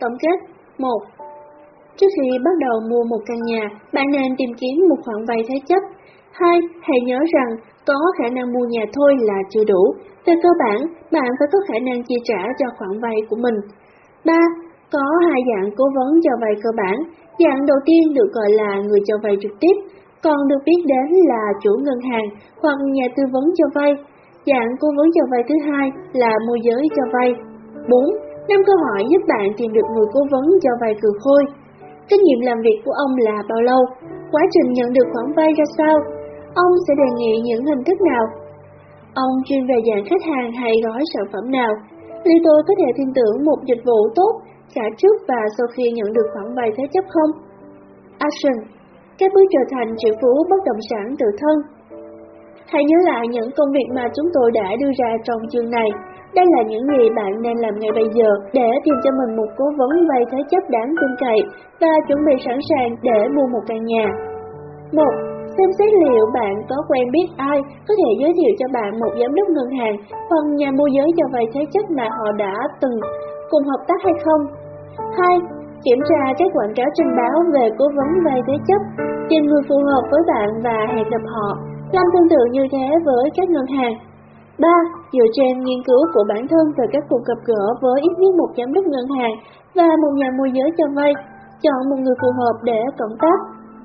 Tổng kết 1. Trước khi bắt đầu mua một căn nhà, bạn nên tìm kiếm một khoản vay thế chấp. 2. Hãy nhớ rằng có khả năng mua nhà thôi là chưa đủ. Về cơ bản, bạn phải có khả năng chi trả cho khoản vay của mình. 3. Có hai dạng cố vấn cho vay cơ bản. Dạng đầu tiên được gọi là người cho vay trực tiếp, còn được biết đến là chủ ngân hàng hoặc nhà tư vấn cho vay. Dạng cố vấn cho vay thứ hai là môi giới cho vay. 4. Năm câu hỏi giúp bạn tìm được người cố vấn cho vay cừ khôi. Kinh nghiệm làm việc của ông là bao lâu? Quá trình nhận được khoản vay ra sao? Ông sẽ đề nghị những hình thức nào? Ông chuyên về dạng khách hàng hay gói sản phẩm nào? Liệu tôi có thể tin tưởng một dịch vụ tốt cả trước và sau khi nhận được khoản vay thế chấp không? Action Các bước trở thành triệu phú bất động sản tự thân Hãy nhớ lại những công việc mà chúng tôi đã đưa ra trong chương này. Đây là những gì bạn nên làm ngay bây giờ để tìm cho mình một cố vấn vay thế chấp đáng tin cậy và chuẩn bị sẵn sàng để mua một căn nhà. 1. Xem xét liệu bạn có quen biết ai có thể giới thiệu cho bạn một giám đốc ngân hàng hoặc nhà môi giới cho vay thế chấp mà họ đã từng cùng hợp tác hay không. 2. Kiểm tra các quảng cáo trình báo về cố vấn vay thế chấp, tìm người phù hợp với bạn và hẹn gặp họ, làm tương tự như thế với các ngân hàng. 3. Dựa trên nghiên cứu của bản thân về các cuộc gặp gỡ với ít nhất một giám đốc ngân hàng và một nhà môi giới cho vay, chọn một người phù hợp để cộng tác.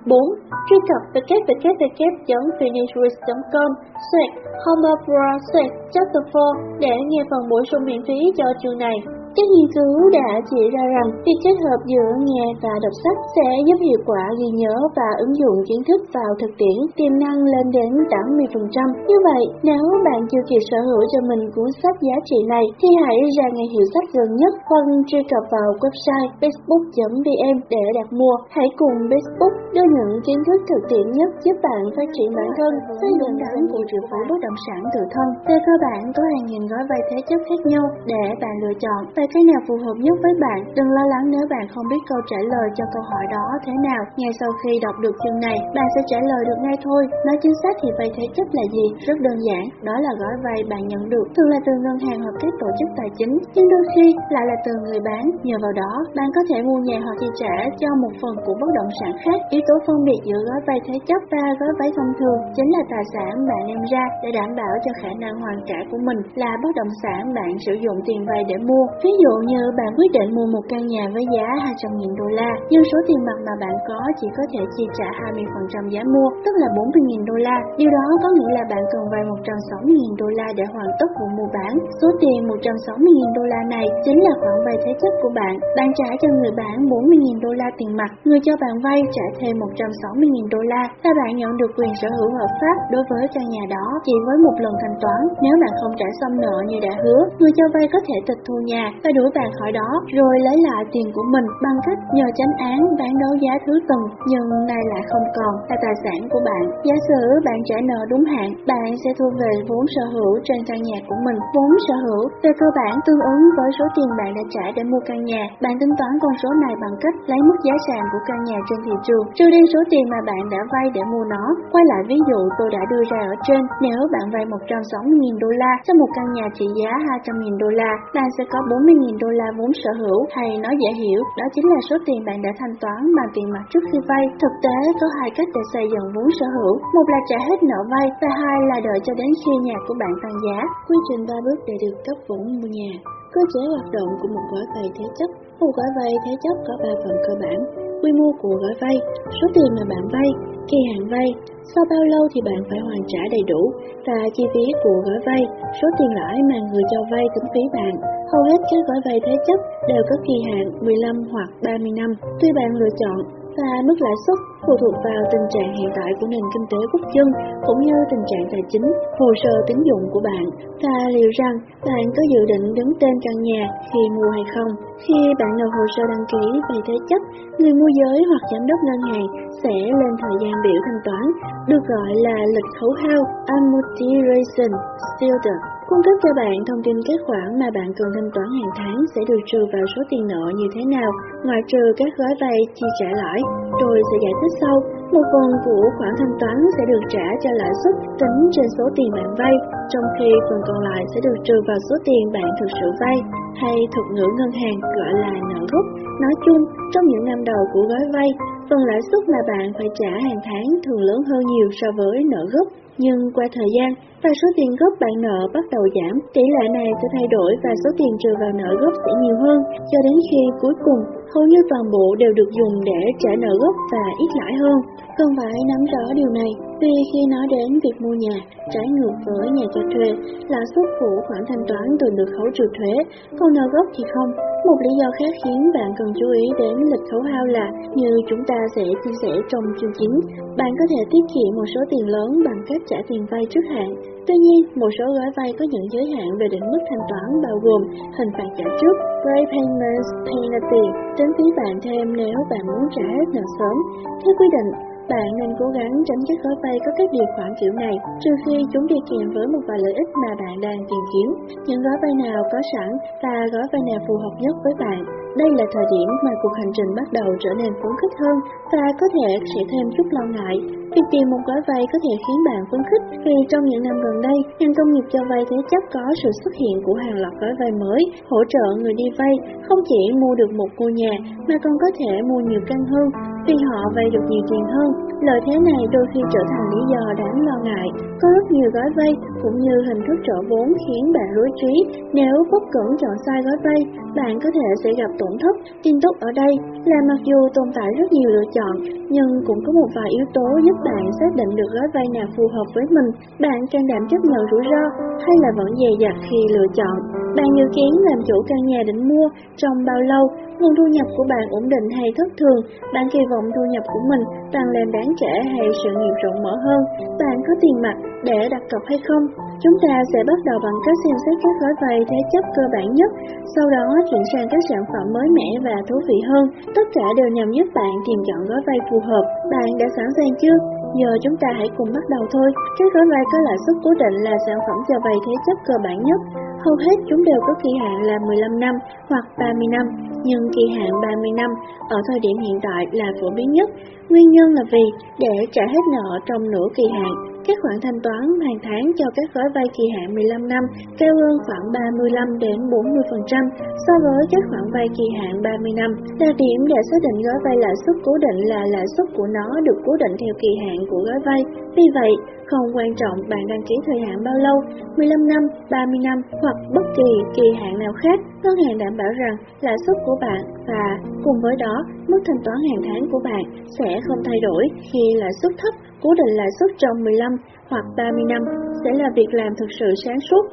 4. Truy cập www.finishrisk.com Sweat Homebra Sweat Chapter 4 để nghe phần bổ sung miễn phí cho chương này. Các nghiên cứu đã chỉ ra rằng việc kết hợp giữa nghe và đọc sách sẽ giúp hiệu quả ghi nhớ và ứng dụng kiến thức vào thực tiễn tiềm năng lên đến 80%. Như vậy, nếu bạn chưa kịp sở hữu cho mình cuốn sách giá trị này, thì hãy ra ngay hiệu sách gần nhất hoặc truy cập vào website facebook.vn để đặt mua. Hãy cùng Facebook đưa những kiến thức thực tiễn nhất giúp bạn phát triển bản thân, xây dựng đẳng của triệu phú bất động sản tự thân. Về cơ bản, có hàng nghìn gói vay thế chấp khác nhau để bạn lựa chọn và cái nào phù hợp nhất với bạn. Đừng lo lắng nếu bạn không biết câu trả lời cho câu hỏi đó thế nào. Ngay sau khi đọc được chương này, bạn sẽ trả lời được ngay thôi. Nói chính xác thì vay thế chấp là gì? Rất đơn giản, đó là gói vay bạn nhận được, thường là từ ngân hàng hoặc các tổ chức tài chính, nhưng đôi khi lại là từ người bán. Nhờ vào đó, bạn có thể mua nhà hoặc chi trả cho một phần của bất động sản khác. Yếu tố phân biệt giữa gói vay thế chấp và gói vay thông thường chính là tài sản bạn đem ra để đảm bảo cho khả năng hoàn trả của mình là bất động sản bạn sử dụng tiền vay để mua. Ví dụ như bạn quyết định mua một căn nhà với giá 200.000 đô la, nhưng số tiền mặt mà bạn có chỉ có thể chi trả 20% giá mua, tức là 40.000 đô la. Điều đó có nghĩa là bạn cần vay 160.000 đô la để hoàn tất vụ mua bán. Số tiền 160.000 đô la này chính là khoản vay thế chấp của bạn. Bạn trả cho người bán 40.000 đô la tiền mặt, người cho bạn vay trả thêm 160.000 đô la và bạn nhận được quyền sở hữu hợp pháp đối với căn nhà đó chỉ với một lần thanh toán. Nếu bạn không trả xong nợ như đã hứa, người cho vay có thể tịch thu nhà phải đuổi bạn khỏi đó, rồi lấy lại tiền của mình bằng cách nhờ chánh án bán đấu giá thứ từng, nhưng nay lại không còn là tài sản của bạn. Giả sử bạn trả nợ đúng hạn, bạn sẽ thu về vốn sở hữu trên căn nhà của mình. Vốn sở hữu về cơ bản tương ứng với số tiền bạn đã trả để mua căn nhà. Bạn tính toán con số này bằng cách lấy mức giá sàn của căn nhà trên thị trường, trừ đi số tiền mà bạn đã vay để mua nó. Quay lại ví dụ tôi đã đưa ra ở trên, nếu bạn vay 160.000 đô la cho một căn nhà trị giá 200.000 đô la, bạn sẽ có 20.000 đô la vốn sở hữu, hay nói dễ hiểu, đó chính là số tiền bạn đã thanh toán bằng tiền mặt trước khi vay. Thực tế có hai cách để xây dựng vốn sở hữu, một là trả hết nợ vay và hai là đợi cho đến khi nhà của bạn tăng giá. Quy trình ba bước để được cấp vốn mua nhà. Cơ chế hoạt động của một gói vay thế chấp một gói vay thế chấp có 3 phần cơ bản, quy mô của gói vay, số tiền mà bạn vay, kỳ hạn vay, sau bao lâu thì bạn phải hoàn trả đầy đủ và chi phí của gói vay, số tiền lãi mà người cho vay tính phí bạn. Hầu hết các gói vay thế chấp đều có kỳ hạn 15 hoặc 30 năm, tùy bạn lựa chọn và mức lãi suất phụ thuộc vào tình trạng hiện tại của nền kinh tế quốc dân cũng như tình trạng tài chính, hồ sơ tín dụng của bạn và liệu rằng bạn có dự định đứng tên căn nhà khi mua hay không. Khi bạn nộp hồ sơ đăng ký về thế chấp, người môi giới hoặc giám đốc ngân hàng sẽ lên thời gian biểu thanh toán, được gọi là lịch khấu hao amortization student cung cấp cho bạn thông tin các khoản mà bạn cần thanh toán hàng tháng sẽ được trừ vào số tiền nợ như thế nào, ngoại trừ các gói vay chi trả lãi. Tôi sẽ giải thích sau. một phần của khoản thanh toán sẽ được trả cho lãi suất tính trên số tiền bạn vay, trong khi phần còn lại sẽ được trừ vào số tiền bạn thực sự vay, hay thuật ngữ ngân hàng gọi là nợ gốc. Nói chung, trong những năm đầu của gói vay, phần lãi suất mà bạn phải trả hàng tháng thường lớn hơn nhiều so với nợ gốc. Nhưng qua thời gian, và số tiền gốc bạn nợ bắt đầu giảm, tỷ lệ này sẽ thay đổi và số tiền trừ vào nợ gốc sẽ nhiều hơn, cho đến khi cuối cùng hầu như toàn bộ đều được dùng để trả nợ gốc và ít lãi hơn. Cần phải nắm rõ điều này, vì khi nói đến việc mua nhà, trái ngược với nhà cho thuê, lãi suất của khoản thanh toán thường được khấu trừ thuế, còn nợ gốc thì không. Một lý do khác khiến bạn cần chú ý đến lịch khấu hao là, như chúng ta sẽ chia sẻ trong chương 9, bạn có thể tiết kiệm một số tiền lớn bằng cách trả tiền vay trước hạn. Tuy nhiên, một số gói vay có những giới hạn về định mức thanh toán bao gồm hình phạt trả trước, prepayments penalty, tính phí bạn thêm nếu bạn muốn trả hết nợ sớm. Theo quy định, bạn nên cố gắng tránh các gói vay có các điều khoản kiểu này, trừ khi chúng đi kèm với một vài lợi ích mà bạn đang tìm kiếm. Những gói vay nào có sẵn và gói vay nào phù hợp nhất với bạn. Đây là thời điểm mà cuộc hành trình bắt đầu trở nên phấn khích hơn và có thể sẽ thêm chút lo ngại. Việc tìm một gói vay có thể khiến bạn phấn khích vì trong những năm gần đây, ngành công nghiệp cho vay thế chấp có sự xuất hiện của hàng loạt gói vay mới, hỗ trợ người đi vay không chỉ mua được một ngôi nhà mà còn có thể mua nhiều căn hơn vì họ vay được nhiều tiền hơn. Lợi thế này đôi khi trở thành lý do đáng lo ngại. Có rất nhiều gói vay cũng như hình thức trợ vốn khiến bạn rối trí. Nếu bất cẩn chọn sai gói vay, bạn có thể sẽ gặp tổn thất. Tin tốt ở đây là mặc dù tồn tại rất nhiều lựa chọn, nhưng cũng có một vài yếu tố giúp bạn xác định được gói vay nào phù hợp với mình. Bạn can đảm chấp nhận rủi ro hay là vẫn dè dặt khi lựa chọn. Bạn dự kiến làm chủ căn nhà định mua trong bao lâu, nguồn thu nhập của bạn ổn định hay thất thường, bạn kỳ vọng thu nhập của mình tăng lên đáng kể hay sự nghiệp rộng mở hơn, bạn có tiền mặt để đặt cọc hay không. Chúng ta sẽ bắt đầu bằng cách xem xét các gói vay thế chấp cơ bản nhất, sau đó chuyển sang các sản phẩm mới mẻ và thú vị hơn. Tất cả đều nhằm giúp bạn tìm chọn gói vay phù hợp. Bạn đã sẵn sàng chưa? Giờ chúng ta hãy cùng bắt đầu thôi. Các gói vay có lãi suất cố định là sản phẩm cho vay thế chấp cơ bản nhất. Hầu hết chúng đều có kỳ hạn là 15 năm hoặc 30 năm, nhưng kỳ hạn 30 năm ở thời điểm hiện tại là phổ biến nhất. Nguyên nhân là vì để trả hết nợ trong nửa kỳ hạn, các khoản thanh toán hàng tháng cho các gói vay kỳ hạn 15 năm cao hơn khoảng 35 đến 40% so với các khoản vay kỳ hạn 30 năm. Đặc điểm để xác định gói vay lãi suất cố định là lãi suất của nó được cố định theo kỳ hạn của gói vay. Vì vậy, không quan trọng bạn đăng ký thời hạn bao lâu, 15 năm, 30 năm hoặc bất kỳ kỳ hạn nào khác, ngân hàng đảm bảo rằng lãi suất của bạn và cùng với đó mức thanh toán hàng tháng của bạn sẽ không thay đổi khi lãi suất thấp cố định lãi suất trong 15 hoặc 30 năm sẽ là việc làm thực sự sáng suốt.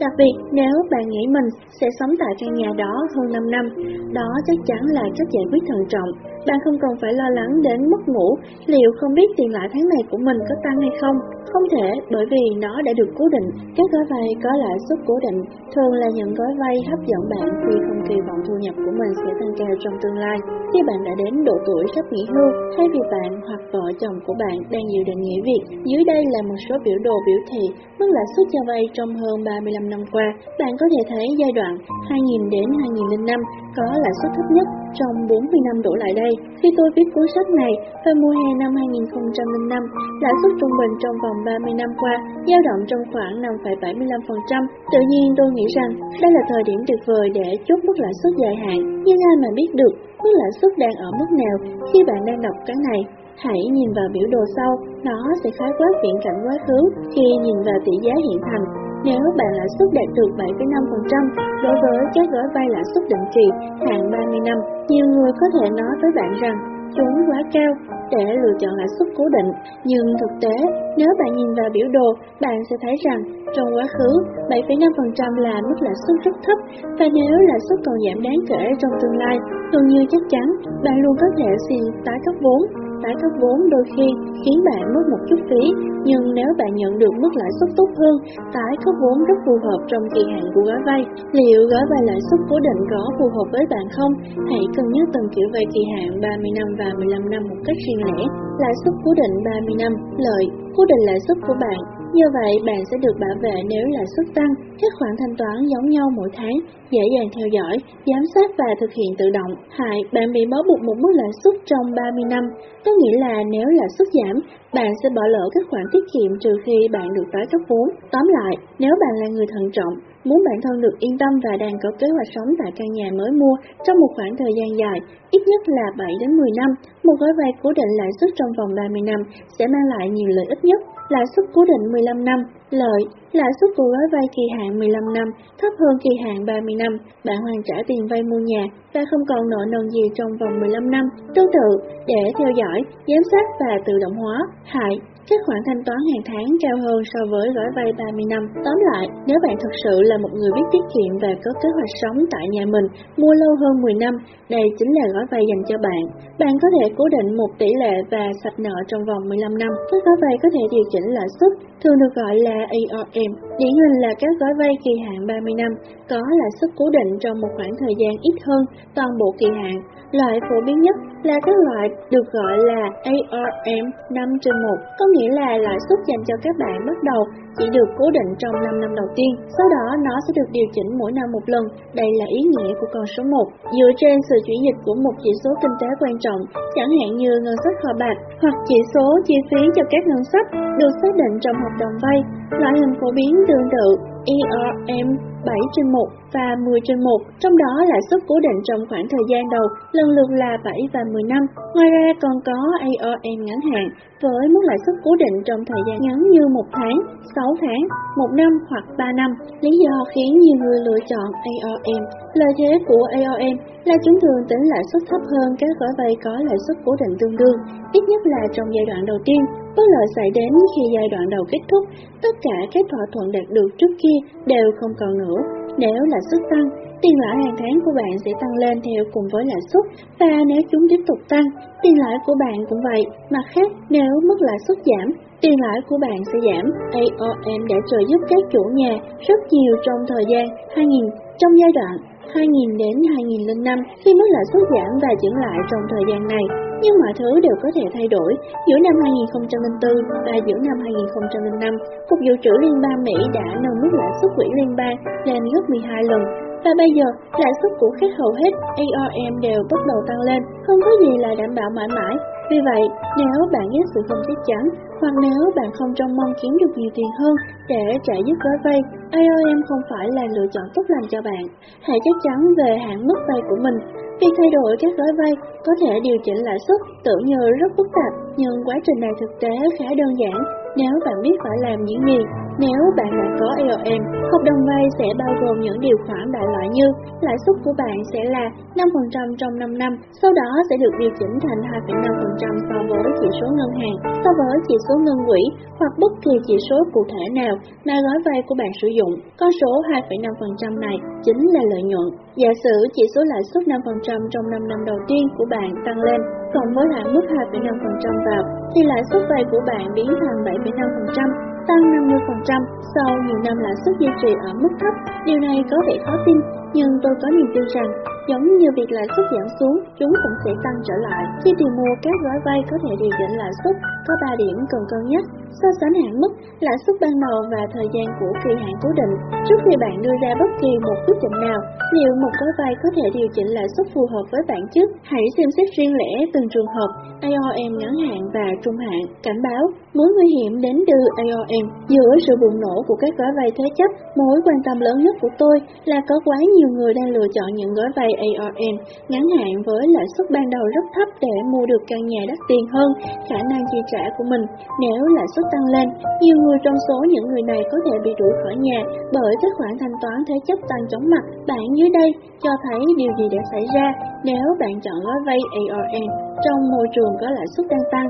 Đặc biệt nếu bạn nghĩ mình sẽ sống tại căn nhà đó hơn 5 năm, đó chắc chắn là cách giải quyết thận trọng. Bạn không cần phải lo lắng đến mất ngủ, liệu không biết tiền lãi tháng này của mình có tăng hay không. Không thể bởi vì nó đã được cố định. Các gói vay có lãi suất cố định thường là những gói vay hấp dẫn bạn khi không kỳ vọng thu nhập của mình sẽ tăng cao trong tương lai. Khi bạn đã đến độ tuổi sắp nghỉ hưu, hay vì bạn hoặc vợ chồng của bạn đang dự định nghỉ việc, dưới đây là một số biểu đồ biểu thị mức lãi suất cho vay trong hơn 35 năm qua. Bạn có thể thấy giai đoạn 2000 đến 2005 có lãi suất thấp nhất trong 40 năm đổ lại đây. Khi tôi viết cuốn sách này vào mùa hè năm 2005, lãi suất trung bình trong vòng 30 năm qua dao động trong khoảng 5,75%. Tự nhiên tôi nghĩ rằng đây là thời điểm tuyệt vời để chốt mức lãi suất dài hạn, nhưng ai mà biết được mức lãi suất đang ở mức nào khi bạn đang đọc cái này. Hãy nhìn vào biểu đồ sau, nó sẽ khái quát viễn cảnh quá khứ khi nhìn vào tỷ giá hiện thành nếu bạn lãi suất đạt được 7,5% đối với các gói vay lãi suất định kỳ hàng 30 năm, nhiều người có thể nói với bạn rằng chúng quá cao để lựa chọn lãi suất cố định. Nhưng thực tế, nếu bạn nhìn vào biểu đồ, bạn sẽ thấy rằng trong quá khứ, 7,5% là mức lãi suất rất thấp và nếu lãi suất còn giảm đáng kể trong tương lai, gần như chắc chắn bạn luôn có thể xin tái cấp vốn tái cấp vốn đôi khi khiến bạn mất một chút phí, nhưng nếu bạn nhận được mức lãi suất tốt hơn, tái cấp vốn rất phù hợp trong kỳ hạn của gói vay. Liệu gói vay lãi suất cố định có phù hợp với bạn không? Hãy cân nhắc từng kiểu vay kỳ hạn 30 năm và 15 năm một cách riêng lẻ. Lãi suất cố định 30 năm, lợi, cố định lãi suất của bạn như vậy bạn sẽ được bảo vệ nếu lãi suất tăng, các khoản thanh toán giống nhau mỗi tháng, dễ dàng theo dõi, giám sát và thực hiện tự động. Hại, bạn bị bó buộc một mức lãi suất trong 30 năm, có nghĩa là nếu lãi suất giảm, bạn sẽ bỏ lỡ các khoản tiết kiệm trừ khi bạn được tái cấp vốn. Tóm lại, nếu bạn là người thận trọng, muốn bản thân được yên tâm và đang có kế hoạch sống tại căn nhà mới mua trong một khoảng thời gian dài, ít nhất là 7 đến 10 năm, một gói vay cố định lãi suất trong vòng 30 năm sẽ mang lại nhiều lợi ích nhất. Lãi suất cố định 15 năm, lợi, lãi suất của gói vay kỳ hạn 15 năm thấp hơn kỳ hạn 30 năm, bạn hoàn trả tiền vay mua nhà và không còn nợ nần gì trong vòng 15 năm. Tương tự, để theo dõi, giám sát và tự động hóa, hại, các khoản thanh toán hàng tháng cao hơn so với gói vay 30 năm. Tóm lại, nếu bạn thực sự là một người biết tiết kiệm và có kế hoạch sống tại nhà mình, mua lâu hơn 10 năm, đây chính là gói vay dành cho bạn. Bạn có thể cố định một tỷ lệ và sạch nợ trong vòng 15 năm. Các gói vay có thể điều chỉnh lãi suất, thường được gọi là ARM. Điển hình là các gói vay kỳ hạn 30 năm, có lãi suất cố định trong một khoảng thời gian ít hơn toàn bộ kỳ hạn. Loại phổ biến nhất là các loại được gọi là ARM 5 trên 1, có nghĩa là lãi suất dành cho các bạn bắt đầu chỉ được cố định trong 5 năm đầu tiên, sau đó nó sẽ được điều chỉnh mỗi năm một lần. Đây là ý nghĩa của con số 1. Dựa trên sự chuyển dịch của một chỉ số kinh tế quan trọng, chẳng hạn như ngân sách kho bạc hoặc chỉ số chi phí cho các ngân sách được xác định trong hợp đồng vay, loại hình phổ biến tương tự ERM 7 trên 1 và 10 trên 1, trong đó lãi suất cố định trong khoảng thời gian đầu lần lượt là 7 và 10 năm. Ngoài ra còn có AOM ngắn hạn với mức lãi suất cố định trong thời gian ngắn như 1 tháng, 6 tháng, 1 năm hoặc 3 năm. Lý do khiến nhiều người lựa chọn AOM Lợi thế của AOM là chúng thường tính lãi suất thấp hơn các gói vay có lãi suất cố định tương đương, ít nhất là trong giai đoạn đầu tiên. Bất lợi xảy đến khi giai đoạn đầu kết thúc, tất cả các thỏa thuận đạt được trước kia đều không còn nữa. Nếu lãi suất tăng, tiền lãi hàng tháng của bạn sẽ tăng lên theo cùng với lãi suất và nếu chúng tiếp tục tăng, tiền lãi của bạn cũng vậy. Mặt khác, nếu mức lãi suất giảm, tiền lãi của bạn sẽ giảm. AOM đã trợ giúp các chủ nhà rất nhiều trong thời gian 2000 trong giai đoạn 2000 đến 2005 khi mức lãi suất giảm và giữ lại trong thời gian này nhưng mọi thứ đều có thể thay đổi. Giữa năm 2004 và giữa năm 2005, Cục Dự trữ Liên bang Mỹ đã nâng mức lãi suất quỹ liên bang lên gấp 12 lần, và bây giờ lãi suất của các hầu hết ARM đều bắt đầu tăng lên, không có gì là đảm bảo mãi mãi. Vì vậy, nếu bạn ghét sự không chắc chắn, hoặc nếu bạn không trông mong kiếm được nhiều tiền hơn để trả giúp gói vay, IOM không phải là lựa chọn tốt lành cho bạn. Hãy chắc chắn về hạn mức vay của mình. Việc thay đổi các gói vay có thể điều chỉnh lãi suất tưởng như rất phức tạp, nhưng quá trình này thực tế khá đơn giản nếu bạn biết phải làm những gì. Nếu bạn đã có EOM, hợp đồng vay sẽ bao gồm những điều khoản đại loại như lãi suất của bạn sẽ là 5% trong 5 năm, sau đó sẽ được điều chỉnh thành 2,5% so với chỉ số ngân hàng, so với chỉ số ngân quỹ hoặc bất kỳ chỉ số cụ thể nào mà gói vay của bạn sử dụng. Con số 2,5% này chính là lợi nhuận. Giả sử chỉ số lãi suất 5% trong 5 năm đầu tiên của bạn tăng lên, cộng với hạn mức 2,5% vào, thì lãi suất vay của bạn biến thành 7,5%, tăng 50% sau nhiều năm lãi suất duy trì ở mức thấp. Điều này có vẻ khó tin, nhưng tôi có niềm tin rằng, giống như việc lãi suất giảm xuống, chúng cũng sẽ tăng trở lại. Khi tìm mua các gói vay có thể điều chỉnh lãi suất, có 3 điểm cần cân nhắc. So sánh hạn mức, lãi suất ban đầu và thời gian của kỳ hạn cố định. Trước khi bạn đưa ra bất kỳ một quyết định nào, liệu một gói vay có thể điều chỉnh lãi suất phù hợp với bạn chứ? Hãy xem xét riêng lẻ từng trường hợp, AOM ngắn hạn và trung hạn. Cảnh báo, mối nguy hiểm đến từ AOM. Giữa sự bùng nổ của các gói vay thế chấp, mối quan tâm lớn nhất của tôi là có quá nhiều người đang lựa chọn những gói vay ARM ngắn hạn với lãi suất ban đầu rất thấp để mua được căn nhà đắt tiền hơn khả năng chi trả của mình. Nếu lãi suất tăng lên, nhiều người trong số những người này có thể bị đuổi khỏi nhà bởi các khoản thanh toán thế chấp tăng chóng mặt. Bạn dưới đây cho thấy điều gì đã xảy ra nếu bạn chọn gói vay ARM trong môi trường có lãi suất đang tăng.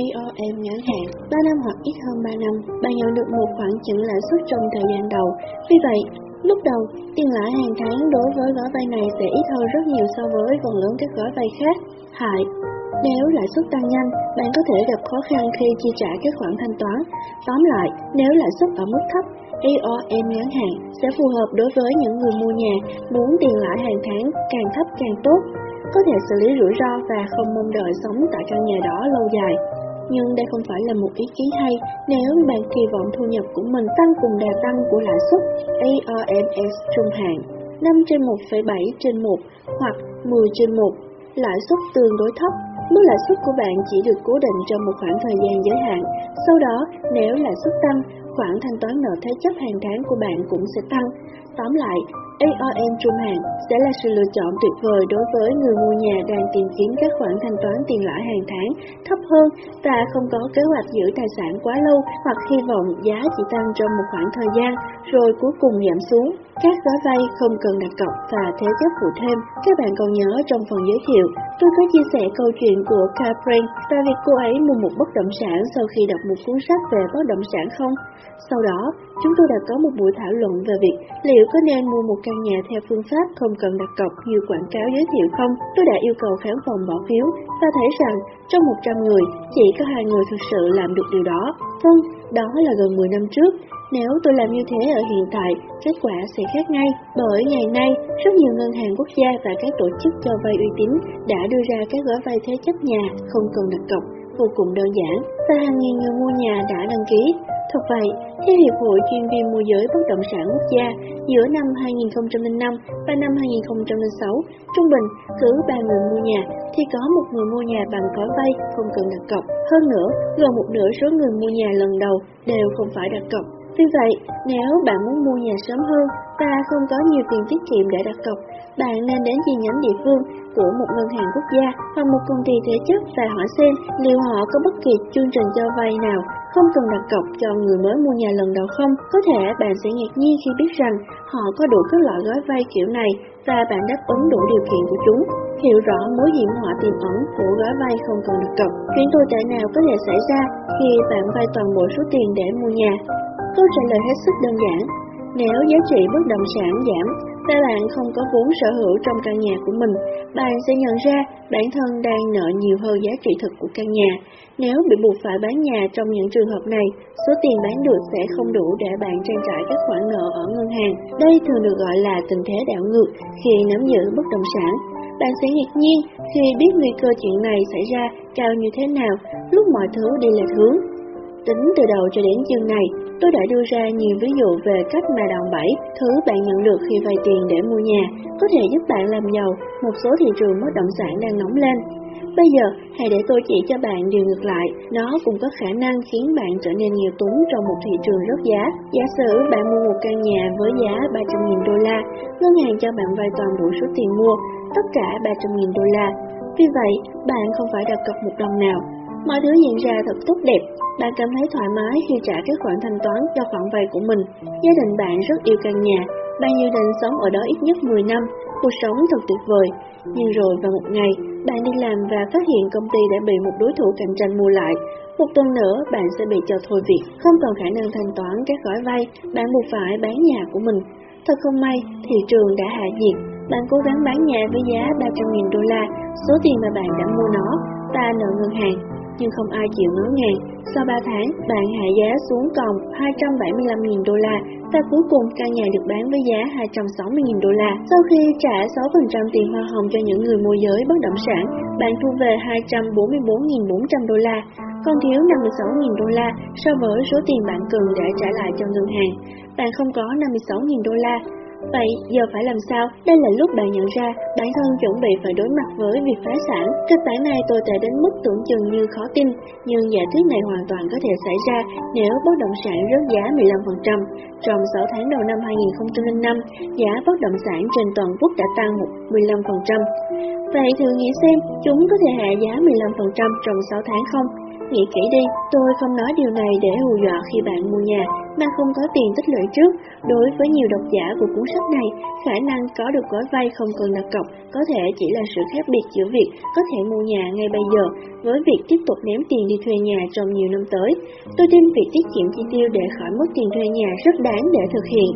ARM ngắn hạn 3 năm hoặc ít hơn 3 năm, bạn nhận được một khoản chỉnh lãi suất trong thời gian đầu. Vì vậy, lúc đầu, tiền lãi hàng tháng đối với gói vay này sẽ ít hơn rất nhiều so với phần lớn các gói vay khác. Hại nếu lãi suất tăng nhanh, bạn có thể gặp khó khăn khi chi trả các khoản thanh toán. Tóm lại, nếu lãi suất ở mức thấp, ARM ngắn hạn sẽ phù hợp đối với những người mua nhà muốn tiền lãi hàng tháng càng thấp càng tốt, có thể xử lý rủi ro và không mong đợi sống tại căn nhà đó lâu dài. nhưng đây không phải là một ý kiến hay nếu bạn kỳ vọng thu nhập của mình tăng cùng đà tăng của lãi suất ARMS trung hạn 5 trên 1,7 trên 1 hoặc 10 trên 1. Lãi suất tương đối thấp Mức lãi suất của bạn chỉ được cố định trong một khoảng thời gian giới hạn. Sau đó, nếu lãi suất tăng, khoản thanh toán nợ thế chấp hàng tháng của bạn cũng sẽ tăng. Tóm lại, ARM trung hạn sẽ là sự lựa chọn tuyệt vời đối với người mua nhà đang tìm kiếm các khoản thanh toán tiền lãi hàng tháng thấp hơn và không có kế hoạch giữ tài sản quá lâu hoặc hy vọng giá chỉ tăng trong một khoảng thời gian rồi cuối cùng giảm xuống. Các gói vay không cần đặt cọc và thế chấp phụ thêm. Các bạn còn nhớ trong phần giới thiệu, tôi có chia sẻ câu chuyện của Catherine và việc cô ấy mua một bất động sản sau khi đọc một cuốn sách về bất động sản không? Sau đó, chúng tôi đã có một buổi thảo luận về việc liệu có nên mua một căn nhà theo phương pháp không cần đặt cọc như quảng cáo giới thiệu không. Tôi đã yêu cầu khán phòng bỏ phiếu và thấy rằng trong 100 người, chỉ có hai người thực sự làm được điều đó. Vâng, đó là gần 10 năm trước. Nếu tôi làm như thế ở hiện tại, kết quả sẽ khác ngay. Bởi ngày nay, rất nhiều ngân hàng quốc gia và các tổ chức cho vay uy tín đã đưa ra các gói vay thế chấp nhà không cần đặt cọc vô cùng đơn giản và hàng nghìn người mua nhà đã đăng ký. Thật vậy, theo Hiệp hội chuyên viên môi giới bất động sản quốc gia, giữa năm 2005 và năm 2006, trung bình cứ 3 người mua nhà thì có một người mua nhà bằng gói vay không cần đặt cọc. Hơn nữa, gần một nửa số người mua nhà lần đầu đều không phải đặt cọc. Vì vậy, nếu bạn muốn mua nhà sớm hơn và không có nhiều tiền tiết kiệm để đặt cọc, bạn nên đến chi nhánh địa phương của một ngân hàng quốc gia hoặc một công ty thế chấp và hỏi xem liệu họ có bất kỳ chương trình cho vay nào không cần đặt cọc cho người mới mua nhà lần đầu không. Có thể bạn sẽ ngạc nhiên khi biết rằng họ có đủ các loại gói vay kiểu này và bạn đáp ứng đủ điều kiện của chúng. Hiểu rõ mối hiểm họa tiềm ẩn của gói vay không cần đặt cọc. Chuyện tồi tệ nào có thể xảy ra khi bạn vay toàn bộ số tiền để mua nhà? Câu trả lời hết sức đơn giản. Nếu giá trị bất động sản giảm và bạn không có vốn sở hữu trong căn nhà của mình, bạn sẽ nhận ra bản thân đang nợ nhiều hơn giá trị thực của căn nhà. Nếu bị buộc phải bán nhà trong những trường hợp này, số tiền bán được sẽ không đủ để bạn trang trải các khoản nợ ở ngân hàng. Đây thường được gọi là tình thế đảo ngược khi nắm giữ bất động sản. Bạn sẽ ngạc nhiên khi biết nguy cơ chuyện này xảy ra cao như thế nào lúc mọi thứ đi lệch hướng. Tính từ đầu cho đến chương này, tôi đã đưa ra nhiều ví dụ về cách mà đòn bẩy, thứ bạn nhận được khi vay tiền để mua nhà, có thể giúp bạn làm giàu một số thị trường bất động sản đang nóng lên. Bây giờ, hãy để tôi chỉ cho bạn điều ngược lại, nó cũng có khả năng khiến bạn trở nên nghèo túng trong một thị trường rất giá. Giả sử bạn mua một căn nhà với giá 300.000 đô la, ngân hàng cho bạn vay toàn bộ số tiền mua, tất cả 300.000 đô la. Vì vậy, bạn không phải đặt cọc một đồng nào, Mọi thứ diễn ra thật tốt đẹp, bạn cảm thấy thoải mái khi trả các khoản thanh toán cho khoản vay của mình. Gia đình bạn rất yêu căn nhà, bạn dự định sống ở đó ít nhất 10 năm, cuộc sống thật tuyệt vời. Nhưng rồi vào một ngày, bạn đi làm và phát hiện công ty đã bị một đối thủ cạnh tranh mua lại. Một tuần nữa, bạn sẽ bị cho thôi việc, không còn khả năng thanh toán các gói vay, bạn buộc phải bán nhà của mình. Thật không may, thị trường đã hạ nhiệt. Bạn cố gắng bán nhà với giá 300.000 đô la, số tiền mà bạn đã mua nó, ta nợ ngân hàng nhưng không ai chịu ngó ngàng. Sau 3 tháng, bạn hạ giá xuống còn 275.000 đô la và cuối cùng căn nhà được bán với giá 260.000 đô la. Sau khi trả 6% tiền hoa hồng cho những người môi giới bất động sản, bạn thu về 244.400 đô la, còn thiếu 56.000 đô la so với số tiền bạn cần để trả lại cho ngân hàng. Bạn không có 56.000 đô la, Vậy giờ phải làm sao? Đây là lúc bạn nhận ra bản thân chuẩn bị phải đối mặt với việc phá sản. Kịch bản này tồi tệ đến mức tưởng chừng như khó tin, nhưng giả thuyết này hoàn toàn có thể xảy ra nếu bất động sản rớt giá 15%. Trong 6 tháng đầu năm 2005, giá bất động sản trên toàn quốc đã tăng 15%. Vậy thử nghĩ xem, chúng có thể hạ giá 15% trong 6 tháng không? Nghĩ kỹ đi, tôi không nói điều này để hù dọa khi bạn mua nhà, mà không có tiền tích lũy trước. Đối với nhiều độc giả của cuốn sách này, khả năng có được gói vay không cần đặt cọc có thể chỉ là sự khác biệt giữa việc có thể mua nhà ngay bây giờ với việc tiếp tục ném tiền đi thuê nhà trong nhiều năm tới. Tôi tin việc tiết kiệm chi tiêu để khỏi mất tiền thuê nhà rất đáng để thực hiện.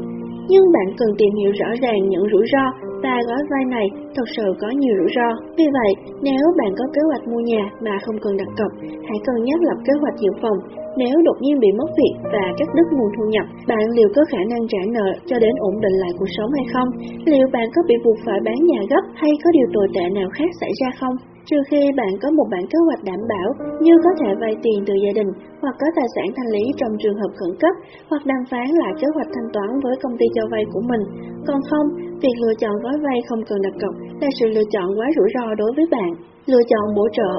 Nhưng bạn cần tìm hiểu rõ ràng những rủi ro và gói vay này thật sự có nhiều rủi ro. Vì vậy, nếu bạn có kế hoạch mua nhà mà không cần đặt cọc, hãy cân nhắc lập kế hoạch dự phòng. Nếu đột nhiên bị mất việc và cắt đứt nguồn thu nhập, bạn liệu có khả năng trả nợ cho đến ổn định lại cuộc sống hay không? Liệu bạn có bị buộc phải bán nhà gấp hay có điều tồi tệ nào khác xảy ra không? Trừ khi bạn có một bản kế hoạch đảm bảo như có thể vay tiền từ gia đình hoặc có tài sản thanh lý trong trường hợp khẩn cấp hoặc đàm phán lại kế hoạch thanh toán với công ty cho vay của mình. Còn không, việc lựa chọn gói vay không cần đặt cọc là sự lựa chọn quá rủi ro đối với bạn. Lựa chọn bổ trợ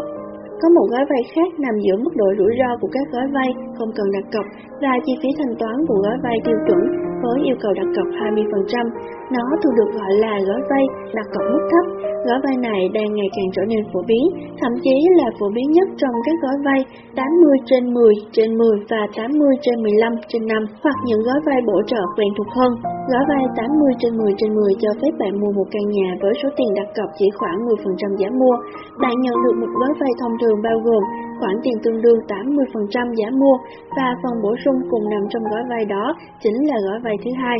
có một gói vay khác nằm giữa mức độ rủi ro của các gói vay không cần đặt cọc và chi phí thanh toán của gói vay tiêu chuẩn với yêu cầu đặt cọc 20%. Nó thường được gọi là gói vay đặt cọc mức thấp. Gói vay này đang ngày càng trở nên phổ biến, thậm chí là phổ biến nhất trong các gói vay 80 trên 10 trên 10 và 80 trên 15 trên 5 hoặc những gói vay bổ trợ quen thuộc hơn. Gói vay 80 trên 10 trên 10 cho phép bạn mua một căn nhà với số tiền đặt cọc chỉ khoảng 10% giá mua. Bạn nhận được một gói vay thông thường bao gồm khoản tiền tương đương 80% giá mua và phần bổ sung cùng nằm trong gói vay đó chính là gói vay thứ hai,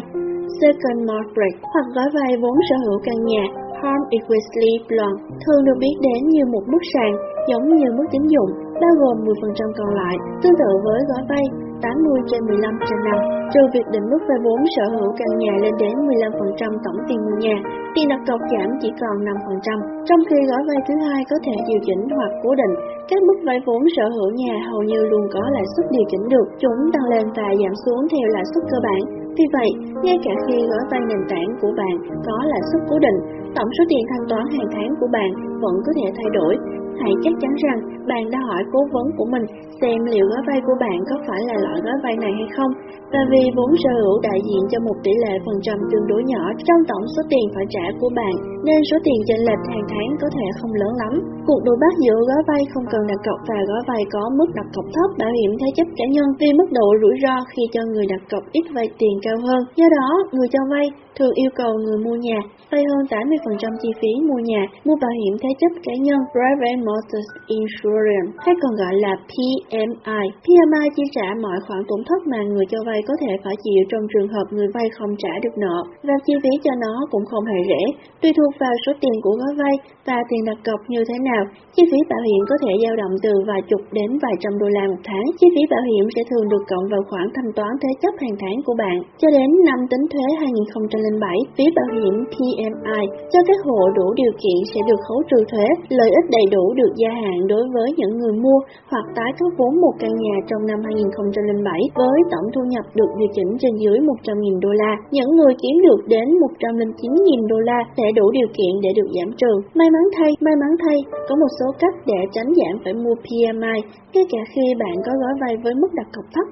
second mortgage hoặc gói vay vốn sở hữu căn nhà Home Equity Loan thường được biết đến như một mức sàn giống như mức tín dụng, bao gồm 10% còn lại, tương tự với gói vay 80 trên 15 trên năm, trừ việc định mức vay vốn sở hữu căn nhà lên đến 15% tổng tiền mua nhà, tiền đặt cọc giảm chỉ còn 5%, trong khi gói vay thứ hai có thể điều chỉnh hoặc cố định. Các mức vay vốn sở hữu nhà hầu như luôn có lãi suất điều chỉnh được, chúng tăng lên và giảm xuống theo lãi suất cơ bản. Vì vậy, ngay cả khi gói vay nền tảng của bạn có lãi suất cố định, tổng số tiền thanh toán hàng tháng của bạn vẫn có thể thay đổi hãy chắc chắn rằng bạn đã hỏi cố vấn của mình xem liệu gói vay của bạn có phải là loại gói vay này hay không. Và vì vốn sở hữu đại diện cho một tỷ lệ phần trăm tương đối nhỏ trong tổng số tiền phải trả của bạn, nên số tiền chênh lệch hàng tháng có thể không lớn lắm. Cuộc đối bắt giữa gói vay không cần đặt cọc và gói vay có mức đặt cọc thấp bảo hiểm thế chấp cá nhân vì mức độ rủi ro khi cho người đặt cọc ít vay tiền cao hơn. Do đó, người cho vay thường yêu cầu người mua nhà vay hơn 80% chi phí mua nhà, mua bảo hiểm thế chấp cá nhân Private Mortgage Insurance hay còn gọi là PMI. PMI chi trả mọi khoản tổn thất mà người cho vay có thể phải chịu trong trường hợp người vay không trả được nợ và chi phí cho nó cũng không hề rẻ, tùy thuộc vào số tiền của gói vay và tiền đặt cọc như thế nào. Chi phí bảo hiểm có thể dao động từ vài chục đến vài trăm đô la một tháng. Chi phí bảo hiểm sẽ thường được cộng vào khoản thanh toán thế chấp hàng tháng của bạn. Cho đến năm tính thuế 2007, phí bảo hiểm PMI cho các hộ đủ điều kiện sẽ được khấu trừ thuế, lợi ích đầy đủ được gia hạn đối với những người mua hoặc tái cấp vốn một căn nhà trong năm 2007 với tổng thu nhập được điều chỉnh trên dưới 100.000 đô la. Những người kiếm được đến 109.000 đô la sẽ đủ điều kiện để được giảm trừ. May mắn thay, may mắn thay, có một số cách để tránh giảm phải mua PMI, ngay cả khi bạn có gói vay với mức đặt cọc thấp.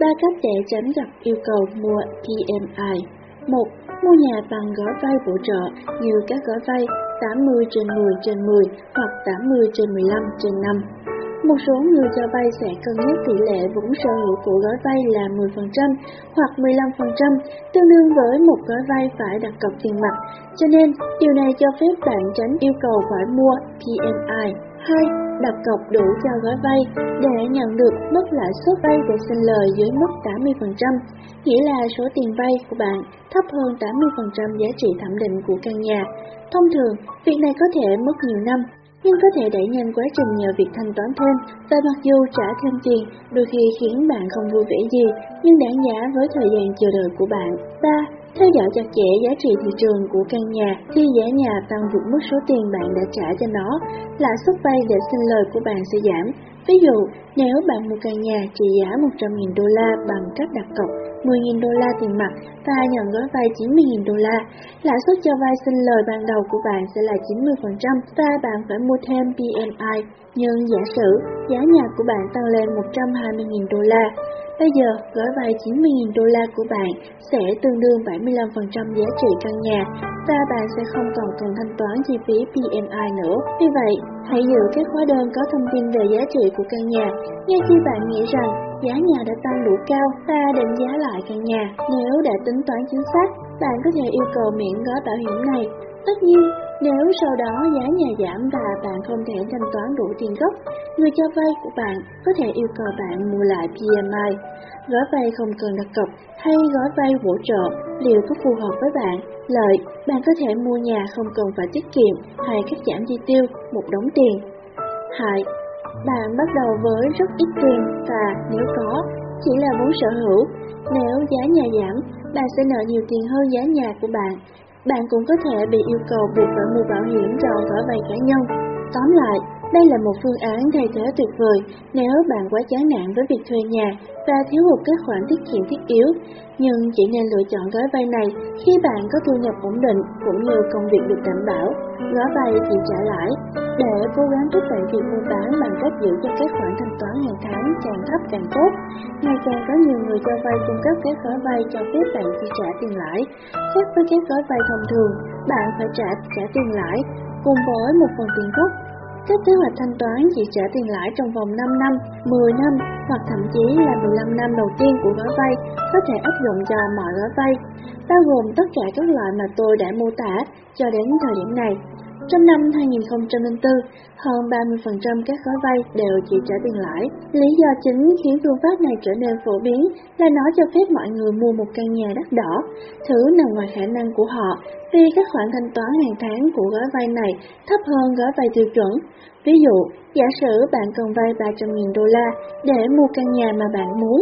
Ba cách để tránh gặp yêu cầu mua PMI. 1. Mua nhà bằng gói vay bổ trợ như các gói vay 80 trên 10 trên 10 hoặc 80 trên 15 trên 5. Một số người cho vay sẽ cân nhắc tỷ lệ vốn sở hữu của gói vay là 10% hoặc 15%, tương đương với một gói vay phải đặt cọc tiền mặt, cho nên điều này cho phép bạn tránh yêu cầu phải mua PMI. 2. Đặt cọc đủ cho gói vay để nhận được mức lãi suất vay để sinh lời dưới mức 80%, nghĩa là số tiền vay của bạn thấp hơn 80% giá trị thẩm định của căn nhà. Thông thường, việc này có thể mất nhiều năm, nhưng có thể đẩy nhanh quá trình nhờ việc thanh toán thêm, và mặc dù trả thêm tiền đôi khi khiến bạn không vui vẻ gì, nhưng đáng giá với thời gian chờ đợi của bạn. 3. Theo dõi chặt chẽ giá trị thị trường của căn nhà khi giá nhà tăng vượt mức số tiền bạn đã trả cho nó, lãi suất vay để sinh lời của bạn sẽ giảm. Ví dụ, nếu bạn mua căn nhà trị giá 100.000 đô la bằng cách đặt cọc 10.000 đô la tiền mặt và nhận gói vay 90.000 đô la, lãi suất cho vay sinh lời ban đầu của bạn sẽ là 90% và bạn phải mua thêm PMI. Nhưng giả sử giá nhà của bạn tăng lên 120.000 đô la, Bây giờ, gói vay 90.000 đô la của bạn sẽ tương đương 75% giá trị căn nhà và bạn sẽ không còn cần thanh toán chi phí PMI nữa. Vì vậy, hãy giữ các hóa đơn có thông tin về giá trị của căn nhà ngay khi bạn nghĩ rằng giá nhà đã tăng đủ cao và định giá lại căn nhà. Nếu đã tính toán chính xác, bạn có thể yêu cầu miễn gói bảo hiểm này. Tất nhiên, nếu sau đó giá nhà giảm và bạn không thể thanh toán đủ tiền gốc, người cho vay của bạn có thể yêu cầu bạn mua lại PMI. Gói vay không cần đặt cọc hay gói vay hỗ trợ liệu có phù hợp với bạn? Lợi, bạn có thể mua nhà không cần phải tiết kiệm hay cắt giảm chi tiêu một đống tiền. Hại, bạn bắt đầu với rất ít tiền và nếu có, chỉ là vốn sở hữu. Nếu giá nhà giảm, bạn sẽ nợ nhiều tiền hơn giá nhà của bạn bạn cũng có thể bị yêu cầu buộc phải mua bảo hiểm cho khỏi vay cá nhân. Tóm lại, đây là một phương án thay thế tuyệt vời nếu bạn quá chán nản với việc thuê nhà và thiếu hụt các khoản tiết kiệm thiết yếu, nhưng chỉ nên lựa chọn gói vay này khi bạn có thu nhập ổn định cũng như công việc được đảm bảo. Gói vay thì trả lãi để cố gắng thúc đẩy việc mua bán bằng cách giữ cho các khoản thanh toán hàng tháng càng thấp càng tốt. Ngày càng có nhiều người cho vay cung cấp các gói vay cho phép bạn chi trả tiền lãi. Khác với các gói vay thông thường, bạn phải trả trả tiền lãi cùng với một phần tiền gốc các kế hoạch thanh toán chỉ trả tiền lãi trong vòng 5 năm, 10 năm hoặc thậm chí là 15 năm đầu tiên của gói vay có thể áp dụng cho mọi gói vay, bao gồm tất cả các loại mà tôi đã mô tả cho đến thời điểm này. Trong năm 2004, hơn 30% các gói vay đều chỉ trả tiền lãi. Lý do chính khiến phương pháp này trở nên phổ biến là nó cho phép mọi người mua một căn nhà đắt đỏ, thứ nằm ngoài khả năng của họ vì các khoản thanh toán hàng tháng của gói vay này thấp hơn gói vay tiêu chuẩn. Ví dụ, giả sử bạn cần vay 300.000 đô la để mua căn nhà mà bạn muốn,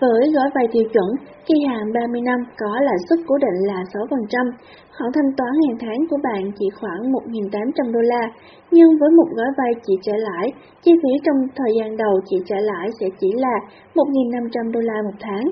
với gói vay tiêu chuẩn, kỳ hạn 30 năm có lãi suất cố định là 6%, khoản thanh toán hàng tháng của bạn chỉ khoảng 1.800 đô la, nhưng với một gói vay chỉ trả lãi, chi phí trong thời gian đầu chỉ trả lãi sẽ chỉ là 1.500 đô la một tháng.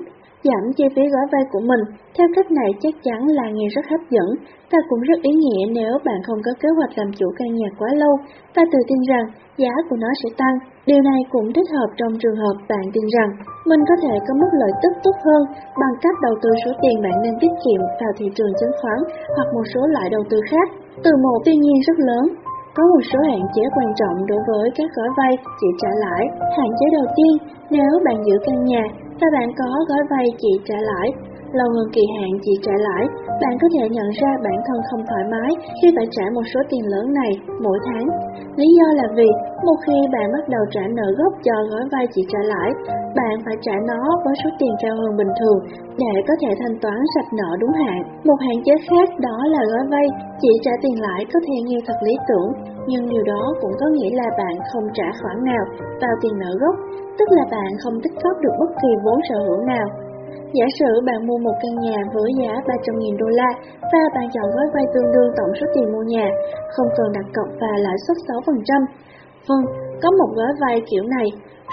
Giảm chi phí gói vay của mình, theo cách này chắc chắn là nghe rất hấp dẫn ta cũng rất ý nghĩa nếu bạn không có kế hoạch làm chủ căn nhà quá lâu ta tự tin rằng giá của nó sẽ tăng. Điều này cũng thích hợp trong trường hợp bạn tin rằng mình có thể có mức lợi tức tốt hơn bằng cách đầu tư số tiền bạn nên tiết kiệm vào thị trường chứng khoán hoặc một số loại đầu tư khác. Từ một tuy nhiên rất lớn, có một số hạn chế quan trọng đối với các gói vay chỉ trả lãi. Hạn chế đầu tiên, nếu bạn giữ căn nhà và bạn có gói vay chỉ trả lãi, lâu hơn kỳ hạn chỉ trả lãi, bạn có thể nhận ra bản thân không thoải mái khi phải trả một số tiền lớn này mỗi tháng. Lý do là vì một khi bạn bắt đầu trả nợ gốc cho gói vay chỉ trả lãi, bạn phải trả nó với số tiền cao hơn bình thường để có thể thanh toán sạch nợ đúng hạn. Một hạn chế khác đó là gói vay chỉ trả tiền lãi có thể nghe thật lý tưởng, nhưng điều đó cũng có nghĩa là bạn không trả khoản nào vào tiền nợ gốc, tức là bạn không tích góp được bất kỳ vốn sở hữu nào Giả sử bạn mua một căn nhà với giá 300.000 đô la và bạn chọn gói vay tương đương tổng số tiền mua nhà, không cần đặt cọc và lãi suất 6%. Vâng, có một gói vay kiểu này,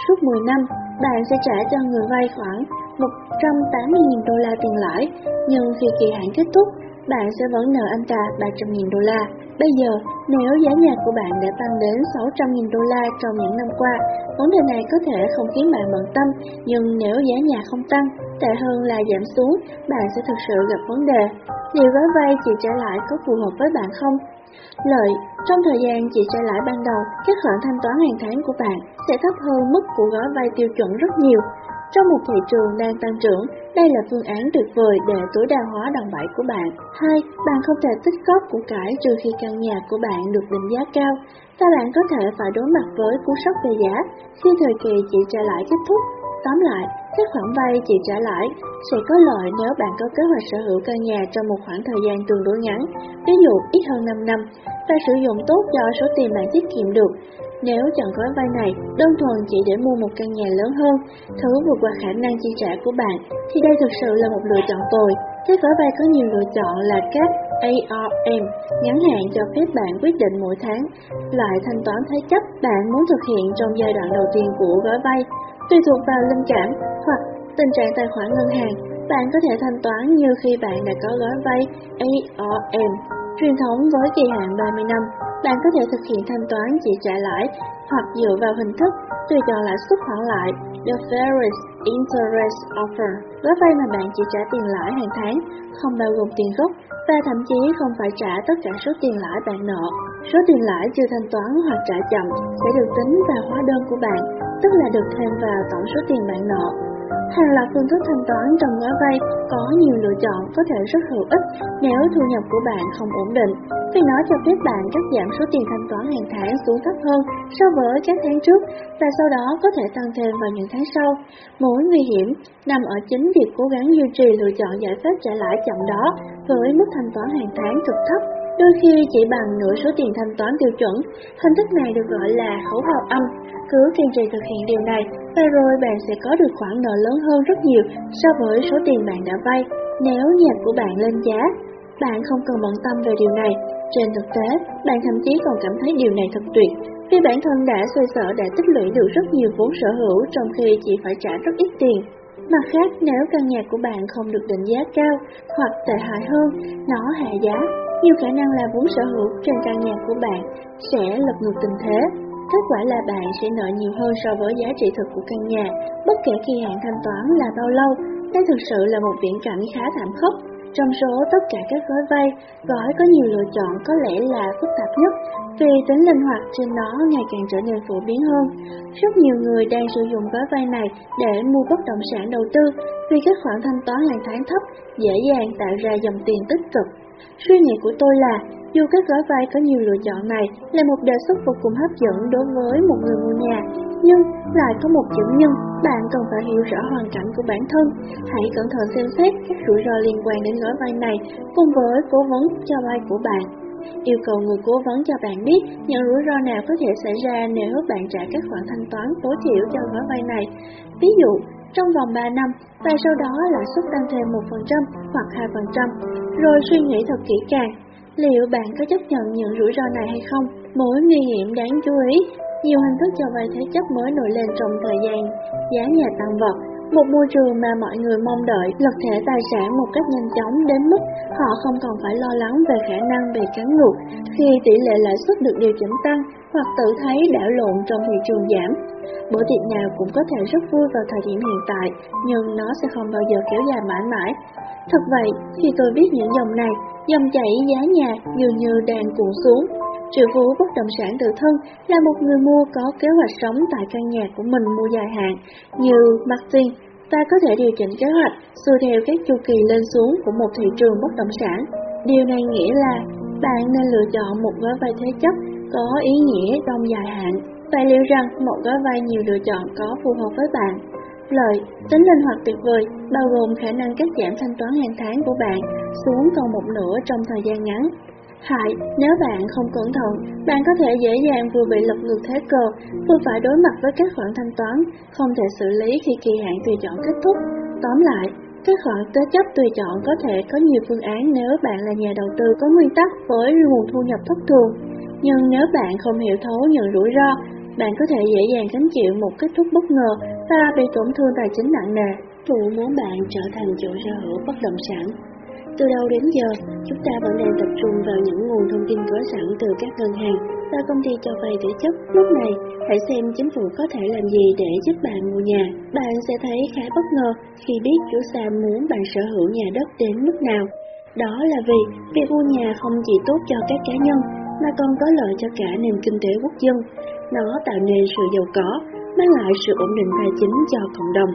suốt 10 năm, bạn sẽ trả cho người vay khoảng 180.000 đô la tiền lãi, nhưng khi kỳ hạn kết thúc, bạn sẽ vẫn nợ anh ta 300.000 đô la. Bây giờ, nếu giá nhà của bạn đã tăng đến 600.000 đô la trong những năm qua, vấn đề này có thể không khiến bạn bận tâm, nhưng nếu giá nhà không tăng, tệ hơn là giảm xuống, bạn sẽ thực sự gặp vấn đề. Liệu gói vay chỉ trả lãi có phù hợp với bạn không? Lợi, trong thời gian chỉ trả lãi ban đầu, các khoản thanh toán hàng tháng của bạn sẽ thấp hơn mức của gói vay tiêu chuẩn rất nhiều. Trong một thị trường đang tăng trưởng, đây là phương án tuyệt vời để tối đa hóa đòn bẩy của bạn. 2. Bạn không thể tích góp của cải trừ khi căn nhà của bạn được định giá cao, và bạn có thể phải đối mặt với cú sốc về giá khi thời kỳ chỉ trả lãi kết thúc. Tóm lại, các khoản vay chỉ trả lãi sẽ có lợi nếu bạn có kế hoạch sở hữu căn nhà trong một khoảng thời gian tương đối ngắn, ví dụ ít hơn 5 năm, và sử dụng tốt cho số tiền bạn tiết kiệm được. Nếu chọn gói vay này đơn thuần chỉ để mua một căn nhà lớn hơn, thứ vượt qua khả năng chi trả của bạn, thì đây thực sự là một lựa chọn tồi. Các gói vay có nhiều lựa chọn là các ARM ngắn hạn cho phép bạn quyết định mỗi tháng loại thanh toán thế chấp bạn muốn thực hiện trong giai đoạn đầu tiên của gói vay. Tùy thuộc vào linh cảm hoặc tình trạng tài khoản ngân hàng, bạn có thể thanh toán như khi bạn đã có gói vay AOM truyền thống với kỳ hạn 30 năm. Bạn có thể thực hiện thanh toán chỉ trả lãi hoặc dựa vào hình thức tùy chọn lãi suất khoản lại The Ferris Interest Offer. Gói vay mà bạn chỉ trả tiền lãi hàng tháng, không bao gồm tiền gốc và thậm chí không phải trả tất cả số tiền lãi bạn nợ. Số tiền lãi chưa thanh toán hoặc trả chậm sẽ được tính vào hóa đơn của bạn, tức là được thêm vào tổng số tiền bạn nợ. Hàng loạt phương thức thanh toán trong gói vay có nhiều lựa chọn có thể rất hữu ích nếu thu nhập của bạn không ổn định, vì nó cho phép bạn cắt giảm số tiền thanh toán hàng tháng xuống thấp hơn so với các tháng trước và sau đó có thể tăng thêm vào những tháng sau. Mối nguy hiểm nằm ở chính việc cố gắng duy trì lựa chọn giải pháp trả lãi chậm đó với mức thanh toán hàng tháng cực thấp đôi khi chỉ bằng nửa số tiền thanh toán tiêu chuẩn. Hình thức này được gọi là khấu hao âm. Cứ kiên trì thực hiện điều này, và rồi bạn sẽ có được khoản nợ lớn hơn rất nhiều so với số tiền bạn đã vay. Nếu nhà của bạn lên giá, bạn không cần bận tâm về điều này, Trên thực tế, bạn thậm chí còn cảm thấy điều này thật tuyệt, vì bản thân đã xoay sở đã tích lũy được rất nhiều vốn sở hữu trong khi chỉ phải trả rất ít tiền. Mặt khác, nếu căn nhà của bạn không được định giá cao hoặc tệ hại hơn, nó hạ giá, nhiều khả năng là vốn sở hữu trên căn nhà của bạn sẽ lật ngược tình thế. Kết quả là bạn sẽ nợ nhiều hơn so với giá trị thực của căn nhà, bất kể kỳ hạn thanh toán là bao lâu. Đây thực sự là một viễn cảnh khá thảm khốc. Trong số tất cả các gói vay, gói có nhiều lựa chọn có lẽ là phức tạp nhất vì tính linh hoạt trên nó ngày càng trở nên phổ biến hơn. Rất nhiều người đang sử dụng gói vay này để mua bất động sản đầu tư vì các khoản thanh toán hàng tháng thấp dễ dàng tạo ra dòng tiền tích cực. Suy nghĩ của tôi là dù các gói vay có nhiều lựa chọn này là một đề xuất vô cùng hấp dẫn đối với một người mua nhà, nhưng lại có một chữ nhưng, bạn cần phải hiểu rõ hoàn cảnh của bản thân. Hãy cẩn thận xem xét các rủi ro liên quan đến gói vay này cùng với cố vấn cho vay của bạn. Yêu cầu người cố vấn cho bạn biết những rủi ro nào có thể xảy ra nếu bạn trả các khoản thanh toán tối thiểu cho gói vay này. Ví dụ, trong vòng 3 năm và sau đó lãi suất tăng thêm 1% hoặc 2%, rồi suy nghĩ thật kỹ càng. Liệu bạn có chấp nhận những rủi ro này hay không? Mối nguy hiểm đáng chú ý, nhiều hình thức cho vay thế chấp mới nổi lên trong thời gian giá nhà tăng vọt một môi trường mà mọi người mong đợi lật thể tài sản một cách nhanh chóng đến mức họ không còn phải lo lắng về khả năng bị cắn ngược khi tỷ lệ lãi suất được điều chỉnh tăng hoặc tự thấy đảo lộn trong thị trường giảm. Bữa tiệc nào cũng có thể rất vui vào thời điểm hiện tại, nhưng nó sẽ không bao giờ kéo dài mãi mãi. Thật vậy, khi tôi viết những dòng này, dòng chảy giá nhà dường như đang cuộn xuống, Triệu phú bất động sản tự thân là một người mua có kế hoạch sống tại căn nhà của mình mua dài hạn, như Martin, ta có thể điều chỉnh kế hoạch xuôi theo các chu kỳ lên xuống của một thị trường bất động sản. Điều này nghĩa là bạn nên lựa chọn một gói vay thế chấp có ý nghĩa trong dài hạn và liệu rằng một gói vay nhiều lựa chọn có phù hợp với bạn. Lợi, tính linh hoạt tuyệt vời, bao gồm khả năng cắt giảm thanh toán hàng tháng của bạn xuống còn một nửa trong thời gian ngắn. Hại, nếu bạn không cẩn thận, bạn có thể dễ dàng vừa bị lật ngược thế cờ, vừa phải đối mặt với các khoản thanh toán, không thể xử lý khi kỳ hạn tùy chọn kết thúc. Tóm lại, các khoản thế chấp tùy chọn có thể có nhiều phương án nếu bạn là nhà đầu tư có nguyên tắc với nguồn thu nhập thất thường. Nhưng nếu bạn không hiểu thấu những rủi ro, bạn có thể dễ dàng gánh chịu một kết thúc bất ngờ và bị tổn thương tài chính nặng nề. tụ muốn bạn trở thành chủ sở hữu bất động sản từ đầu đến giờ, chúng ta vẫn đang tập trung vào những nguồn thông tin có sẵn từ các ngân hàng và công ty cho vay thế chấp. Lúc này, hãy xem chính phủ có thể làm gì để giúp bạn mua nhà. Bạn sẽ thấy khá bất ngờ khi biết chủ Sam muốn bạn sở hữu nhà đất đến mức nào. Đó là vì việc mua nhà không chỉ tốt cho các cá nhân mà còn có lợi cho cả nền kinh tế quốc dân. Nó tạo nên sự giàu có, mang lại sự ổn định tài chính cho cộng đồng,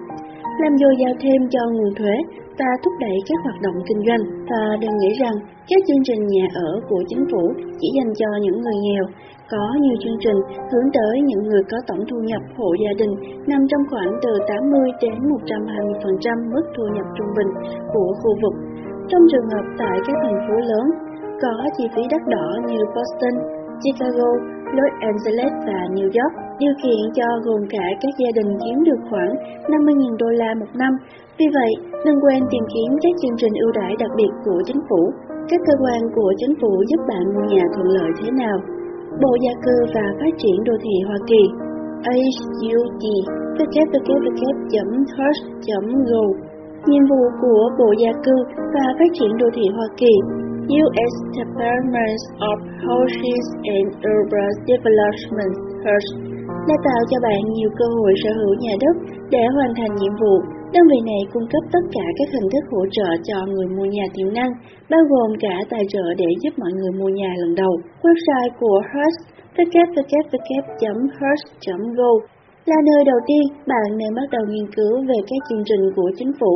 làm dồi dào thêm cho nguồn thuế và thúc đẩy các hoạt động kinh doanh và đừng nghĩ rằng các chương trình nhà ở của chính phủ chỉ dành cho những người nghèo. Có nhiều chương trình hướng tới những người có tổng thu nhập hộ gia đình nằm trong khoảng từ 80 đến 120% mức thu nhập trung bình của khu vực. Trong trường hợp tại các thành phố lớn, có chi phí đắt đỏ như Boston, Chicago, Los Angeles và New York, điều kiện cho gồm cả các gia đình kiếm được khoảng 50.000 đô la một năm. Vì vậy, đừng quên tìm kiếm các chương trình ưu đãi đặc biệt của chính phủ. Các cơ quan của chính phủ giúp bạn mua nhà thuận lợi thế nào? Bộ Gia cư và Phát triển Đô thị Hoa Kỳ HUD www.hearst.gov Nhiệm vụ của Bộ Gia cư và Phát triển Đô thị Hoa Kỳ U.S. Department of Housing and Urban Development HUD đã tạo cho bạn nhiều cơ hội sở hữu nhà đất để hoàn thành nhiệm vụ. Đơn vị này cung cấp tất cả các hình thức hỗ trợ cho người mua nhà tiềm năng, bao gồm cả tài trợ để giúp mọi người mua nhà lần đầu. Website của HUD www.hurst.gov là nơi đầu tiên bạn nên bắt đầu nghiên cứu về các chương trình của chính phủ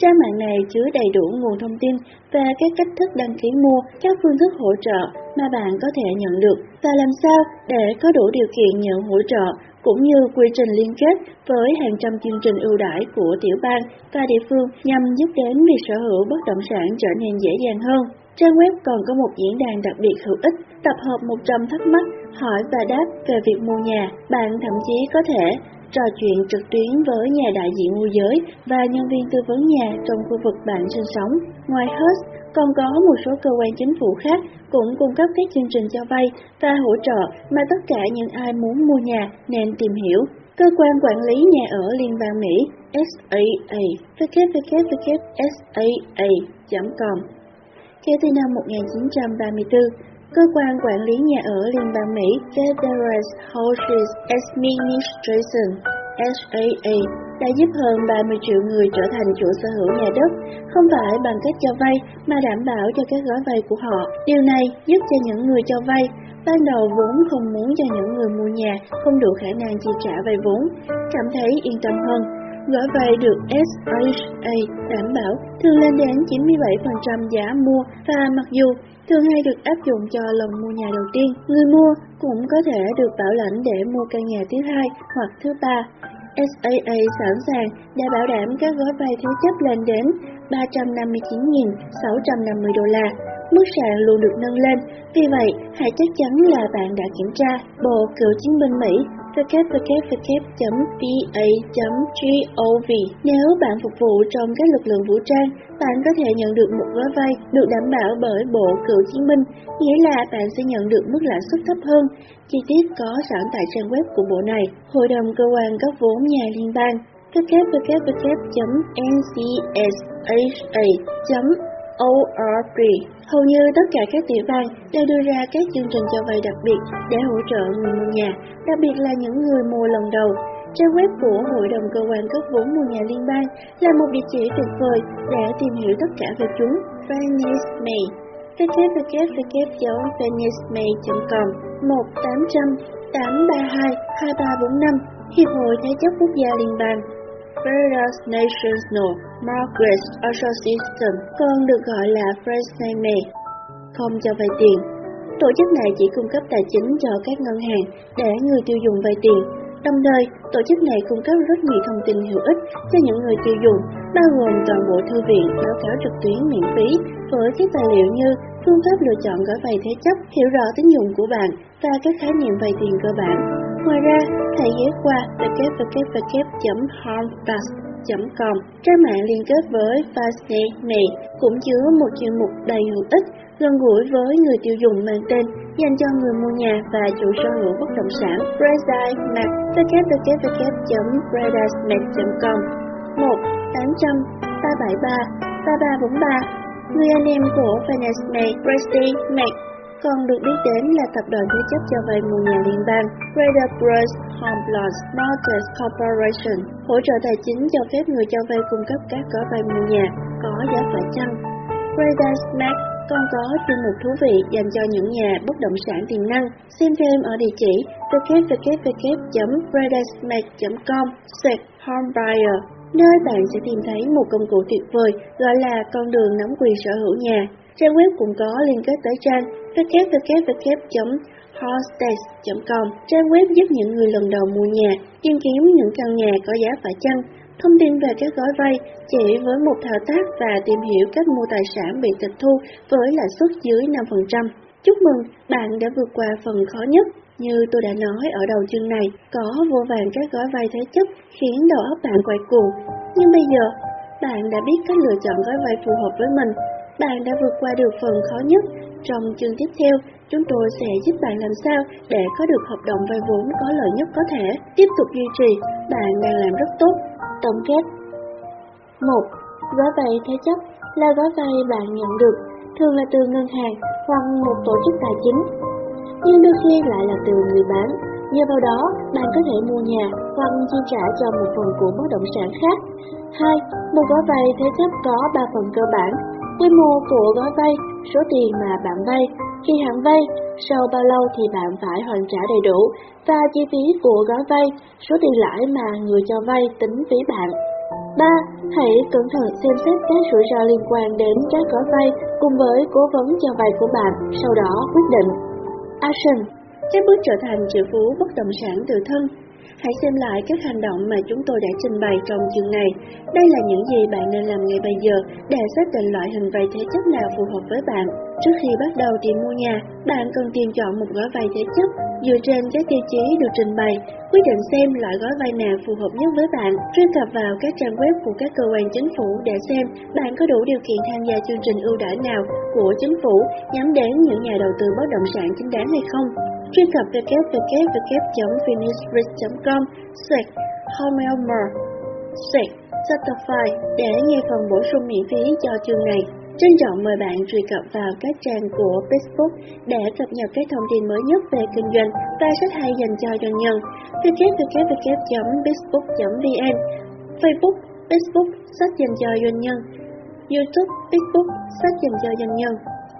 Trang mạng này chứa đầy đủ nguồn thông tin về các cách thức đăng ký mua, các phương thức hỗ trợ mà bạn có thể nhận được và làm sao để có đủ điều kiện nhận hỗ trợ cũng như quy trình liên kết với hàng trăm chương trình ưu đãi của tiểu bang và địa phương nhằm giúp đến việc sở hữu bất động sản trở nên dễ dàng hơn. Trang web còn có một diễn đàn đặc biệt hữu ích, tập hợp 100 thắc mắc, hỏi và đáp về việc mua nhà. Bạn thậm chí có thể trò chuyện trực tuyến với nhà đại diện môi giới và nhân viên tư vấn nhà trong khu vực bạn sinh sống. Ngoài Hurst, còn có một số cơ quan chính phủ khác cũng cung cấp các chương trình cho vay và hỗ trợ mà tất cả những ai muốn mua nhà nên tìm hiểu. Cơ quan quản lý nhà ở Liên bang Mỹ SAA www.saa.com Kể từ năm 1934, Cơ quan quản lý nhà ở Liên bang Mỹ Federal Housing Administration SAA đã giúp hơn 30 triệu người trở thành chủ sở hữu nhà đất, không phải bằng cách cho vay mà đảm bảo cho các gói vay của họ. Điều này giúp cho những người cho vay ban đầu vốn không muốn cho những người mua nhà không đủ khả năng chi trả vay vốn, cảm thấy yên tâm hơn. Gói vay được SHA đảm bảo thường lên đến 97% giá mua và mặc dù thường hay được áp dụng cho lần mua nhà đầu tiên, người mua cũng có thể được bảo lãnh để mua căn nhà thứ hai hoặc thứ ba. SAA sẵn sàng để bảo đảm các gói vay thế chấp lên đến 359.650 đô la. Mức sàn luôn được nâng lên, vì vậy hãy chắc chắn là bạn đã kiểm tra. Bộ Cựu chiến binh Mỹ www.pa.gov. Nếu bạn phục vụ trong các lực lượng vũ trang, bạn có thể nhận được một gói vay được đảm bảo bởi Bộ Cựu chiến binh, nghĩa là bạn sẽ nhận được mức lãi suất thấp hơn. Chi tiết có sẵn tại trang web của bộ này. Hội đồng cơ quan cấp vốn nhà liên bang www.ncsha.org Hầu như tất cả các tiểu bang đều đưa ra các chương trình cho vay đặc biệt để hỗ trợ người mua nhà, đặc biệt là những người mua lần đầu. Trang web của Hội đồng Cơ quan cấp vốn mua nhà liên bang là một địa chỉ tuyệt vời để tìm hiểu tất cả về chúng. Venice May www.venicemay.com 1 800 832 2345 Hiệp hội Thế chấp Quốc gia Liên bang various nations' Vedas Margaret Mortgage system, còn được gọi là FRSME, không cho vay tiền. Tổ chức này chỉ cung cấp tài chính cho các ngân hàng để người tiêu dùng vay tiền. Đồng thời, tổ chức này cung cấp rất nhiều thông tin hữu ích cho những người tiêu dùng, bao gồm toàn bộ thư viện, báo cáo trực tuyến miễn phí với các tài liệu như phương pháp lựa chọn gói vay thế chấp, hiểu rõ tín dụng của bạn và các khái niệm vay tiền cơ bản. Ngoài ra, hãy ghé qua www.homepass.com trang mạng liên kết với Fastname cũng chứa một chuyên mục đầy hữu ích gần gũi với người tiêu dùng mang tên dành cho người mua nhà và chủ sở hữu bất động sản. Bradismart www.bradismart.com 1 800 373 3343 Người anh em của Finance Mate, Prestige Mate còn được biết đến là tập đoàn thế chấp cho vay mua nhà liên bang Greater Bruce Home Loans Mortgage Corporation, hỗ trợ tài chính cho phép người cho vay cung cấp các gói vay mua nhà, có giá phải chăng. Greater Max còn có chuyên mục thú vị dành cho những nhà bất động sản tiềm năng. Xem thêm ở địa chỉ www.bradismart.com homebuyer, nơi bạn sẽ tìm thấy một công cụ tuyệt vời, gọi là con đường nắm quyền sở hữu nhà. Trang web cũng có liên kết tới trang www.hostess.com, trang web giúp những người lần đầu mua nhà tìm kiếm những căn nhà có giá phải chăng. Thông tin về các gói vay chỉ với một thao tác và tìm hiểu cách mua tài sản bị tịch thu với lãi suất dưới 5%. Chúc mừng, bạn đã vượt qua phần khó nhất. Như tôi đã nói ở đầu chương này, có vô vàng các gói vay thế chấp khiến đầu óc bạn quay cuồng. Nhưng bây giờ, bạn đã biết cách lựa chọn gói vay phù hợp với mình. Bạn đã vượt qua được phần khó nhất. Trong chương tiếp theo, chúng tôi sẽ giúp bạn làm sao để có được hợp đồng vay vốn có lợi nhất có thể. Tiếp tục duy trì, bạn đang làm rất tốt. Tổng kết 1. Gói vay thế chấp là gói vay bạn nhận được, thường là từ ngân hàng hoặc một tổ chức tài chính nhưng đôi khi lại là từ người bán. Nhờ vào đó, bạn có thể mua nhà hoặc chi trả cho một phần của bất động sản khác. 2. Một gói vay thế chấp có 3 phần cơ bản. Quy mô của gói vay, số tiền mà bạn vay, khi hạn vay, sau bao lâu thì bạn phải hoàn trả đầy đủ, và chi phí của gói vay, số tiền lãi mà người cho vay tính phí bạn. 3. Hãy cẩn thận xem xét các rủi ro liên quan đến các gói vay cùng với cố vấn cho vay của bạn, sau đó quyết định. Action Các bước trở thành triệu phú bất động sản tự thân Hãy xem lại các hành động mà chúng tôi đã trình bày trong chương này. Đây là những gì bạn nên làm ngay bây giờ để xác định loại hình vay thế chấp nào phù hợp với bạn. Trước khi bắt đầu tìm mua nhà, bạn cần tìm chọn một gói vay thế chấp dựa trên các tiêu chí được trình bày, quyết định xem loại gói vay nào phù hợp nhất với bạn. Truy cập vào các trang web của các cơ quan chính phủ để xem bạn có đủ điều kiện tham gia chương trình ưu đãi nào của chính phủ nhắm đến những nhà đầu tư bất động sản chính đáng hay không truy cập www.venusbridge.com sạch homelmer sạch certify để nghe phần bổ sung miễn phí cho chương này. Trân trọng mời bạn truy cập vào các trang của Facebook để cập nhật các thông tin mới nhất về kinh doanh và sách hay dành cho doanh nhân. www.facebook.vn Facebook, Facebook, sách dành cho doanh nhân. YouTube, Facebook, sách dành cho doanh nhân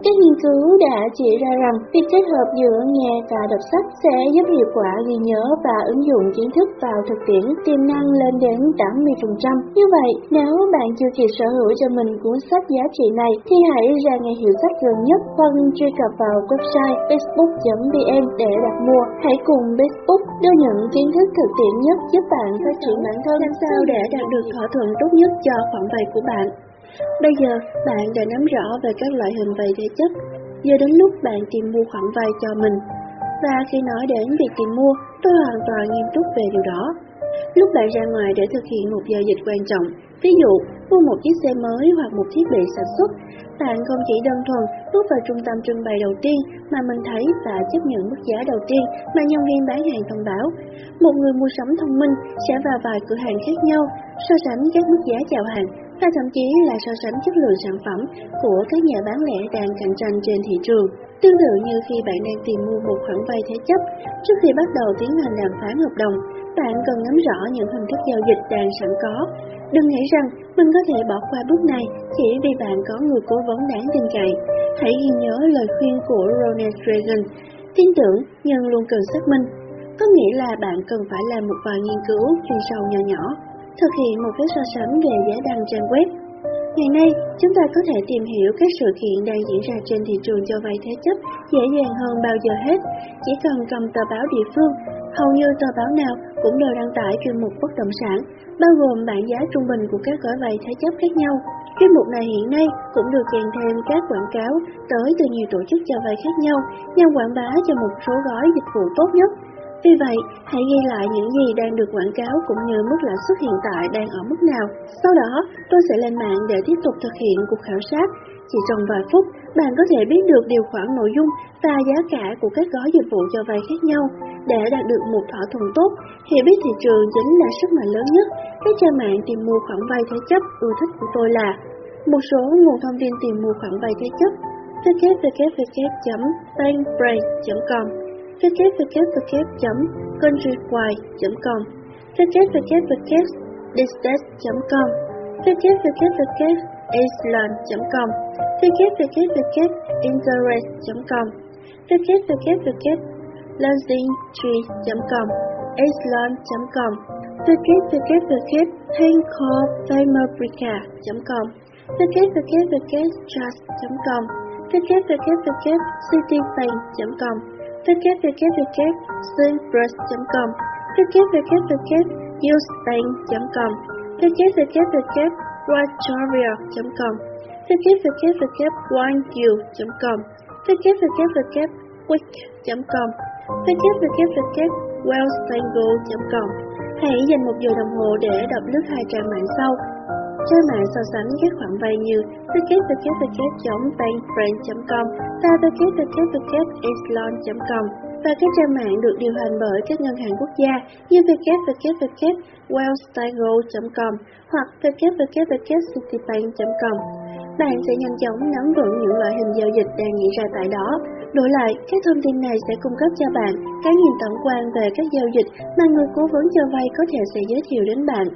các nghiên cứu đã chỉ ra rằng việc kết hợp giữa nghe và đọc sách sẽ giúp hiệu quả ghi nhớ và ứng dụng kiến thức vào thực tiễn tiềm năng lên đến 80%. Như vậy, nếu bạn chưa kịp sở hữu cho mình cuốn sách giá trị này thì hãy ra ngay hiệu sách gần nhất hoặc truy cập vào website facebook.vn để đặt mua. Hãy cùng Facebook đưa những kiến thức thực tiễn nhất giúp bạn phát triển bản thân làm sao để đạt được thỏa thuận tốt nhất cho khoản vay của bạn. Bây giờ, bạn đã nắm rõ về các loại hình vay thế chấp. Giờ đến lúc bạn tìm mua khoản vay cho mình. Và khi nói đến việc tìm mua, tôi hoàn toàn nghiêm túc về điều đó. Lúc bạn ra ngoài để thực hiện một giao dịch quan trọng, ví dụ mua một chiếc xe mới hoặc một thiết bị sản xuất, bạn không chỉ đơn thuần bước vào trung tâm trưng bày đầu tiên mà mình thấy và chấp nhận mức giá đầu tiên mà nhân viên bán hàng thông báo. Một người mua sắm thông minh sẽ vào vài cửa hàng khác nhau, so sánh các mức giá chào hàng và thậm chí là so sánh chất lượng sản phẩm của các nhà bán lẻ đang cạnh tranh trên thị trường. Tương tự như khi bạn đang tìm mua một khoản vay thế chấp, trước khi bắt đầu tiến hành đàm phán hợp đồng, bạn cần nắm rõ những hình thức giao dịch đang sẵn có. Đừng nghĩ rằng mình có thể bỏ qua bước này chỉ vì bạn có người cố vấn đáng tin cậy. Hãy ghi nhớ lời khuyên của Ronald Reagan, tin tưởng nhưng luôn cần xác minh. Có nghĩa là bạn cần phải làm một vài nghiên cứu chuyên sâu nhỏ nhỏ thực hiện một cái so sánh về giá đăng trang web. Ngày nay, chúng ta có thể tìm hiểu các sự kiện đang diễn ra trên thị trường cho vay thế chấp dễ dàng hơn bao giờ hết. Chỉ cần cầm tờ báo địa phương, hầu như tờ báo nào cũng đều đăng tải chuyên mục bất động sản, bao gồm bảng giá trung bình của các gói vay thế chấp khác nhau. Chuyên mục này hiện nay cũng được kèm thêm các quảng cáo tới từ nhiều tổ chức cho vay khác nhau nhằm quảng bá cho một số gói dịch vụ tốt nhất. Vì vậy, hãy ghi lại những gì đang được quảng cáo cũng như mức lãi suất hiện tại đang ở mức nào. Sau đó, tôi sẽ lên mạng để tiếp tục thực hiện cuộc khảo sát. Chỉ trong vài phút, bạn có thể biết được điều khoản nội dung và giá cả của các gói dịch vụ cho vay khác nhau. Để đạt được một thỏa thuận tốt, hiểu biết thị trường chính là sức mạnh lớn nhất. Các trang mạng tìm mua khoản vay thế chấp ưa thích của tôi là một số nguồn thông tin tìm mua khoản vay thế chấp www.bankbreak.com www.countrywide.com www.distance.com www.island.com www.interest.com www.lansingtree.com island.com www.hancorfamerbrica.com www.trust.com www.citybank.com www.swingpress.com www.usebank.com www.whitetravel.com www.wineview.com www.quick.com www.wellstangle.com Hãy dành một giờ đồng hồ để đọc lướt hai trang mạng sau. Trang mạng so sánh các khoản vay như www.bankfriend.com và www.islon.com và các trang mạng được điều hành bởi các ngân hàng quốc gia như www.wellstyle.com hoặc www.citibank.com. Bạn sẽ nhanh chóng nắm vững những loại hình giao dịch đang diễn ra tại đó Đổi lại, các thông tin này sẽ cung cấp cho bạn cái nhìn tổng quan về các giao dịch mà người cố vấn cho vay có thể sẽ giới thiệu đến bạn.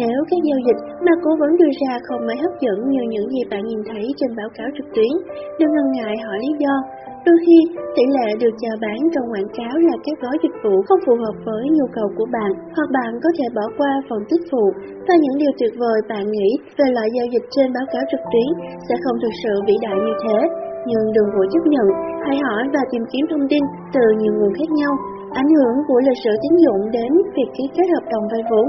Nếu các giao dịch mà cố vấn đưa ra không mấy hấp dẫn như những gì bạn nhìn thấy trên báo cáo trực tuyến, đừng ngần ngại hỏi lý do. Đôi khi, tỷ lệ được chào bán trong quảng cáo là các gói dịch vụ không phù hợp với nhu cầu của bạn, hoặc bạn có thể bỏ qua phần tích phụ và những điều tuyệt vời bạn nghĩ về loại giao dịch trên báo cáo trực tuyến sẽ không thực sự vĩ đại như thế nhưng đừng vội chấp nhận, hãy hỏi và tìm kiếm thông tin từ nhiều nguồn khác nhau. Ảnh hưởng của lịch sử tín dụng đến việc ký kết hợp đồng vay vốn.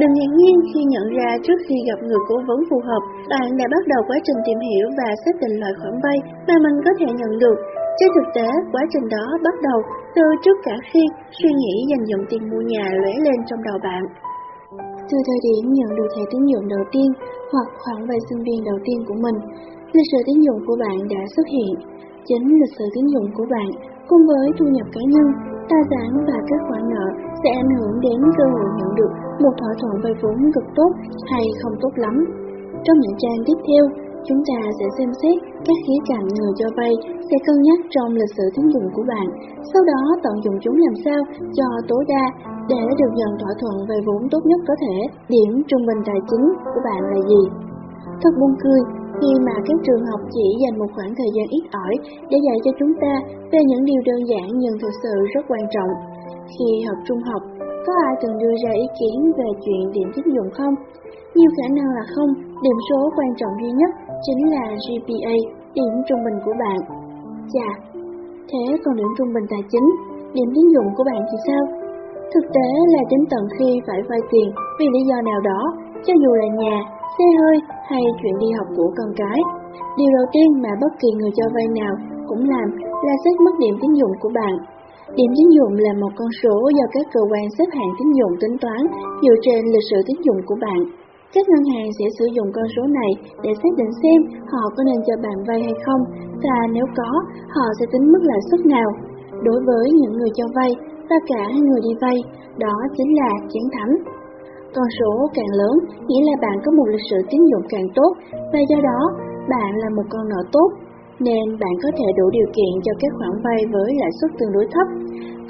Đừng ngạc nhiên khi nhận ra trước khi gặp người cố vấn phù hợp, bạn đã bắt đầu quá trình tìm hiểu và xác định loại khoản vay mà mình có thể nhận được. Trên thực tế, quá trình đó bắt đầu từ trước cả khi suy nghĩ dành dụm tiền mua nhà lóe lên trong đầu bạn. Từ thời điểm nhận được thẻ tín dụng đầu tiên hoặc khoản vay sinh viên đầu tiên của mình, lịch sử tín dụng của bạn đã xuất hiện. Chính lịch sử tín dụng của bạn cùng với thu nhập cá nhân, tài sản và các khoản nợ sẽ ảnh hưởng đến cơ hội nhận được một thỏa thuận vay vốn cực tốt hay không tốt lắm. Trong những trang tiếp theo, chúng ta sẽ xem xét các khía cạnh người cho vay sẽ cân nhắc trong lịch sử tín dụng của bạn, sau đó tận dụng chúng làm sao cho tối đa để được nhận thỏa thuận vay vốn tốt nhất có thể. Điểm trung bình tài chính của bạn là gì? Thật buồn cười, khi mà các trường học chỉ dành một khoảng thời gian ít ỏi để dạy cho chúng ta về những điều đơn giản nhưng thực sự rất quan trọng. Khi học trung học, có ai từng đưa ra ý kiến về chuyện điểm tín dụng không? Nhiều khả năng là không, điểm số quan trọng duy nhất chính là GPA, điểm trung bình của bạn. Chà, thế còn điểm trung bình tài chính, điểm tín dụng của bạn thì sao? Thực tế là đến tận khi phải vay tiền vì lý do nào đó, cho dù là nhà, xe hơi hay chuyện đi học của con cái. Điều đầu tiên mà bất kỳ người cho vay nào cũng làm là xét mức điểm tín dụng của bạn. Điểm tín dụng là một con số do các cơ quan xếp hạng tín dụng tính toán dựa trên lịch sử tín dụng của bạn. Các ngân hàng sẽ sử dụng con số này để xác định xem họ có nên cho bạn vay hay không, và nếu có, họ sẽ tính mức lãi suất nào. Đối với những người cho vay và cả người đi vay, đó chính là chiến thắng. Con số càng lớn nghĩa là bạn có một lịch sử tín dụng càng tốt và do đó bạn là một con nợ tốt nên bạn có thể đủ điều kiện cho các khoản vay với lãi suất tương đối thấp.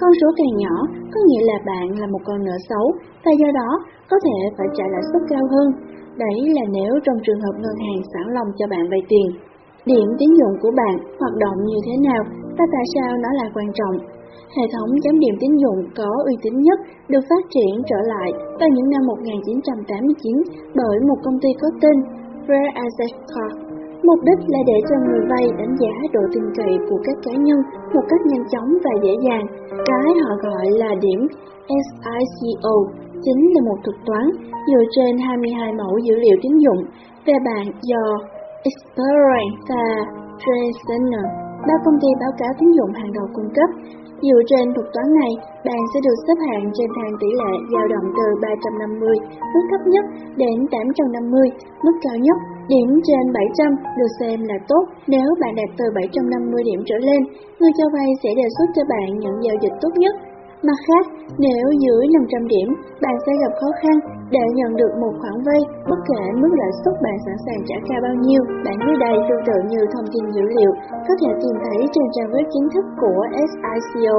Con số càng nhỏ có nghĩa là bạn là một con nợ xấu và do đó có thể phải trả lãi suất cao hơn. Đấy là nếu trong trường hợp ngân hàng sẵn lòng cho bạn vay tiền. Điểm tín dụng của bạn hoạt động như thế nào và tại sao nó là quan trọng? Hệ thống chấm điểm tín dụng có uy tín nhất được phát triển trở lại vào những năm 1989 bởi một công ty có tên Fair Asset Corp. Mục đích là để cho người vay đánh giá độ tin cậy của các cá nhân một cách nhanh chóng và dễ dàng. Cái họ gọi là điểm SICO chính là một thuật toán dựa trên 22 mẫu dữ liệu tín dụng về bạn do Experian và Tracenter, ba công ty báo cáo tín dụng hàng đầu cung cấp. Dựa trên thuật toán này, bạn sẽ được xếp hạng trên thang tỷ lệ dao động từ 350, mức thấp nhất, đến 850, mức cao nhất. Điểm trên 700 được xem là tốt nếu bạn đạt từ 750 điểm trở lên, người cho vay sẽ đề xuất cho bạn những giao dịch tốt nhất. Mặt khác, nếu dưới 500 điểm, bạn sẽ gặp khó khăn để nhận được một khoản vay, bất kể mức lãi suất bạn sẵn sàng trả cao bao nhiêu. Bản dưới đây tương tự như thông tin dữ liệu có thể tìm thấy trên trang web chính thức của SICO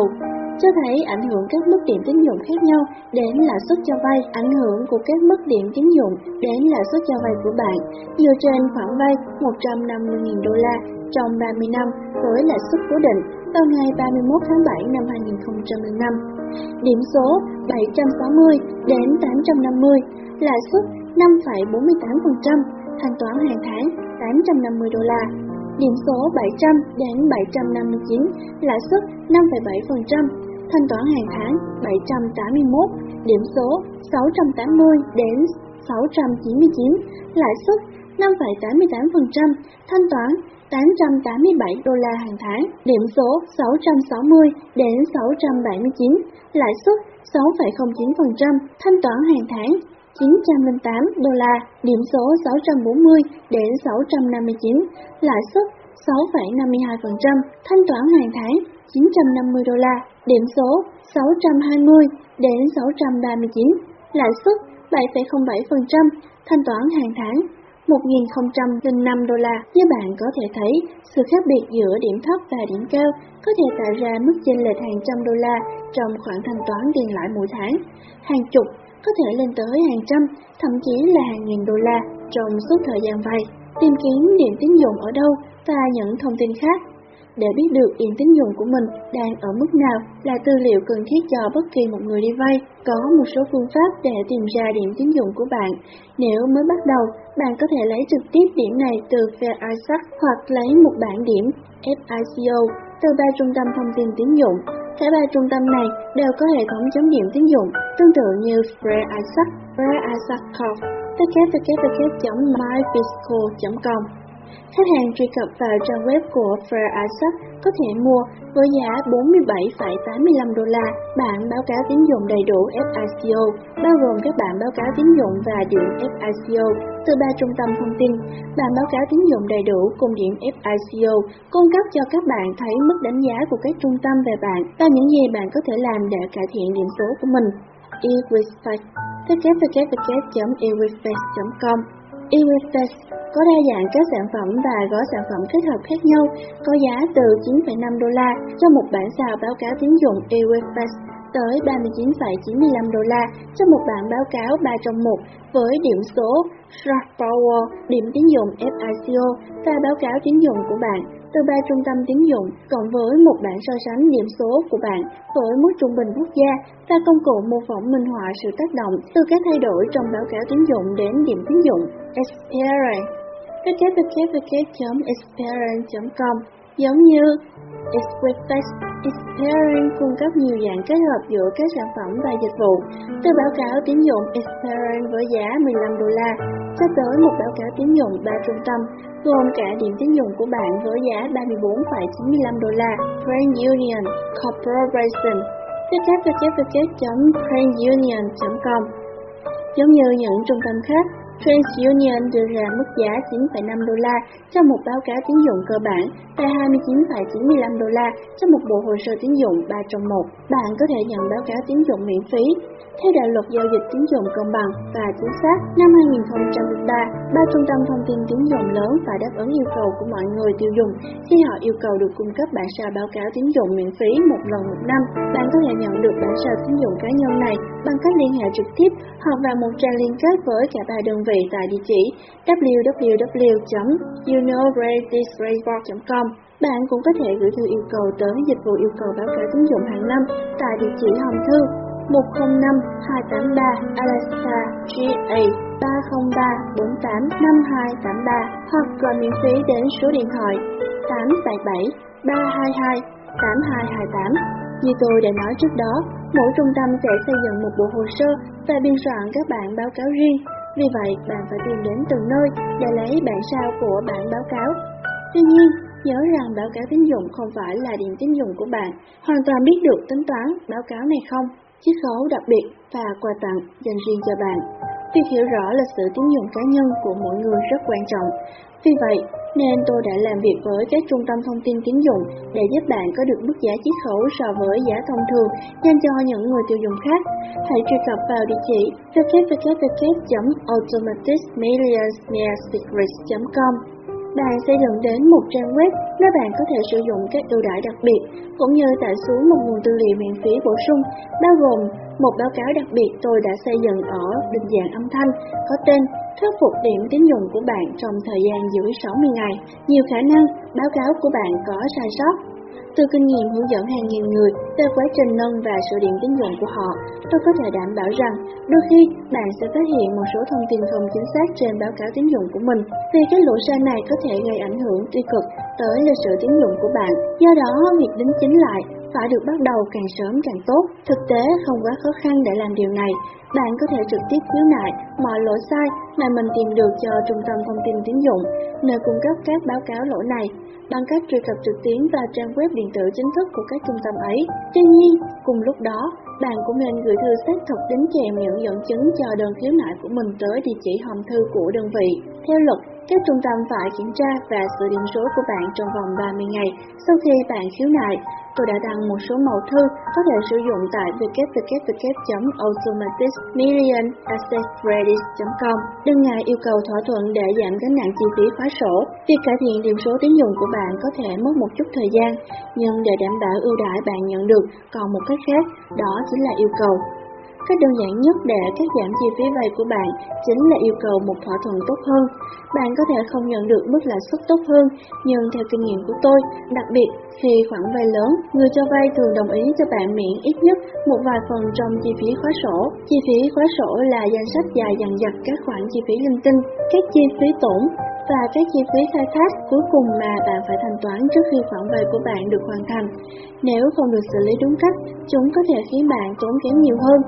cho thấy ảnh hưởng các mức điểm tín dụng khác nhau đến lãi suất cho vay, ảnh hưởng của các mức điểm tín dụng đến lãi suất cho vay của bạn dựa trên khoản vay 150.000 đô la trong 30 năm với lãi suất cố định vào ngày 31 tháng 7 năm 2005. Điểm số 760 đến 850, lãi suất 5,48%, thanh toán hàng tháng 850 đô la. Điểm số 700 đến 759, lãi suất 5,7%, thanh toán hàng tháng 781, điểm số 680 đến 699, lãi suất 5,88%, thanh toán 887 đô la hàng tháng, điểm số 660 đến 679, lãi suất 6,09%, thanh toán hàng tháng 908 đô la, điểm số 640 đến 659, lãi suất 6,52%, thanh toán hàng tháng 950 đô la, điểm số 620 đến 639, lãi suất 7,07%, thanh toán hàng tháng 1.005 đô la. Như bạn có thể thấy, sự khác biệt giữa điểm thấp và điểm cao có thể tạo ra mức chênh lệch hàng trăm đô la trong khoản thanh toán tiền lãi mỗi tháng, hàng chục, có thể lên tới hàng trăm, thậm chí là hàng nghìn đô la trong suốt thời gian vay. Tìm kiếm điểm tín dụng ở đâu và những thông tin khác để biết được điểm tín dụng của mình đang ở mức nào là tư liệu cần thiết cho bất kỳ một người đi vay. Có một số phương pháp để tìm ra điểm tín dụng của bạn. Nếu mới bắt đầu, bạn có thể lấy trực tiếp điểm này từ Fair Isaac hoặc lấy một bảng điểm FICO từ ba trung tâm thông tin tín dụng. Cả ba trung tâm này đều có hệ thống chấm điểm tín dụng tương tự như Fair Isaac, Fair Isaac Corp, www.myfiscal.com. Khách hàng truy cập vào trang web của Fair Isaac có thể mua với giá 47,85 đô la bản báo cáo tín dụng đầy đủ FICO, bao gồm các bản báo cáo tín dụng và điểm FICO từ ba trung tâm thông tin. Bản báo cáo tín dụng đầy đủ cùng điểm FICO cung cấp cho các bạn thấy mức đánh giá của các trung tâm về bạn và những gì bạn có thể làm để cải thiện điểm số của mình. eWithFace www.eWithFace.com eWithFace có đa dạng các sản phẩm và gói sản phẩm kết hợp khác nhau, có giá từ 9,5 đô la cho một bản sao báo cáo tín dụng eWebFast tới 39,95 đô la cho một bản báo cáo 3 trong 1 với điểm số Sharp Power, điểm tín dụng FICO và báo cáo tín dụng của bạn từ ba trung tâm tín dụng cộng với một bảng so sánh điểm số của bạn với mức trung bình quốc gia và công cụ mô phỏng minh họa sự tác động từ các thay đổi trong báo cáo tín dụng đến điểm tín dụng. Experience www.experience.com giống như Express Experian cung cấp nhiều dạng kết hợp giữa các sản phẩm và dịch vụ, từ báo cáo tín dụng Experian với giá 15 đô la cho tới một báo cáo tín dụng 3 trung tâm, gồm cả điểm tín dụng của bạn với giá 34,95 đô la. Grand Union Corporation www.creditunion.com Giống như những trung tâm khác, TransUnion đưa ra mức giá 9,5 đô la cho một báo cáo tín dụng cơ bản và 29,95 đô la cho một bộ hồ sơ tín dụng 3 trong 1. Bạn có thể nhận báo cáo tín dụng miễn phí. Theo đạo luật giao dịch tín dụng công bằng và chính xác năm 2003, ba trung tâm thông tin tín dụng lớn phải đáp ứng yêu cầu của mọi người tiêu dùng khi họ yêu cầu được cung cấp bản sao báo cáo tín dụng miễn phí một lần một năm. Bạn có thể nhận được bản sao tín dụng cá nhân này bằng cách liên hệ trực tiếp hoặc vào một trang liên kết với cả ba đơn vị tại địa chỉ www.youknowreadysreport.com. Bạn cũng có thể gửi thư yêu cầu tới dịch vụ yêu cầu báo cáo tín dụng hàng năm tại địa chỉ hòm thư 105 283 Alaska GA 303 48 5283 hoặc gọi miễn phí đến số điện thoại 877 322 8228. Như tôi đã nói trước đó, mỗi trung tâm sẽ xây dựng một bộ hồ sơ và biên soạn các bản báo cáo riêng vì vậy, bạn phải tìm đến từng nơi để lấy bản sao của bản báo cáo. Tuy nhiên, nhớ rằng báo cáo tín dụng không phải là điểm tín dụng của bạn, hoàn toàn biết được tính toán báo cáo này không, chiết khấu đặc biệt và quà tặng dành riêng cho bạn. Việc hiểu rõ lịch sử tín dụng cá nhân của mỗi người rất quan trọng. Vì vậy, nên tôi đã làm việc với các trung tâm thông tin tín dụng để giúp bạn có được mức giá chiết khấu so với giá thông thường dành cho những người tiêu dùng khác. Hãy truy cập vào địa chỉ www.automaticmillionsmeresecrets.com bạn sẽ dẫn đến một trang web nơi bạn có thể sử dụng các ưu đãi đặc biệt, cũng như tải xuống một nguồn tư liệu miễn phí bổ sung, bao gồm một báo cáo đặc biệt tôi đã xây dựng ở định dạng âm thanh, có tên Khắc phục điểm tín dụng của bạn trong thời gian dưới 60 ngày. Nhiều khả năng báo cáo của bạn có sai sót từ kinh nghiệm hướng dẫn hàng nghìn người về quá trình nâng và sửa điểm tín dụng của họ, tôi có thể đảm bảo rằng đôi khi bạn sẽ phát hiện một số thông tin không chính xác trên báo cáo tín dụng của mình, vì các lỗ sai này có thể gây ảnh hưởng tiêu cực tới lịch sử tín dụng của bạn. Do đó, việc đính chính lại phải được bắt đầu càng sớm càng tốt. Thực tế không quá khó khăn để làm điều này. Bạn có thể trực tiếp khiếu nại mọi lỗi sai mà mình tìm được cho trung tâm thông tin tín dụng, nơi cung cấp các báo cáo lỗi này bằng cách truy cập trực tuyến vào trang web điện tử chính thức của các trung tâm ấy. Tuy nhiên, cùng lúc đó, bạn cũng nên gửi thư xác thực đính kèm những dẫn chứng cho đơn khiếu nại của mình tới địa chỉ hòm thư của đơn vị. Theo luật, các trung tâm phải kiểm tra và sửa điểm số của bạn trong vòng 30 ngày sau khi bạn khiếu nại. Tôi đã đăng một số mẫu thư có thể sử dụng tại www.automaticmillionaccesscredit.com. Đừng ngại yêu cầu thỏa thuận để giảm gánh nặng chi phí khóa sổ. Việc cải thiện điểm số tín dụng của bạn có thể mất một chút thời gian, nhưng để đảm bảo ưu đãi bạn nhận được còn một cách khác, đó chính là yêu cầu Cách đơn giản nhất để cắt giảm chi phí vay của bạn chính là yêu cầu một thỏa thuận tốt hơn. Bạn có thể không nhận được mức lãi suất tốt hơn, nhưng theo kinh nghiệm của tôi, đặc biệt khi khoản vay lớn, người cho vay thường đồng ý cho bạn miễn ít nhất một vài phần trong chi phí khóa sổ. Chi phí khóa sổ là danh sách dài dằng dặc các khoản chi phí linh tinh, các chi phí tổn, và các chi phí khai thác cuối cùng mà bạn phải thanh toán trước khi khoản vay của bạn được hoàn thành. Nếu không được xử lý đúng cách, chúng có thể khiến bạn tốn kém nhiều hơn.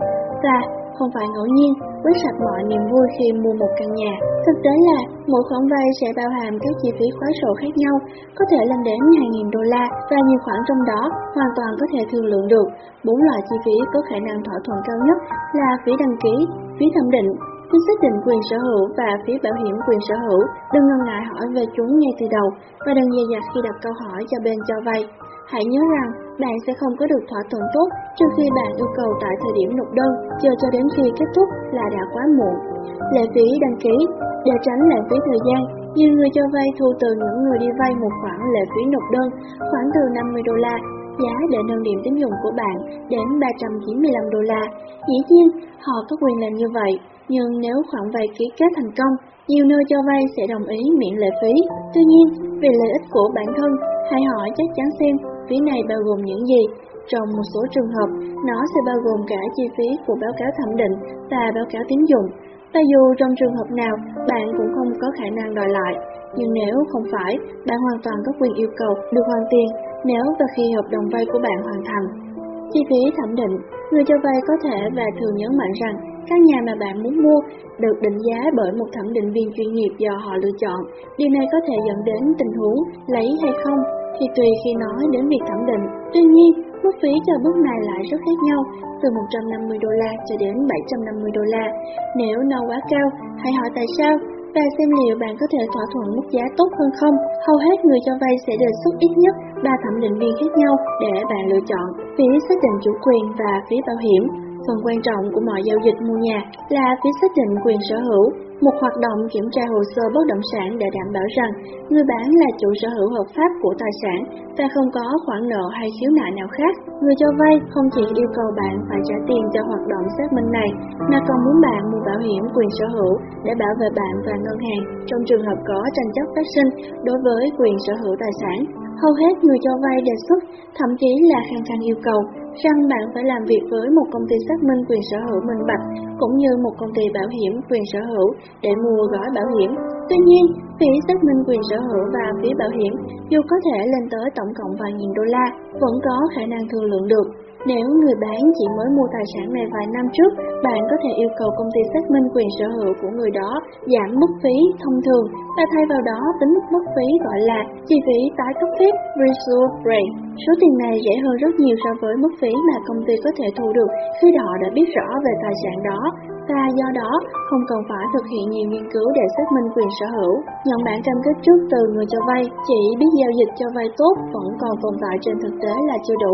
Và không phải ngẫu nhiên, với sạch mọi niềm vui khi mua một căn nhà. Thực tế là mỗi khoản vay sẽ bao hàm các chi phí khóa sổ khác nhau, có thể lên đến 2.000 đô la và nhiều khoản trong đó hoàn toàn có thể thương lượng được. Bốn loại chi phí có khả năng thỏa thuận cao nhất là phí đăng ký, phí thẩm định, phí xác định quyền sở hữu và phí bảo hiểm quyền sở hữu. Đừng ngần ngại hỏi về chúng ngay từ đầu và đừng dè dặt khi đặt câu hỏi cho bên cho vay. Hãy nhớ rằng bạn sẽ không có được thỏa thuận tốt trừ khi bạn yêu cầu tại thời điểm nộp đơn, chờ cho đến khi kết thúc là đã quá muộn. Lệ phí đăng ký Để tránh lãng phí thời gian, nhiều người cho vay thu từ những người đi vay một khoản lệ phí nộp đơn khoảng từ 50 đô la giá để nâng điểm tín dụng của bạn đến 395 đô la. Dĩ nhiên, họ có quyền làm như vậy, nhưng nếu khoản vay ký kết thành công, nhiều nơi cho vay sẽ đồng ý miễn lệ phí. Tuy nhiên, vì lợi ích của bản thân, hãy hỏi chắc chắn xem phí này bao gồm những gì. Trong một số trường hợp, nó sẽ bao gồm cả chi phí của báo cáo thẩm định và báo cáo tín dụng. Và dù trong trường hợp nào, bạn cũng không có khả năng đòi lại, nhưng nếu không phải, bạn hoàn toàn có quyền yêu cầu được hoàn tiền nếu và khi hợp đồng vay của bạn hoàn thành. Chi phí thẩm định, người cho vay có thể và thường nhấn mạnh rằng căn nhà mà bạn muốn mua được định giá bởi một thẩm định viên chuyên nghiệp do họ lựa chọn. Điều này có thể dẫn đến tình huống lấy hay không thì tùy khi nói đến việc thẩm định. Tuy nhiên, mức phí cho bước này lại rất khác nhau, từ 150 đô la cho đến 750 đô la. Nếu nó quá cao, hãy hỏi tại sao và xem liệu bạn có thể thỏa thuận mức giá tốt hơn không. Hầu hết người cho vay sẽ đề xuất ít nhất 3 thẩm định viên khác nhau để bạn lựa chọn phí xác định chủ quyền và phí bảo hiểm. Phần quan trọng của mọi giao dịch mua nhà là phía xác định quyền sở hữu, một hoạt động kiểm tra hồ sơ bất động sản để đảm bảo rằng người bán là chủ sở hữu hợp pháp của tài sản và không có khoản nợ hay khiếu nại nào khác. Người cho vay không chỉ yêu cầu bạn phải trả tiền cho hoạt động xác minh này, mà còn muốn bạn mua bảo hiểm quyền sở hữu để bảo vệ bạn và ngân hàng trong trường hợp có tranh chấp phát sinh đối với quyền sở hữu tài sản. Hầu hết người cho vay đề xuất, thậm chí là khăng khăng yêu cầu rằng bạn phải làm việc với một công ty xác minh quyền sở hữu minh bạch, cũng như một công ty bảo hiểm quyền sở hữu để mua gói bảo hiểm. Tuy nhiên, phí xác minh quyền sở hữu và phí bảo hiểm dù có thể lên tới tổng cộng vài nghìn đô la, vẫn có khả năng thương lượng được. Nếu người bán chỉ mới mua tài sản này vài năm trước, bạn có thể yêu cầu công ty xác minh quyền sở hữu của người đó giảm mức phí thông thường và thay vào đó tính mức phí gọi là chi phí tái cấp phép reserve rate. Số tiền này rẻ hơn rất nhiều so với mức phí mà công ty có thể thu được khi họ đã biết rõ về tài sản đó ta do đó không cần phải thực hiện nhiều nghiên cứu để xác minh quyền sở hữu. Nhận bản cam kết trước từ người cho vay, chỉ biết giao dịch cho vay tốt vẫn còn tồn tại trên thực tế là chưa đủ.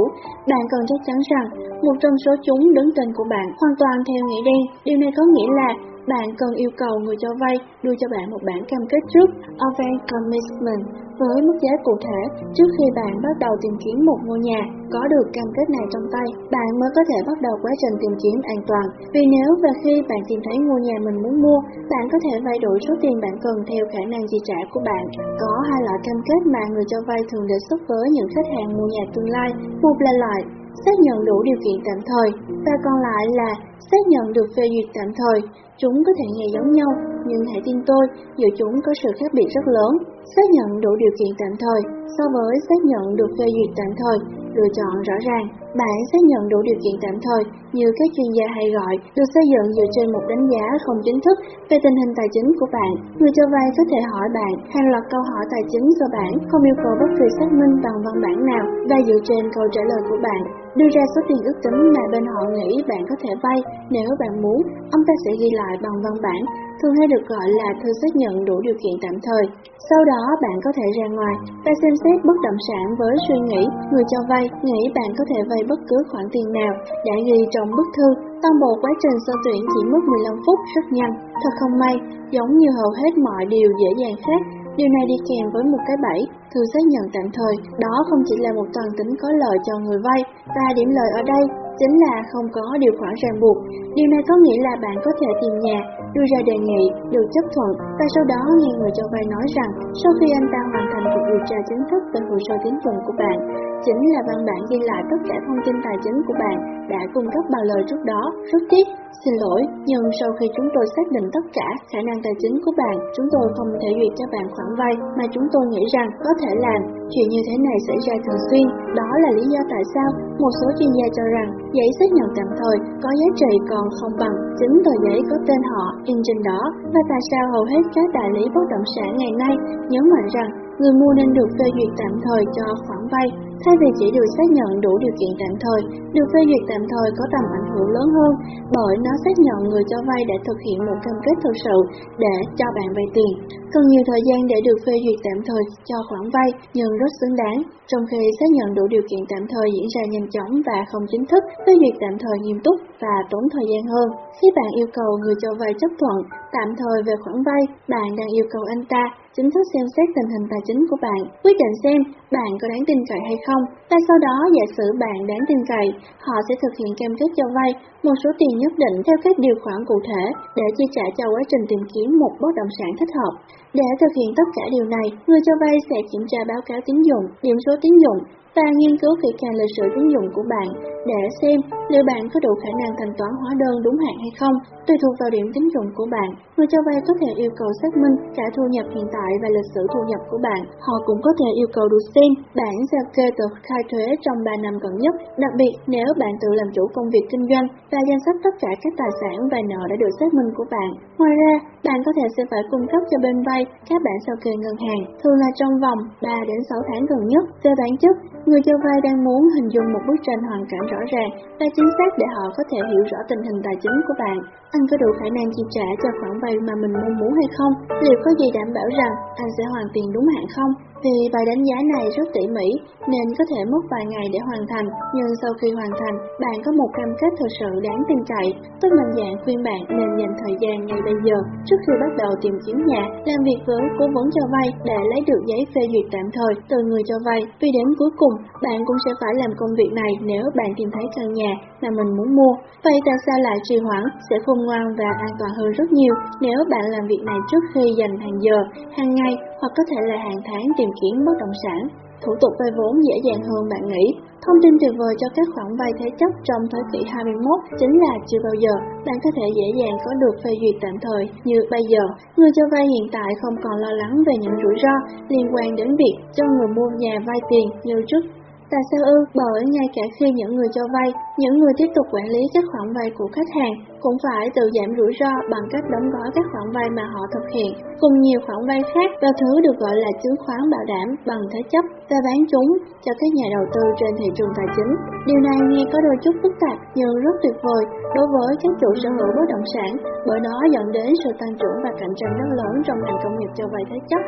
Bạn cần chắc chắn rằng một trong số chúng đứng tên của bạn hoàn toàn theo nghĩa đen. Điều này có nghĩa là bạn cần yêu cầu người cho vay đưa cho bạn một bản cam kết trước Advance Commitment với mức giá cụ thể trước khi bạn bắt đầu tìm kiếm một ngôi nhà. Có được cam kết này trong tay, bạn mới có thể bắt đầu quá trình tìm kiếm an toàn. Vì nếu và khi bạn tìm thấy ngôi nhà mình muốn mua, bạn có thể vay đổi số tiền bạn cần theo khả năng chi trả của bạn. Có hai loại cam kết mà người cho vay thường đề xuất với những khách hàng mua nhà tương lai. Một là loại xác nhận đủ điều kiện tạm thời và còn lại là xác nhận được phê duyệt tạm thời. Chúng có thể nghe giống nhau, nhưng hãy tin tôi, giữa chúng có sự khác biệt rất lớn. Xác nhận đủ điều kiện tạm thời so với xác nhận được phê duyệt tạm thời, lựa chọn rõ ràng. Bạn sẽ nhận đủ điều kiện tạm thời, như các chuyên gia hay gọi, được xây dựng dựa trên một đánh giá không chính thức về tình hình tài chính của bạn. Người cho vay có thể hỏi bạn hàng loạt câu hỏi tài chính cơ bản, không yêu cầu bất kỳ xác minh bằng văn bản nào và dựa trên câu trả lời của bạn, đưa ra số tiền ước tính mà bên họ nghĩ bạn có thể vay. Nếu bạn muốn, ông ta sẽ ghi lại bằng văn bản, thường hay được gọi là thư xác nhận đủ điều kiện tạm thời. Sau đó bạn có thể ra ngoài và xem xét bất động sản với suy nghĩ người cho vay nghĩ bạn có thể vay bất cứ khoản tiền nào đã ghi trong bức thư. Toàn bộ quá trình sơ tuyển chỉ mất 15 phút rất nhanh. Thật không may, giống như hầu hết mọi điều dễ dàng khác, điều này đi kèm với một cái bẫy. thư xác nhận tạm thời, đó không chỉ là một toàn tính có lợi cho người vay, và điểm lợi ở đây chính là không có điều khoản ràng buộc. Điều này có nghĩa là bạn có thể tìm nhà, đưa ra đề nghị, được chấp thuận và sau đó nghe người cho vay nói rằng sau khi anh ta hoàn thành cuộc điều tra chính thức về hồ sơ tín dụng của bạn, chính là văn bản ghi lại tất cả thông tin tài chính của bạn đã cung cấp bằng lời trước đó. Rất tiếc, xin lỗi, nhưng sau khi chúng tôi xác định tất cả khả năng tài chính của bạn, chúng tôi không thể duyệt cho bạn khoản vay mà chúng tôi nghĩ rằng có thể làm. Chuyện như thế này xảy ra thường xuyên, đó là lý do tại sao một số chuyên gia cho rằng giấy xác nhận tạm thời có giá trị còn không bằng chính tờ giấy có tên họ in trên đó và tại sao hầu hết các đại lý bất động sản ngày nay nhấn mạnh rằng người mua nên được phê duyệt tạm thời cho khoản vay, thay vì chỉ được xác nhận đủ điều kiện tạm thời. Được phê duyệt tạm thời có tầm ảnh hưởng lớn hơn bởi nó xác nhận người cho vay đã thực hiện một cam kết thực sự để cho bạn vay tiền. Cần nhiều thời gian để được phê duyệt tạm thời cho khoản vay nhưng rất xứng đáng, trong khi xác nhận đủ điều kiện tạm thời diễn ra nhanh chóng và không chính thức, phê duyệt tạm thời nghiêm túc và tốn thời gian hơn. Khi bạn yêu cầu người cho vay chấp thuận tạm thời về khoản vay, bạn đang yêu cầu anh ta chính thức xem xét tình hình tài chính của bạn, quyết định xem bạn có đáng tin cậy hay không, và sau đó giả sử bạn đáng tin cậy, họ sẽ thực hiện cam kết cho vay một số tiền nhất định theo các điều khoản cụ thể để chi trả cho quá trình tìm kiếm một bất động sản thích hợp. Để thực hiện tất cả điều này, người cho vay sẽ kiểm tra báo cáo tín dụng, điểm số tín dụng và nghiên cứu kỹ càng lịch sử tín dụng của bạn để xem liệu bạn có đủ khả năng thanh toán hóa đơn đúng hạn hay không. Tùy thuộc vào điểm tín dụng của bạn, người cho vay có thể yêu cầu xác minh cả thu nhập hiện tại và lịch sử thu nhập của bạn. Họ cũng có thể yêu cầu được xem bản sao kê tờ khai thuế trong 3 năm gần nhất, đặc biệt nếu bạn tự làm chủ công việc kinh doanh và danh sách tất cả các tài sản và nợ đã được xác minh của bạn. Ngoài ra, bạn có thể sẽ phải cung cấp cho bên vay các bản sao kê ngân hàng, thường là trong vòng 3 đến 6 tháng gần nhất. Về bản chất, người cho vay đang muốn hình dung một bức tranh hoàn cảnh rõ ràng và chính xác để họ có thể hiểu rõ tình hình tài chính của bạn. Anh có đủ khả năng chi trả cho khoản vay mà mình mong muốn hay không? Liệu có gì đảm bảo rằng anh sẽ hoàn tiền đúng hạn không? Vì bài đánh giá này rất tỉ mỉ nên có thể mất vài ngày để hoàn thành, nhưng sau khi hoàn thành, bạn có một cam kết thực sự đáng tin cậy. Tôi mạnh dạng khuyên bạn nên dành thời gian ngay bây giờ trước khi bắt đầu tìm kiếm nhà, làm việc với cố vấn cho vay để lấy được giấy phê duyệt tạm thời từ người cho vay. Vì đến cuối cùng, bạn cũng sẽ phải làm công việc này nếu bạn tìm thấy căn nhà mà mình muốn mua. Vậy tại sao lại trì hoãn sẽ khôn ngoan và an toàn hơn rất nhiều nếu bạn làm việc này trước khi dành hàng giờ, hàng ngày hoặc có thể là hàng tháng tìm kiếm bất động sản. Thủ tục vay vốn dễ dàng hơn bạn nghĩ. Thông tin tuyệt vời cho các khoản vay thế chấp trong thế kỷ 21 chính là chưa bao giờ bạn có thể dễ dàng có được phê duyệt tạm thời như bây giờ. Người cho vay hiện tại không còn lo lắng về những rủi ro liên quan đến việc cho người mua nhà vay tiền như trước Tại sao ư? Bởi ngay cả khi những người cho vay, những người tiếp tục quản lý các khoản vay của khách hàng cũng phải tự giảm rủi ro bằng cách đóng gói các khoản vay mà họ thực hiện, cùng nhiều khoản vay khác và thứ được gọi là chứng khoán bảo đảm bằng thế chấp và bán chúng cho các nhà đầu tư trên thị trường tài chính. Điều này nghe có đôi chút phức tạp nhưng rất tuyệt vời đối với các chủ sở hữu bất động sản bởi nó dẫn đến sự tăng trưởng và cạnh tranh rất lớn trong ngành công nghiệp cho vay thế chấp.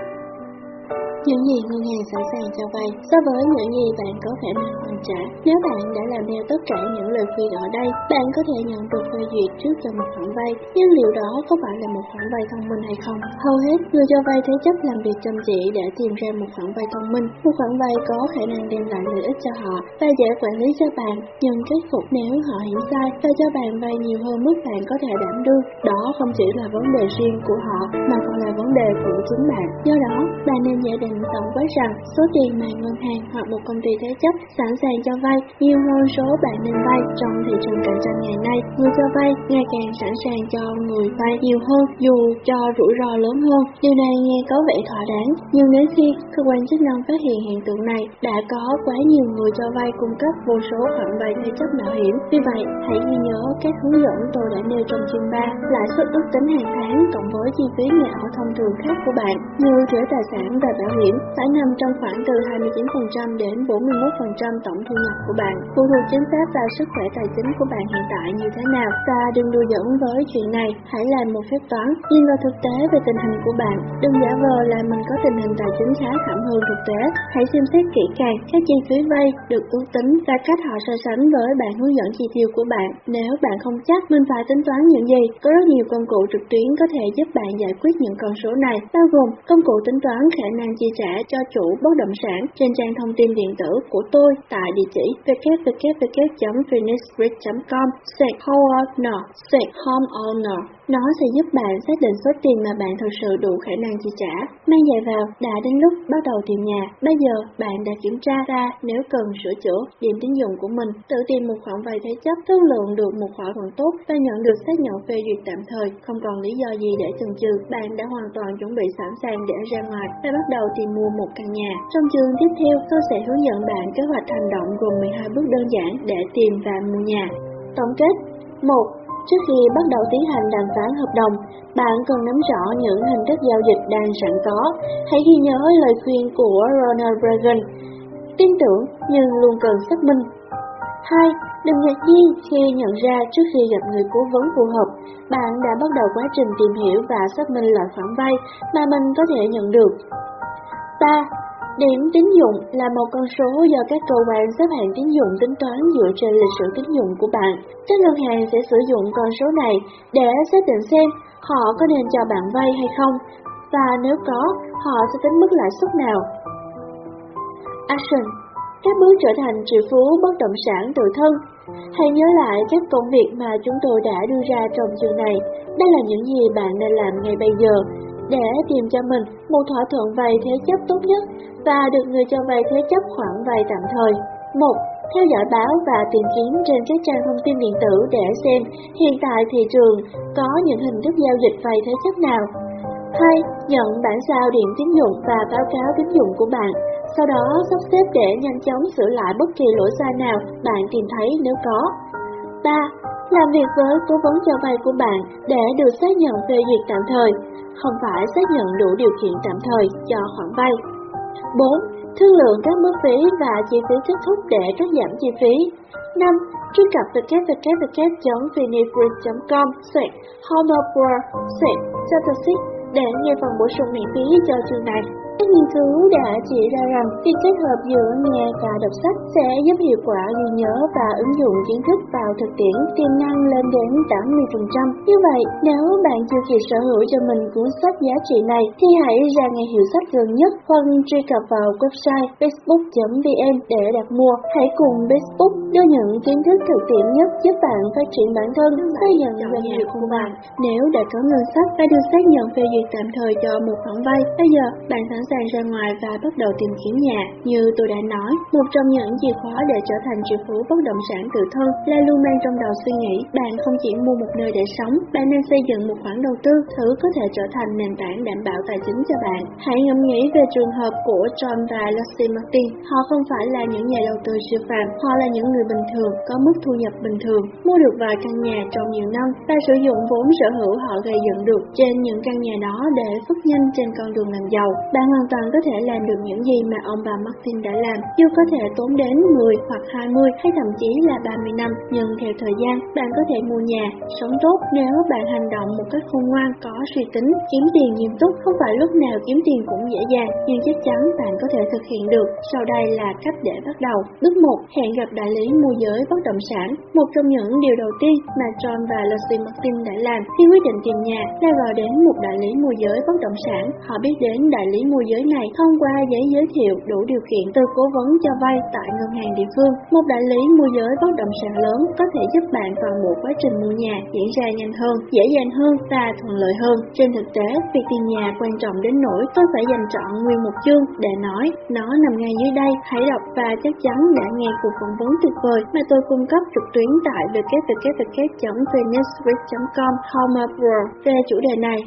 Những gì ngân hàng sẵn sàng cho vay so với những gì bạn có khả năng hoàn trả. Nếu bạn đã làm theo tất cả những lời khuyên ở đây, bạn có thể nhận được phê duyệt trước cho một khoản vay. Nhưng liệu đó có phải là một khoản vay thông minh hay không? Hầu hết người cho vay thế chấp làm việc chăm chỉ để tìm ra một khoản vay thông minh, một khoản vay có khả năng đem lại lợi ích cho họ và dễ quản lý cho bạn. Nhưng kết cục nếu họ hiểu sai và cho bạn vay nhiều hơn mức bạn có thể đảm đương, đó không chỉ là vấn đề riêng của họ mà còn là vấn đề của chính bạn. Do đó, bạn nên giả định tổng quát rằng số tiền mà ngân hàng hoặc một công ty thế chấp sẵn sàng cho vay nhiều hơn số bạn nên vay trong thị trường cạnh tranh ngày nay. Người cho vay ngày càng sẵn sàng cho người vay nhiều hơn dù cho rủi ro lớn hơn. Điều này nghe có vẻ thỏa đáng, nhưng đến khi cơ quan chức năng phát hiện hiện tượng này, đã có quá nhiều người cho vay cung cấp vô số khoản vay thế chấp mạo hiểm. Vì vậy, hãy ghi nhớ các hướng dẫn tôi đã nêu trong chương 3, lãi suất ước tính hàng tháng cộng với chi phí nhà ở thông thường khác của bạn như thuế tài sản và bảo hiểm phải nằm trong khoảng từ 29% đến 41% tổng thu nhập của bạn, phụ thuộc chính xác vào sức khỏe tài chính của bạn hiện tại như thế nào. Và đừng đùa dẫn với chuyện này, hãy làm một phép toán, nhìn vào thực tế về tình hình của bạn. Đừng giả vờ là mình có tình hình tài chính khá khẩm hơn thực tế. Hãy xem xét kỹ càng các chi phí vay được ước tính và cách họ so sánh với bản hướng dẫn chi tiêu của bạn. Nếu bạn không chắc mình phải tính toán những gì, có rất nhiều công cụ trực tuyến có thể giúp bạn giải quyết những con số này, bao gồm công cụ tính toán khả năng chi chia sẻ cho chủ bất động sản trên trang thông tin điện tử của tôi tại địa chỉ www.phoenixbridge.com sạc homeowner sạc homeowner. Nó sẽ giúp bạn xác định số tiền mà bạn thực sự đủ khả năng chi trả. Mang giày vào, đã đến lúc bắt đầu tìm nhà. Bây giờ, bạn đã kiểm tra ra nếu cần sửa chữa điểm tín dụng của mình, tự tìm một khoản vay thế chấp, thương lượng được một khoản thuận tốt và nhận được xác nhận phê duyệt tạm thời. Không còn lý do gì để chần chừ, bạn đã hoàn toàn chuẩn bị sẵn sàng để ra ngoài và bắt đầu tìm mua một căn nhà. Trong chương tiếp theo, tôi sẽ hướng dẫn bạn kế hoạch hành động gồm 12 bước đơn giản để tìm và mua nhà. Tổng kết 1. Trước khi bắt đầu tiến hành đàm phán hợp đồng, bạn cần nắm rõ những hình thức giao dịch đang sẵn có. Hãy ghi nhớ lời khuyên của Ronald Reagan. Tin tưởng nhưng luôn cần xác minh. 2. Đừng ngạc nhiên khi nhận ra trước khi gặp người cố vấn phù hợp, bạn đã bắt đầu quá trình tìm hiểu và xác minh loại khoản vay mà mình có thể nhận được. 3. Điểm tín dụng là một con số do các cơ quan xếp hạng tín dụng tính toán dựa trên lịch sử tín dụng của bạn. Các ngân hàng sẽ sử dụng con số này để xác định xem họ có nên cho bạn vay hay không, và nếu có, họ sẽ tính mức lãi suất nào. Action Các bước trở thành triệu phú bất động sản tự thân Hãy nhớ lại các công việc mà chúng tôi đã đưa ra trong chương này. Đây là những gì bạn nên làm ngay bây giờ để tìm cho mình một thỏa thuận vay thế chấp tốt nhất và được người cho vay thế chấp khoản vay tạm thời. 1. Theo dõi báo và tìm kiếm trên các trang thông tin điện tử để xem hiện tại thị trường có những hình thức giao dịch vay thế chấp nào. 2. Nhận bản sao điểm tín dụng và báo cáo tín dụng của bạn. Sau đó sắp xếp để nhanh chóng sửa lại bất kỳ lỗi sai nào bạn tìm thấy nếu có. 3. Làm việc với cố vấn cho vay của bạn để được xác nhận phê duyệt tạm thời, không phải xác nhận đủ điều kiện tạm thời cho khoản vay. 4. Thương lượng các mức phí và chi phí kết thúc để cắt giảm chi phí. 5. Truy cập www.finibridge.com sạc Homeopour sạc Statistics để nghe phần bổ sung miễn phí cho chương này. Các nghiên cứu đã chỉ ra rằng việc kết hợp giữa nghe và đọc sách sẽ giúp hiệu quả ghi nhớ và ứng dụng kiến thức vào thực tiễn tiềm năng lên đến 80%. Như vậy, nếu bạn chưa kịp sở hữu cho mình cuốn sách giá trị này thì hãy ra ngay hiệu sách gần nhất hoặc truy cập vào website facebook.vn để đặt mua. Hãy cùng Facebook đưa những kiến thức thực tiễn nhất giúp bạn phát triển bản thân, xây dựng doanh nghiệp của bạn. Nếu đã có ngân sách và được xác nhận phê duyệt tạm thời cho một khoản vay, bây giờ bạn sẵn sàng ra ngoài và bắt đầu tìm kiếm nhà. Như tôi đã nói, một trong những chìa khóa để trở thành triệu phú bất động sản tự thân là luôn mang trong đầu suy nghĩ bạn không chỉ mua một nơi để sống, bạn nên xây dựng một khoản đầu tư thứ có thể trở thành nền tảng đảm bảo tài chính cho bạn. Hãy ngẫm nghĩ về trường hợp của John và Lucy Martin. Họ không phải là những nhà đầu tư siêu phàm, họ là những người bình thường có mức thu nhập bình thường, mua được vài căn nhà trong nhiều năm và sử dụng vốn sở hữu họ gây dựng được trên những căn nhà đó để phất nhanh trên con đường làm giàu. Bạn hoàn toàn có thể làm được những gì mà ông bà Martin đã làm, dù có thể tốn đến 10 hoặc 20 hay thậm chí là 30 năm, nhưng theo thời gian, bạn có thể mua nhà, sống tốt nếu bạn hành động một cách khôn ngoan, có suy tính, kiếm tiền nghiêm túc, không phải lúc nào kiếm tiền cũng dễ dàng, nhưng chắc chắn bạn có thể thực hiện được. Sau đây là cách để bắt đầu. Bước 1. Hẹn gặp đại lý môi giới bất động sản. Một trong những điều đầu tiên mà John và Lucy Martin đã làm khi quyết định tìm nhà là gọi đến một đại lý môi giới bất động sản. Họ biết đến đại lý môi giới này thông qua giấy giới thiệu đủ điều kiện từ cố vấn cho vay tại ngân hàng địa phương. Một đại lý môi giới bất động sản lớn có thể giúp bạn toàn bộ quá trình mua nhà diễn ra nhanh hơn, dễ dàng hơn và thuận lợi hơn. Trên thực tế, việc tìm nhà quan trọng đến nỗi tôi phải dành trọn nguyên một chương để nói nó nằm ngay dưới đây. Hãy đọc và chắc chắn đã nghe cuộc phỏng vấn tuyệt vời mà tôi cung cấp trực tuyến tại www.phoenixbridge.com home world về chủ đề này.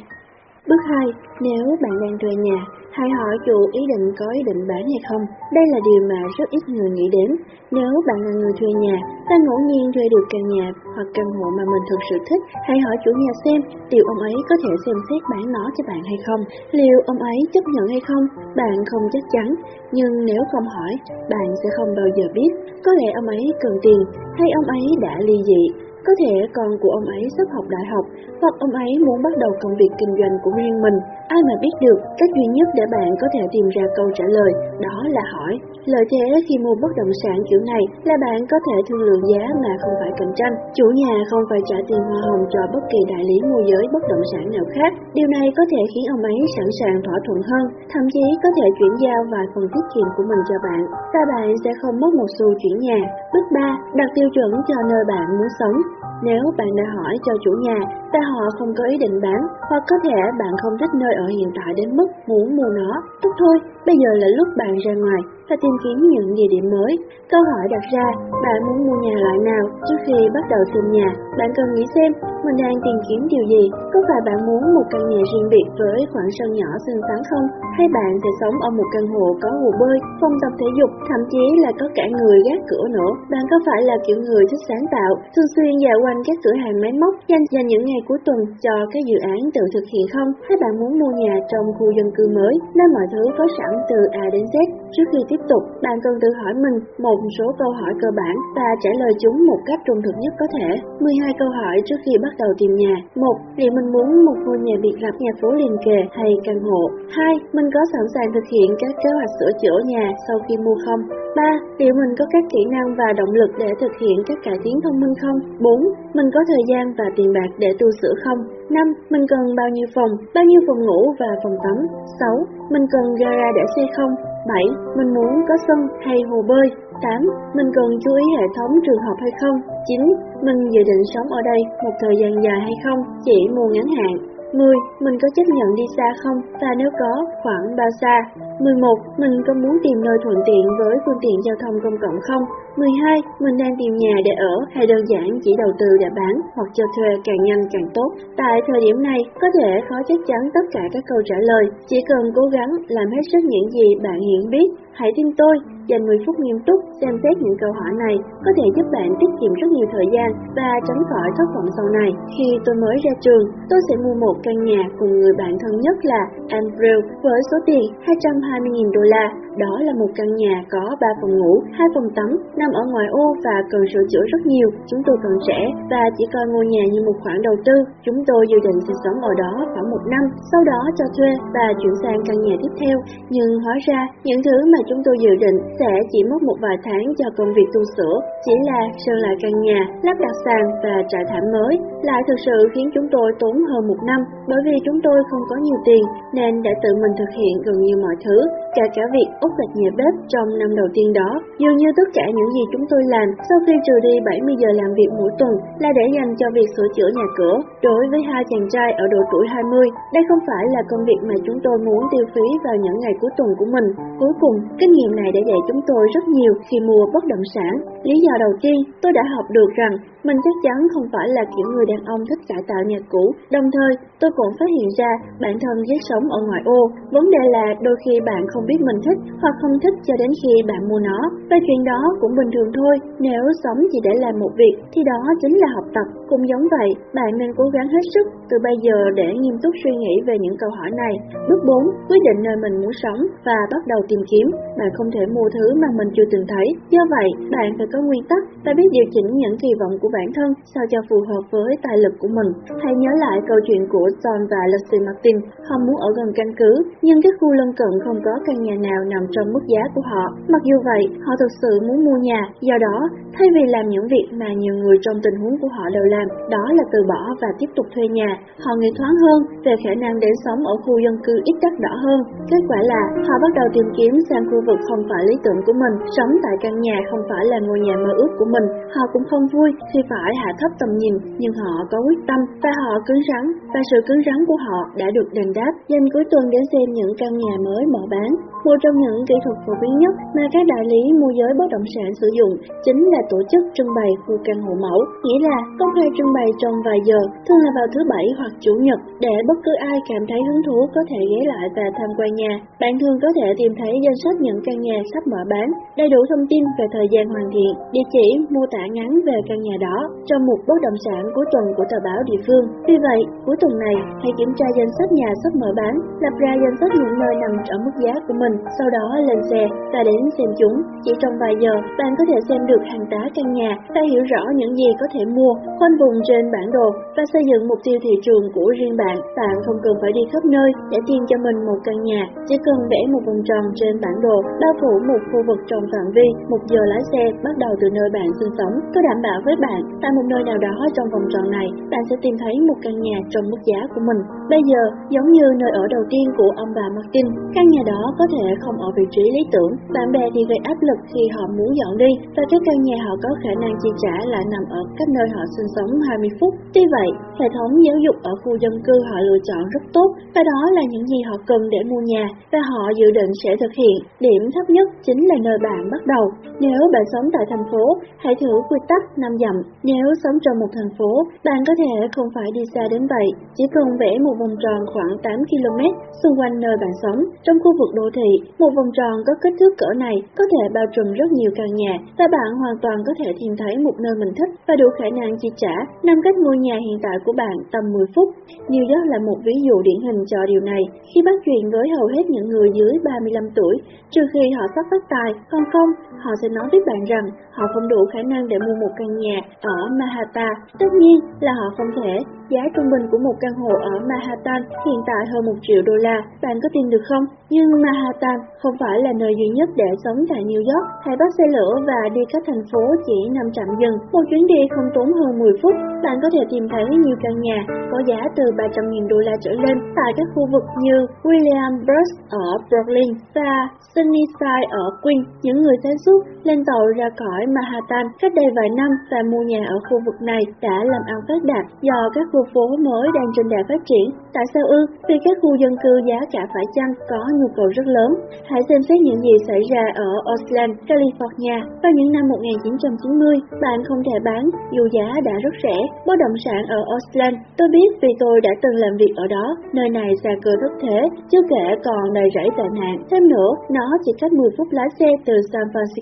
Bước 2. Nếu bạn đang thuê nhà, hãy hỏi chủ ý định có ý định bán hay không. Đây là điều mà rất ít người nghĩ đến. Nếu bạn là người thuê nhà ta ngẫu nhiên thuê được căn nhà hoặc căn hộ mà mình thực sự thích, hãy hỏi chủ nhà xem liệu ông ấy có thể xem xét bán nó cho bạn hay không. Liệu ông ấy chấp nhận hay không, bạn không chắc chắn. Nhưng nếu không hỏi, bạn sẽ không bao giờ biết. Có lẽ ông ấy cần tiền hay ông ấy đã ly dị. Có thể con của ông ấy sắp học đại học, hoặc ông ấy muốn bắt đầu công việc kinh doanh của riêng mình. Ai mà biết được, cách duy nhất để bạn có thể tìm ra câu trả lời, đó là hỏi. Lợi thế khi mua bất động sản kiểu này là bạn có thể thương lượng giá mà không phải cạnh tranh. Chủ nhà không phải trả tiền hoa hồng cho bất kỳ đại lý môi giới bất động sản nào khác. Điều này có thể khiến ông ấy sẵn sàng thỏa thuận hơn, thậm chí có thể chuyển giao vài phần tiết kiệm của mình cho bạn, và bạn sẽ không mất một xu chuyển nhà. Bước 3. Đặt tiêu chuẩn cho nơi bạn muốn sống. Nếu bạn đã hỏi cho chủ nhà và họ không có ý định bán, hoặc có thể bạn không thích nơi ở hiện tại đến mức muốn mua nó, tốt thôi, bây giờ là lúc bạn ra ngoài và tìm kiếm những địa điểm mới. Câu hỏi đặt ra, bạn muốn mua nhà loại nào trước khi bắt đầu tìm nhà? Bạn cần nghĩ xem, mình đang tìm kiếm điều gì? Có phải bạn muốn một căn nhà riêng biệt với khoảng sân nhỏ xinh xắn không? Hay bạn sẽ sống ở một căn hộ có hồ bơi, phòng tập thể dục, thậm chí là có cả người gác cửa nữa? Bạn có phải là kiểu người thích sáng tạo, thường xuyên dạo quanh các cửa hàng máy móc dành dành những ngày cuối tuần cho các dự án tự thực hiện không? Hay bạn muốn mua nhà trong khu dân cư mới, nơi mọi thứ có sẵn từ A đến Z? Trước khi tiếp tục, bạn cần tự hỏi mình một số câu hỏi cơ bản và trả lời chúng một cách trung thực nhất có thể. 12 câu hỏi trước khi bắt đầu tìm nhà. 1. Liệu mình muốn một ngôi nhà biệt lập nhà phố liền kề hay căn hộ? 2. Mình có sẵn sàng thực hiện các kế hoạch sửa chữa nhà sau khi mua không? 3. Liệu mình có các kỹ năng và động lực để thực hiện các cải tiến thông minh không? 4. Mình có thời gian và tiền bạc để tu sửa không? 5. Mình cần bao nhiêu phòng, bao nhiêu phòng ngủ và phòng tắm? 6. Mình cần gara để xe không? 7. Mình muốn có sân hay hồ bơi? 8. Mình cần chú ý hệ thống trường học hay không? 9. Mình dự định sống ở đây một thời gian dài hay không? Chỉ mua ngắn hạn. 10. Mình có chấp nhận đi xa không? Và nếu có, khoảng bao xa? 11. Mình có muốn tìm nơi thuận tiện với phương tiện giao thông công cộng không? 12. Mình đang tìm nhà để ở hay đơn giản chỉ đầu tư để bán hoặc cho thuê càng nhanh càng tốt? Tại thời điểm này, có thể khó chắc chắn tất cả các câu trả lời. Chỉ cần cố gắng làm hết sức những gì bạn hiện biết. Hãy tin tôi, dành 10 phút nghiêm túc xem xét những câu hỏi này có thể giúp bạn tiết kiệm rất nhiều thời gian và tránh khỏi thất vọng sau này. Khi tôi mới ra trường, tôi sẽ mua một căn nhà cùng người bạn thân nhất là Andrew với số tiền 220.000 đô la. Đó là một căn nhà có 3 phòng ngủ, 2 phòng tắm, nằm ở ngoài ô và cần sửa chữa rất nhiều. Chúng tôi còn trẻ và chỉ coi ngôi nhà như một khoản đầu tư. Chúng tôi dự định sẽ sống ở đó khoảng một năm, sau đó cho thuê và chuyển sang căn nhà tiếp theo. Nhưng hóa ra, những thứ mà chúng tôi dự định sẽ chỉ mất một vài tháng cho công việc tu sửa, chỉ là sơn lại căn nhà, lắp đặt sàn và trải thảm mới, lại thực sự khiến chúng tôi tốn hơn một năm, bởi vì chúng tôi không có nhiều tiền nên đã tự mình thực hiện gần như mọi thứ, cả cả việc ốc gạch nhà bếp trong năm đầu tiên đó. Dường như tất cả những gì chúng tôi làm sau khi trừ đi 70 giờ làm việc mỗi tuần là để dành cho việc sửa chữa nhà cửa. Đối với hai chàng trai ở độ tuổi 20, đây không phải là công việc mà chúng tôi muốn tiêu phí vào những ngày cuối tuần của mình. Cuối cùng, kinh nghiệm này đã dạy chúng tôi rất nhiều khi mua bất động sản. Lý do đầu tiên, tôi đã học được rằng mình chắc chắn không phải là kiểu người đàn ông thích cải tạo nhà cũ. Đồng thời, tôi cũng phát hiện ra bản thân rất sống ở ngoại ô. Vấn đề là đôi khi bạn không biết mình thích hoặc không thích cho đến khi bạn mua nó. Và chuyện đó cũng bình thường thôi. Nếu sống chỉ để làm một việc thì đó chính là học tập. Cũng giống vậy, bạn nên cố gắng hết sức từ bây giờ để nghiêm túc suy nghĩ về những câu hỏi này. Bước 4. Quyết định nơi mình muốn sống và bắt đầu tìm kiếm. Bạn không thể mua thứ mà mình chưa từng thấy. Do vậy, bạn phải có nguyên tắc và biết điều chỉnh những kỳ vọng của bản thân sao cho phù hợp với tài lực của mình. Hãy nhớ lại câu chuyện của John và Lucy Martin. Họ muốn ở gần căn cứ, nhưng các khu lân cận không có căn nhà nào nằm trong mức giá của họ. Mặc dù vậy, họ thực sự muốn mua nhà. Do đó, thay vì làm những việc mà nhiều người trong tình huống của họ đều làm, đó là từ bỏ và tiếp tục thuê nhà, họ nghĩ thoáng hơn về khả năng đến sống ở khu dân cư ít đắt đỏ hơn. Kết quả là họ bắt đầu tìm kiếm sang khu vực không phải lý tưởng của mình, sống tại căn nhà không phải là ngôi nhà mơ ước của mình. Họ cũng không vui khi phải hạ thấp tầm nhìn, nhưng họ có quyết tâm và họ cứng rắn, và sự cứng rắn của họ đã được đền đáp. Dành cuối tuần đến xem những căn nhà mới mở bán. Một trong những kỹ thuật phổ biến nhất mà các đại lý môi giới bất động sản sử dụng chính là tổ chức trưng bày khu căn hộ mẫu, nghĩa là công khai trưng bày trong vài giờ, thường là vào thứ bảy hoặc chủ nhật, để bất cứ ai cảm thấy hứng thú có thể ghé lại và tham quan nhà. Bạn thường có thể tìm thấy danh sách những căn nhà sắp mở bán, đầy đủ thông tin về thời gian hoàn thiện, địa chỉ, mô tả ngắn về căn nhà đó trong một bất động sản cuối tuần của tờ báo địa phương. Vì vậy, cuối tuần này, hãy kiểm tra danh sách nhà sắp mở bán, lập ra danh sách những nơi nằm ở mức giá của mình sau đó lên xe và đến xem chúng. Chỉ trong vài giờ, bạn có thể xem được hàng tá căn nhà và hiểu rõ những gì có thể mua, khoanh vùng trên bản đồ và xây dựng mục tiêu thị trường của riêng bạn. Bạn không cần phải đi khắp nơi để tìm cho mình một căn nhà, chỉ cần vẽ một vòng tròn trên bản đồ bao phủ một khu vực trong phạm vi một giờ lái xe bắt đầu từ nơi bạn sinh sống. Tôi đảm bảo với bạn, tại một nơi nào đó trong vòng tròn này, bạn sẽ tìm thấy một căn nhà trong mức giá của mình. Bây giờ, giống như nơi ở đầu tiên của ông bà Martin, căn nhà đó có thể không ở vị trí lý tưởng, bạn bè thì gây áp lực khi họ muốn dọn đi và các căn nhà họ có khả năng chi trả lại nằm ở cách nơi họ sinh sống 20 phút. Tuy vậy, hệ thống giáo dục ở khu dân cư họ lựa chọn rất tốt và đó là những gì họ cần để mua nhà và họ dự định sẽ thực hiện. Điểm thấp nhất chính là nơi bạn bắt đầu. Nếu bạn sống tại thành phố, hãy thử quy tắc năm dặm. Nếu sống trong một thành phố, bạn có thể không phải đi xa đến vậy, chỉ cần vẽ một vòng tròn khoảng 8 km xung quanh nơi bạn sống. Trong khu vực đô thị, một vòng tròn có kích thước cỡ này có thể bao trùm rất nhiều căn nhà và bạn hoàn toàn có thể tìm thấy một nơi mình thích và đủ khả năng chi trả. Năm cách ngôi nhà hiện tại của bạn tầm 10 phút. New York là một ví dụ điển hình cho điều này. Khi bắt chuyện với hầu hết những người dưới 35 tuổi, trừ khi họ sắp phát tài, còn không, họ sẽ nói với bạn rằng họ không đủ khả năng để mua một căn nhà ở Manhattan. Tất nhiên là họ không thể. Giá trung bình của một căn hộ ở Manhattan hiện tại hơn 1 triệu đô la. Bạn có tin được không? Nhưng Manhattan không phải là nơi duy nhất để sống tại New York. Hãy bắt xe lửa và đi các thành phố chỉ 5 trạm dừng. Một chuyến đi không tốn hơn 10 phút. Bạn có thể tìm thấy nhiều căn nhà có giá từ 300.000 đô la trở lên tại các khu vực như Williamsburg ở Brooklyn và Sunnyside ở Queens. Những người sáng suốt lên tàu ra khỏi Manhattan cách đây vài năm và mua nhà ở khu vực này đã làm ăn phát đạt do các khu phố mới đang trên đà phát triển. Tại sao ư? Vì các khu dân cư giá cả phải chăng có nhu cầu rất lớn. Hãy xem xét những gì xảy ra ở Oakland, California vào những năm 1990. Bạn không thể bán dù giá đã rất rẻ. Bất động sản ở Oakland, tôi biết vì tôi đã từng làm việc ở đó. Nơi này xa cơ thất thế, chưa kể còn đầy rẫy tệ nạn. Thêm nữa, nó chỉ cách 10 phút lái xe từ San Francisco.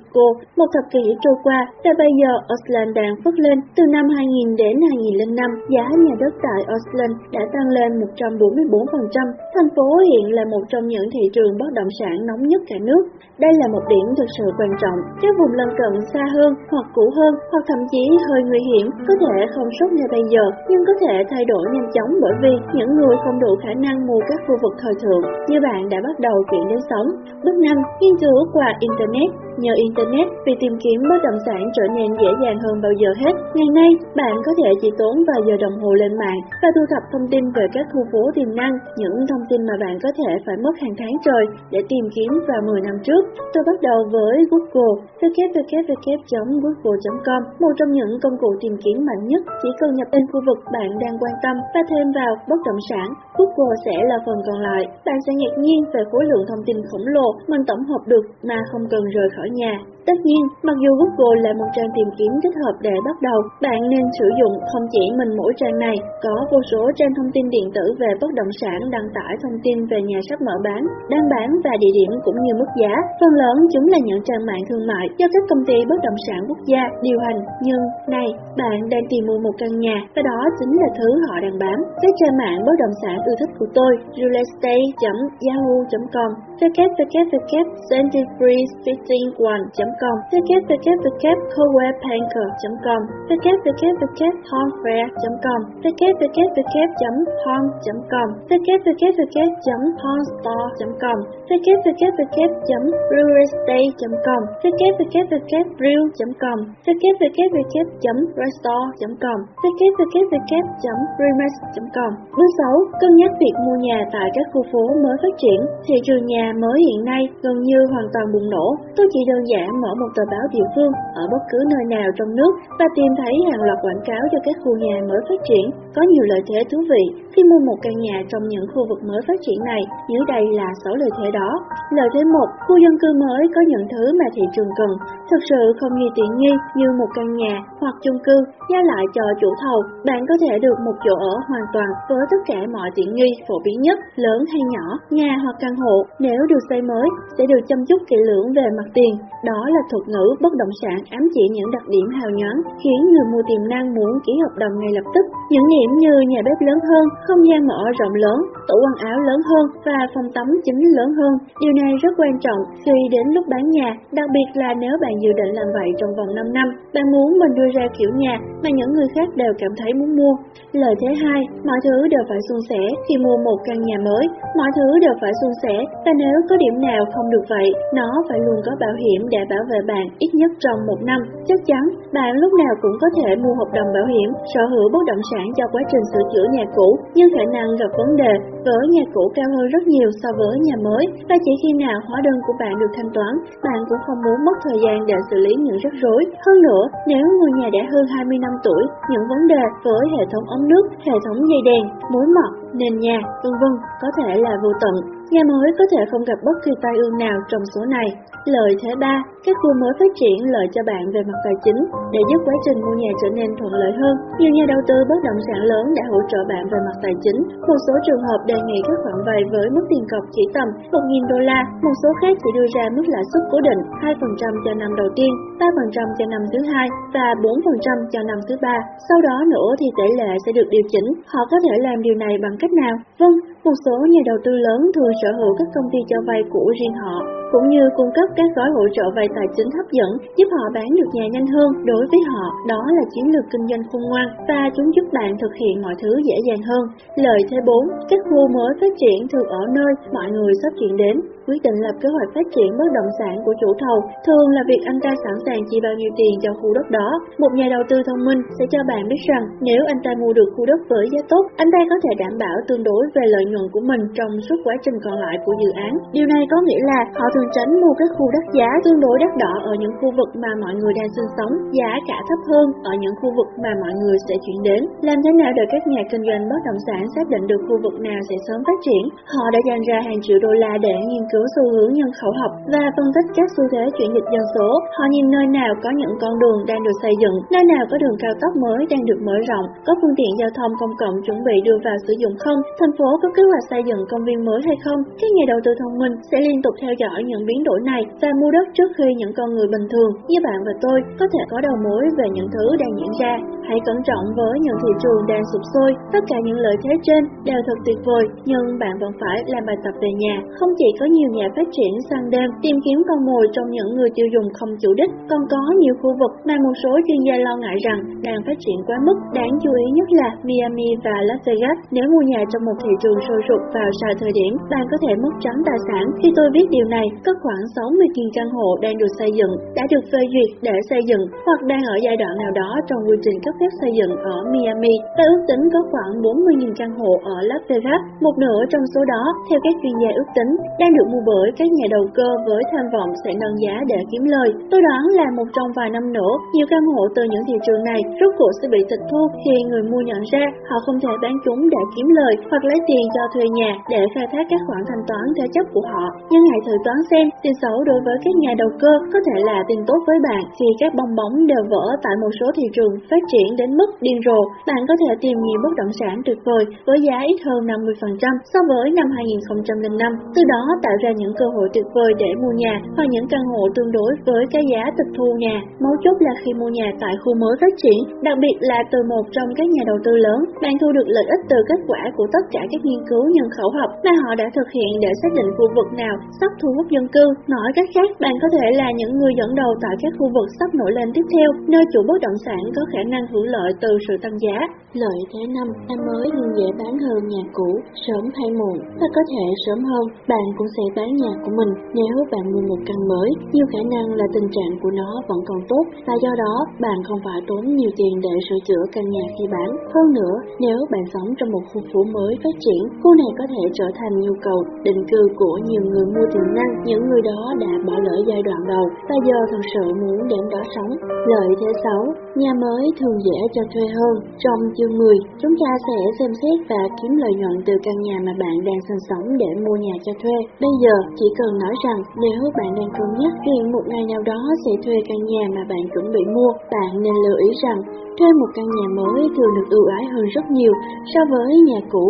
Một thập kỷ trôi qua, và bây giờ Oakland đang phất lên. Từ năm 2000 đến 2005, giá nhà đất tại Oakland đã tăng lên 144%. Thành phố hiện là một trong những thị trường bất động sản nóng nhất cả nước. Đây là một điểm thực sự quan trọng. Các vùng lân cận xa hơn, hoặc cũ hơn, hoặc thậm chí hơi nguy hiểm, có thể không sốt ngay bây giờ, nhưng có thể thay đổi nhanh chóng bởi vì những người không đủ khả năng mua các khu vực thời thượng như bạn đã bắt đầu chuyển đến sống. Bước 5. Nghiên cứu qua Internet Nhờ Internet, việc tìm kiếm bất động sản trở nên dễ dàng hơn bao giờ hết. Ngày nay, bạn có thể chỉ tốn vài giờ đồng hồ lên mạng và thu thập thông tin về các khu phố tiềm năng, những thông tin mà bạn có thể phải mất hàng tháng trời để tìm kiếm vào 10 năm trước. Tôi bắt đầu với Google, www.google.com, một trong những công cụ tìm kiếm mạnh nhất. Chỉ cần nhập tên khu vực bạn đang quan tâm và thêm vào bất động sản, Google sẽ là phần còn lại. Bạn sẽ ngạc nhiên về khối lượng thông tin khổng lồ mình tổng hợp được mà không cần rời khỏi nhà. time Tất nhiên, mặc dù Google là một trang tìm kiếm thích hợp để bắt đầu, bạn nên sử dụng không chỉ mình mỗi trang này, có vô số trang thông tin điện tử về bất động sản đăng tải thông tin về nhà sắp mở bán, đang bán và địa điểm cũng như mức giá. Phần lớn chúng là những trang mạng thương mại do các công ty bất động sản quốc gia điều hành. Nhưng, này, bạn đang tìm mua một căn nhà và đó chính là thứ họ đang bán. Các trang mạng bất động sản ưa thích của tôi, realestate.yahoo.com, www.centrifreeze1.com www.centerfreefitting1.com, www.cowebanker.com, www.homefair.com, www.home.com, www.homestore.com, www.realestate.com, www.brew.com www.restore.com, www.remax.com. Bước 6. Cân nhắc việc mua nhà tại các khu phố mới phát triển. Thị trường nhà mới hiện nay gần như hoàn toàn bùng nổ. Tôi chỉ đơn giản mở mở một tờ báo địa phương ở bất cứ nơi nào trong nước và tìm thấy hàng loạt quảng cáo cho các khu nhà mới phát triển. Có nhiều lợi thế thú vị khi mua một căn nhà trong những khu vực mới phát triển này. Dưới đây là 6 lợi thế đó. Lợi thế 1. Khu dân cư mới có những thứ mà thị trường cần. Thực sự không như tiện nghi như một căn nhà hoặc chung cư giao lại cho chủ thầu. Bạn có thể được một chỗ ở hoàn toàn với tất cả mọi tiện nghi phổ biến nhất, lớn hay nhỏ, nhà hoặc căn hộ. Nếu được xây mới, sẽ được chăm chút kỹ lưỡng về mặt tiền. Đó là thuật ngữ bất động sản ám chỉ những đặc điểm hào nhoáng khiến người mua tiềm năng muốn ký hợp đồng ngay lập tức. Những điểm như nhà bếp lớn hơn, không gian mở rộng lớn, tủ quần áo lớn hơn và phòng tắm chính lớn hơn. Điều này rất quan trọng khi đến lúc bán nhà, đặc biệt là nếu bạn dự định làm vậy trong vòng 5 năm. Bạn muốn mình đưa ra kiểu nhà mà những người khác đều cảm thấy muốn mua. Lời thế hai, mọi thứ đều phải suôn sẻ khi mua một căn nhà mới. Mọi thứ đều phải suôn sẻ và nếu có điểm nào không được vậy, nó phải luôn có bảo hiểm để bảo vệ bạn ít nhất trong một năm. Chắc chắn, bạn lúc nào cũng có thể mua hợp đồng bảo hiểm, sở hữu bất động sản cho quá trình sửa chữa nhà cũ, nhưng khả năng gặp vấn đề với nhà cũ cao hơn rất nhiều so với nhà mới và chỉ khi nào hóa đơn của bạn được thanh toán, bạn cũng không muốn mất thời gian để xử lý những rắc rối. Hơn nữa, nếu ngôi nhà đã hơn 20 năm tuổi, những vấn đề với hệ thống ống nước, hệ thống dây đèn, mối mọt, nền nhà, vân vân có thể là vô tận. Nhà mới có thể không gặp bất kỳ tai ương nào trong số này. Lợi thế 3. Các khu mới phát triển lợi cho bạn về mặt tài chính để giúp quá trình mua nhà trở nên thuận lợi hơn. Nhiều nhà đầu tư bất động sản lớn đã hỗ trợ bạn về mặt tài chính. Một số trường hợp đề nghị các khoản vay với mức tiền cọc chỉ tầm 1.000 đô la, một số khác chỉ đưa ra mức lãi suất cố định 2% cho năm đầu tiên, 3% cho năm thứ hai và 4% cho năm thứ ba. Sau đó nữa thì tỷ lệ sẽ được điều chỉnh. Họ có thể làm điều này bằng cách nào? Vâng, một số nhà đầu tư lớn thường sở hữu các công ty cho vay của riêng họ, cũng như cung cấp các gói hỗ trợ vay tài chính hấp dẫn giúp họ bán được nhà nhanh hơn. Đối với họ, đó là chiến lược kinh doanh khôn ngoan và chúng giúp bạn thực hiện mọi thứ dễ dàng hơn. Lời thứ 4, các khu mới phát triển thường ở nơi mọi người sắp chuyển đến. Quyết định lập kế hoạch phát triển bất động sản của chủ thầu thường là việc anh ta sẵn sàng chi bao nhiêu tiền cho khu đất đó. Một nhà đầu tư thông minh sẽ cho bạn biết rằng nếu anh ta mua được khu đất với giá tốt, anh ta có thể đảm bảo tương đối về lợi nhuận của mình trong suốt quá trình còn lại của dự án. Điều này có nghĩa là họ thường tránh mua các khu đất giá tương đối đắt đỏ ở những khu vực mà mọi người đang sinh sống, giá cả thấp hơn ở những khu vực mà mọi người sẽ chuyển đến. Làm thế nào để các nhà kinh doanh bất động sản xác định được khu vực nào sẽ sớm phát triển? Họ đã dành ra hàng triệu đô la để nghiên cứu xu hướng nhân khẩu học và phân tích các xu thế chuyển dịch dân số. Họ nhìn nơi nào có những con đường đang được xây dựng, nơi nào có đường cao tốc mới đang được mở rộng, có phương tiện giao thông công cộng chuẩn bị đưa vào sử dụng không, thành phố có kế hoạch xây dựng công viên mới hay không. Các nhà đầu tư thông minh sẽ liên tục theo dõi những biến đổi này và mua đất trước khi những con người bình thường như bạn và tôi có thể có đầu mối về những thứ đang diễn ra. Hãy cẩn trọng với những thị trường đang sụp sôi. Tất cả những lợi thế trên đều thật tuyệt vời, nhưng bạn vẫn phải làm bài tập về nhà. Không chỉ có nhiều nhà phát triển sang đêm tìm kiếm con mồi trong những người tiêu dùng không chủ đích, còn có nhiều khu vực mà một số chuyên gia lo ngại rằng đang phát triển quá mức. Đáng chú ý nhất là Miami và Las Vegas. Nếu mua nhà trong một thị trường sôi sục vào sai thời điểm, bạn có thể mất trắng tài sản. Khi tôi biết điều này, có khoảng 60.000 căn hộ đang được xây dựng, đã được phê duyệt để xây dựng hoặc đang ở giai đoạn nào đó trong quy trình cấp phép xây dựng ở Miami và ước tính có khoảng 40.000 căn hộ ở Las Vegas. Một nửa trong số đó, theo các chuyên gia ước tính, đang được mua bởi các nhà đầu cơ với tham vọng sẽ nâng giá để kiếm lời. Tôi đoán là một trong vài năm nữa, nhiều căn hộ từ những thị trường này rốt cuộc sẽ bị tịch thu khi người mua nhận ra họ không thể bán chúng để kiếm lời hoặc lấy tiền cho thuê nhà để khai thác các khoản thanh toán thế chấp của họ. Nhưng hãy thử toán xem, tin xấu đối với các nhà đầu cơ có thể là tin tốt với bạn khi các bong bóng đều vỡ tại một số thị trường phát triển đến mức điên rồ. Bạn có thể tìm nhiều bất động sản tuyệt vời với giá ít hơn 50% so với năm 2005, từ đó tạo ra những cơ hội tuyệt vời để mua nhà và những căn hộ tương đối với cái giá tịch thu nhà. Mấu chốt là khi mua nhà tại khu mới phát triển, đặc biệt là từ một trong các nhà đầu tư lớn, bạn thu được lợi ích từ kết quả của tất cả các nghiên cứu nhân khẩu học mà họ đã thực hiện để xác định khu vực nào sắp thu hút dân cư. Nói cách khác, bạn có thể là những người dẫn đầu tại các khu vực sắp nổi lên tiếp theo, nơi chủ bất động sản có khả năng hưởng lợi từ sự tăng giá. Lợi thế năm, nhà mới luôn dễ bán hơn nhà cũ, sớm hay muộn, và có thể sớm hơn, bạn cũng sẽ bán nhà của mình nếu bạn mua một căn mới. Nhiều khả năng là tình trạng của nó vẫn còn tốt, và do đó bạn không phải tốn nhiều tiền để sửa chữa căn nhà khi bán. Hơn nữa, nếu bạn sống trong một khu phố mới phát triển, khu này có thể trở thành nhu cầu định cư của nhiều người mua tiềm năng, những người đó đã bỏ lỡ giai đoạn đầu và giờ thật sự muốn đến đó sống. Lợi thế 6, nhà mới thường dễ cho thuê hơn. Trong chương 10, chúng ta sẽ xem xét và kiếm lợi nhuận từ căn nhà mà bạn đang sinh sống để mua nhà cho thuê. Bây giờ, chỉ cần nói rằng nếu bạn đang cân nhắc chuyện một ngày nào đó sẽ thuê căn nhà mà bạn chuẩn bị mua, bạn nên lưu ý rằng thuê một căn nhà mới thường được ưu ái hơn rất nhiều so với nhà cũ.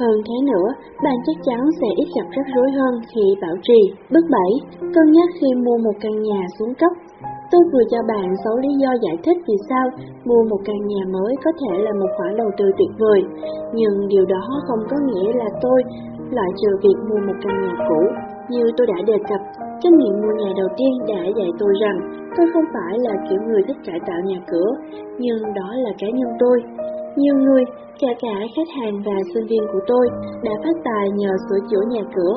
Hơn thế nữa, bạn chắc chắn sẽ ít gặp rắc rối hơn khi bảo trì. Bước 7. Cân nhắc khi mua một căn nhà xuống cấp Tôi vừa cho bạn 6 lý do giải thích vì sao mua một căn nhà mới có thể là một khoản đầu tư tuyệt vời. Nhưng điều đó không có nghĩa là tôi loại trừ việc mua một căn nhà cũ. Như tôi đã đề cập, kinh nghiệm mua nhà đầu tiên đã dạy tôi rằng tôi không phải là kiểu người thích cải tạo nhà cửa, nhưng đó là cá nhân tôi. Nhiều người, kể cả khách hàng và sinh viên của tôi, đã phát tài nhờ sửa chữa nhà cửa,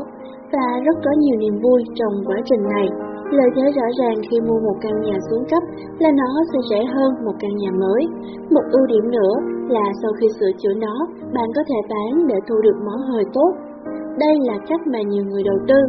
và rất có nhiều niềm vui trong quá trình này. Lợi thế rõ ràng khi mua một căn nhà xuống cấp là nó sẽ rẻ hơn một căn nhà mới. Một ưu điểm nữa là sau khi sửa chữa nó, bạn có thể bán để thu được món hời tốt. Đây là cách mà nhiều người đầu tư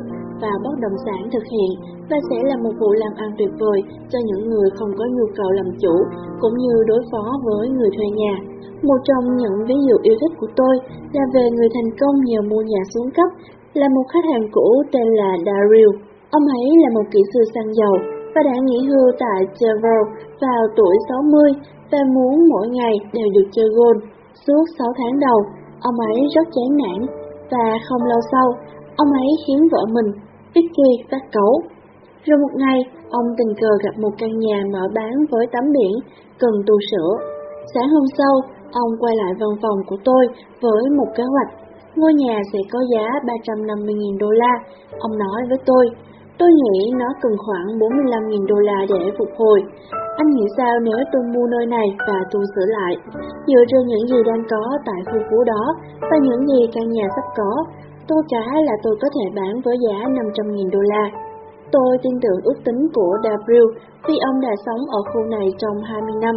và bất động sản thực hiện và sẽ là một vụ làm ăn tuyệt vời cho những người không có nhu cầu làm chủ cũng như đối phó với người thuê nhà. Một trong những ví dụ yêu thích của tôi là về người thành công nhờ mua nhà xuống cấp là một khách hàng cũ tên là Daryl. Ông ấy là một kỹ sư xăng dầu và đã nghỉ hưu tại Chevrolet vào tuổi 60 và muốn mỗi ngày đều được chơi golf. Suốt 6 tháng đầu, ông ấy rất chán nản và không lâu sau, ông ấy khiến vợ mình, Vicky, phát cấu. Rồi một ngày, ông tình cờ gặp một căn nhà mở bán với tấm biển, cần tu sửa. Sáng hôm sau, ông quay lại văn phòng của tôi với một kế hoạch. Ngôi nhà sẽ có giá 350.000 đô la. Ông nói với tôi, tôi nghĩ nó cần khoảng 45.000 đô la để phục hồi. Anh nghĩ sao nếu tôi mua nơi này và tu sửa lại? Dựa trên những gì đang có tại khu phố đó và những gì căn nhà sắp có, tôi cá là tôi có thể bán với giá 500.000 đô la. Tôi tin tưởng ước tính của W vì ông đã sống ở khu này trong 20 năm.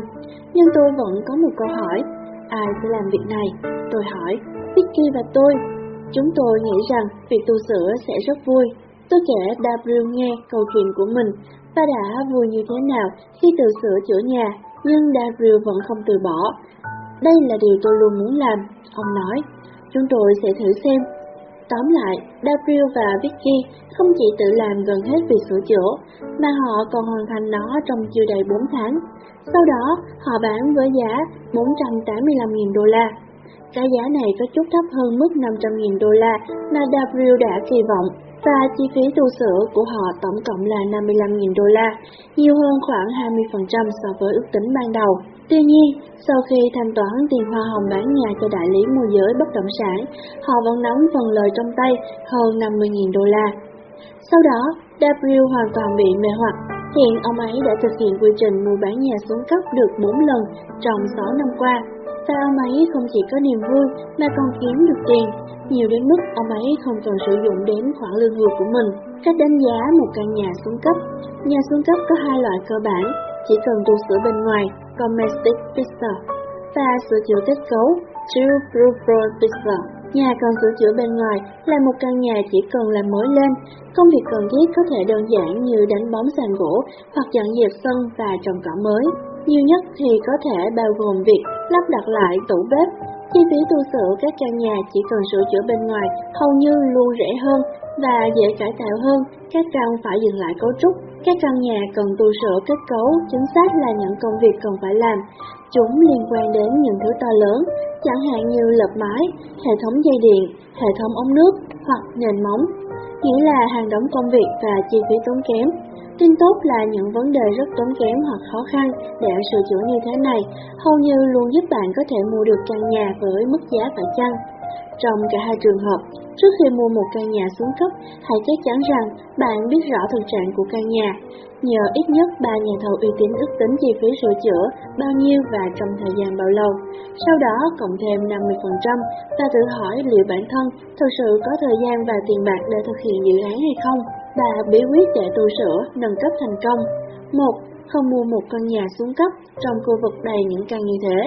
Nhưng tôi vẫn có một câu hỏi, ai sẽ làm việc này? Tôi hỏi, Vicky và tôi. Chúng tôi nghĩ rằng việc tu sửa sẽ rất vui. Tôi kể Gabriel nghe câu chuyện của mình ta đã vui như thế nào khi tự sửa chữa nhà, nhưng Gabriel vẫn không từ bỏ. Đây là điều tôi luôn muốn làm, ông nói. Chúng tôi sẽ thử xem. Tóm lại, Gabriel và Vicky không chỉ tự làm gần hết việc sửa chữa, mà họ còn hoàn thành nó trong chưa đầy 4 tháng. Sau đó, họ bán với giá 485.000 đô la. Cái giá này có chút thấp hơn mức 500.000 đô la mà W đã kỳ vọng và chi phí tu sửa của họ tổng cộng là 55.000 đô la, nhiều hơn khoảng 20% so với ước tính ban đầu. Tuy nhiên, sau khi thanh toán tiền hoa hồng bán nhà cho đại lý môi giới bất động sản, họ vẫn nắm phần lời trong tay hơn 50.000 đô la. Sau đó, W hoàn toàn bị mê hoặc. Hiện ông ấy đã thực hiện quy trình mua bán nhà xuống cấp được 4 lần trong 6 năm qua. Và ông ấy không chỉ có niềm vui mà còn kiếm được tiền, nhiều đến mức ông ấy không cần sử dụng đến khoản lương hưu của mình. Cách đánh giá một căn nhà xuống cấp Nhà xuống cấp có hai loại cơ bản, chỉ cần tu sửa bên ngoài, domestic fixer, và sửa chữa kết cấu, true roof fixer. Nhà cần sửa chữa bên ngoài là một căn nhà chỉ cần làm mới lên. Công việc cần thiết có thể đơn giản như đánh bóng sàn gỗ hoặc dọn dẹp sân và trồng cỏ mới. Nhiều nhất thì có thể bao gồm việc lắp đặt lại tủ bếp. Chi phí tu sửa các căn nhà chỉ cần sửa chữa bên ngoài hầu như luôn rẻ hơn và dễ cải tạo hơn các căn phải dừng lại cấu trúc. Các căn nhà cần tu sửa kết cấu chính xác là những công việc cần phải làm. Chúng liên quan đến những thứ to lớn, chẳng hạn như lợp mái, hệ thống dây điện, hệ thống ống nước hoặc nền móng, nghĩa là hàng đống công việc và chi phí tốn kém. Tin tốt là những vấn đề rất tốn kém hoặc khó khăn để sửa chữa như thế này hầu như luôn giúp bạn có thể mua được căn nhà với mức giá phải chăng. Trong cả hai trường hợp, trước khi mua một căn nhà xuống cấp, hãy chắc chắn rằng bạn biết rõ thực trạng của căn nhà. Nhờ ít nhất 3 nhà thầu uy tín ước tính chi phí sửa chữa bao nhiêu và trong thời gian bao lâu. Sau đó cộng thêm 50% và tự hỏi liệu bản thân thực sự có thời gian và tiền bạc để thực hiện dự án hay không. Và bí quyết để tu sửa, nâng cấp thành công. 1 không mua một căn nhà xuống cấp trong khu vực đầy những căn như thế.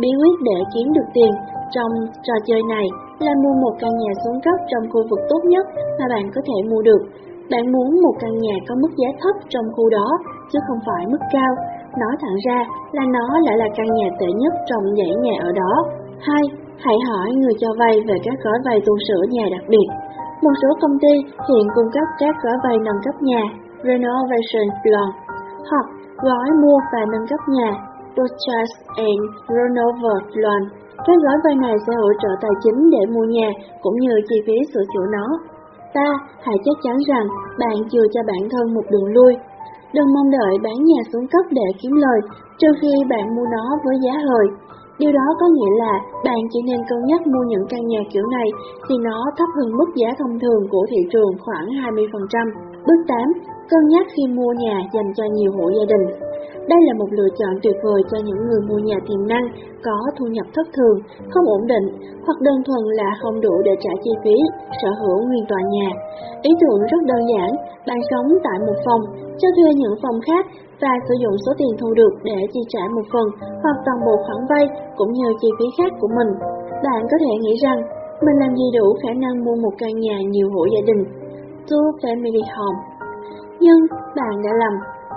Bí quyết để kiếm được tiền trong trò chơi này là mua một căn nhà xuống cấp trong khu vực tốt nhất mà bạn có thể mua được. Bạn muốn một căn nhà có mức giá thấp trong khu đó, chứ không phải mức cao. Nói thẳng ra là nó lại là căn nhà tệ nhất trong dãy nhà ở đó. 2. Hãy hỏi người cho vay về các gói vay tu sửa nhà đặc biệt. Một số công ty hiện cung cấp các gói vay nâng cấp nhà, renovation loan, hoặc gói mua và nâng cấp nhà, purchase and renova loan. Các gói vay này sẽ hỗ trợ tài chính để mua nhà cũng như chi phí sửa chữa nó. ta Hãy chắc chắn rằng bạn chưa cho bản thân một đường lui. Đừng mong đợi bán nhà xuống cấp để kiếm lời, trừ khi bạn mua nó với giá hời. Điều đó có nghĩa là bạn chỉ nên cân nhắc mua những căn nhà kiểu này thì nó thấp hơn mức giá thông thường của thị trường khoảng 20%. Bước 8. Cân nhắc khi mua nhà dành cho nhiều hộ gia đình. Đây là một lựa chọn tuyệt vời cho những người mua nhà tiềm năng, có thu nhập thất thường, không ổn định, hoặc đơn thuần là không đủ để trả chi phí, sở hữu nguyên tòa nhà. Ý tưởng rất đơn giản, bạn sống tại một phòng, cho thuê những phòng khác và sử dụng số tiền thu được để chi trả một phần hoặc toàn bộ khoản vay cũng như chi phí khác của mình. Bạn có thể nghĩ rằng mình làm gì đủ khả năng mua một căn nhà nhiều hộ gia đình, two family home. Nhưng bạn đã lầm.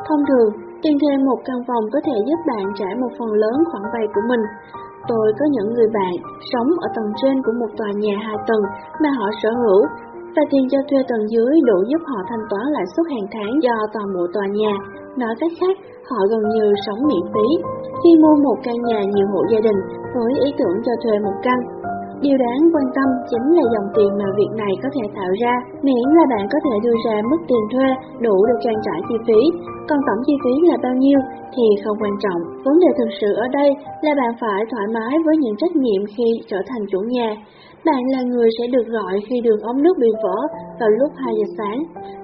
Thông thường, tiền thuê một căn phòng có thể giúp bạn trả một phần lớn khoản vay của mình. Tôi có những người bạn sống ở tầng trên của một tòa nhà hai tầng mà họ sở hữu và tiền cho thuê tầng dưới đủ giúp họ thanh toán lãi suất hàng tháng cho toàn bộ tòa nhà. Nói cách khác, họ gần như sống miễn phí khi mua một căn nhà nhiều hộ gia đình với ý tưởng cho thuê một căn. Điều đáng quan tâm chính là dòng tiền mà việc này có thể tạo ra, miễn là bạn có thể đưa ra mức tiền thuê đủ để trang trải chi phí, còn tổng chi phí là bao nhiêu thì không quan trọng. Vấn đề thực sự ở đây là bạn phải thoải mái với những trách nhiệm khi trở thành chủ nhà. Bạn là người sẽ được gọi khi đường ống nước bị vỡ vào lúc 2 giờ sáng.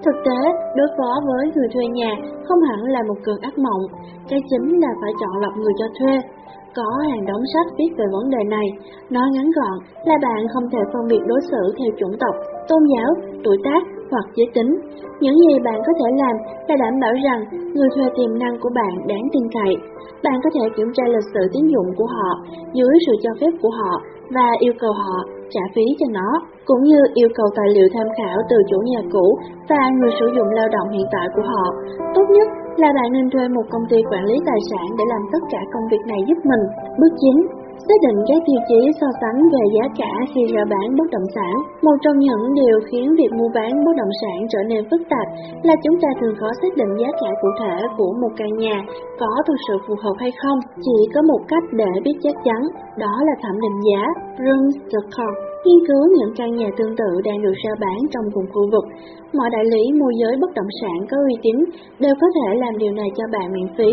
Thực tế, đối phó với người thuê nhà không hẳn là một cơn ác mộng, cái chính là phải chọn lọc người cho thuê. Có hàng đống sách viết về vấn đề này, nói ngắn gọn là bạn không thể phân biệt đối xử theo chủng tộc, tôn giáo, tuổi tác hoặc giới tính. Những gì bạn có thể làm là đảm bảo rằng người thuê tiềm năng của bạn đáng tin cậy. Bạn có thể kiểm tra lịch sử tín dụng của họ dưới sự cho phép của họ và yêu cầu họ trả phí cho nó, cũng như yêu cầu tài liệu tham khảo từ chủ nhà cũ và người sử dụng lao động hiện tại của họ. Tốt nhất là bạn nên thuê một công ty quản lý tài sản để làm tất cả công việc này giúp mình. Bước 9. Xác định các tiêu chí so sánh về giá cả khi ra bán bất động sản. Một trong những điều khiến việc mua bán bất động sản trở nên phức tạp là chúng ta thường khó xác định giá cả cụ thể của một căn nhà có thực sự phù hợp hay không. Chỉ có một cách để biết chắc chắn, đó là thẩm định giá, Rooms.com. Nghiên cứu những căn nhà tương tự đang được rao bán trong cùng khu vực. Mọi đại lý môi giới bất động sản có uy tín đều có thể làm điều này cho bạn miễn phí.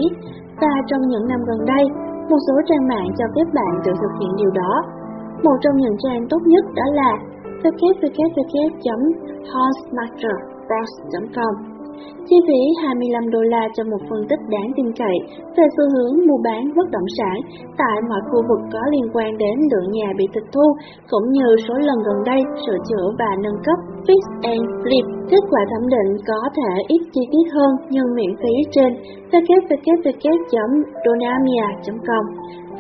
Và trong những năm gần đây, một số trang mạng cho phép bạn tự thực hiện điều đó. Một trong những trang tốt nhất đó là www.housemasterboss.com Chi phí 25 đô la cho một phân tích đáng tin cậy về xu hướng mua bán bất động sản tại mọi khu vực có liên quan đến lượng nhà bị tịch thu, cũng như số lần gần đây sửa chữa và nâng cấp Fix and Flip. Kết quả thẩm định có thể ít chi tiết hơn nhưng miễn phí trên www.donamia.com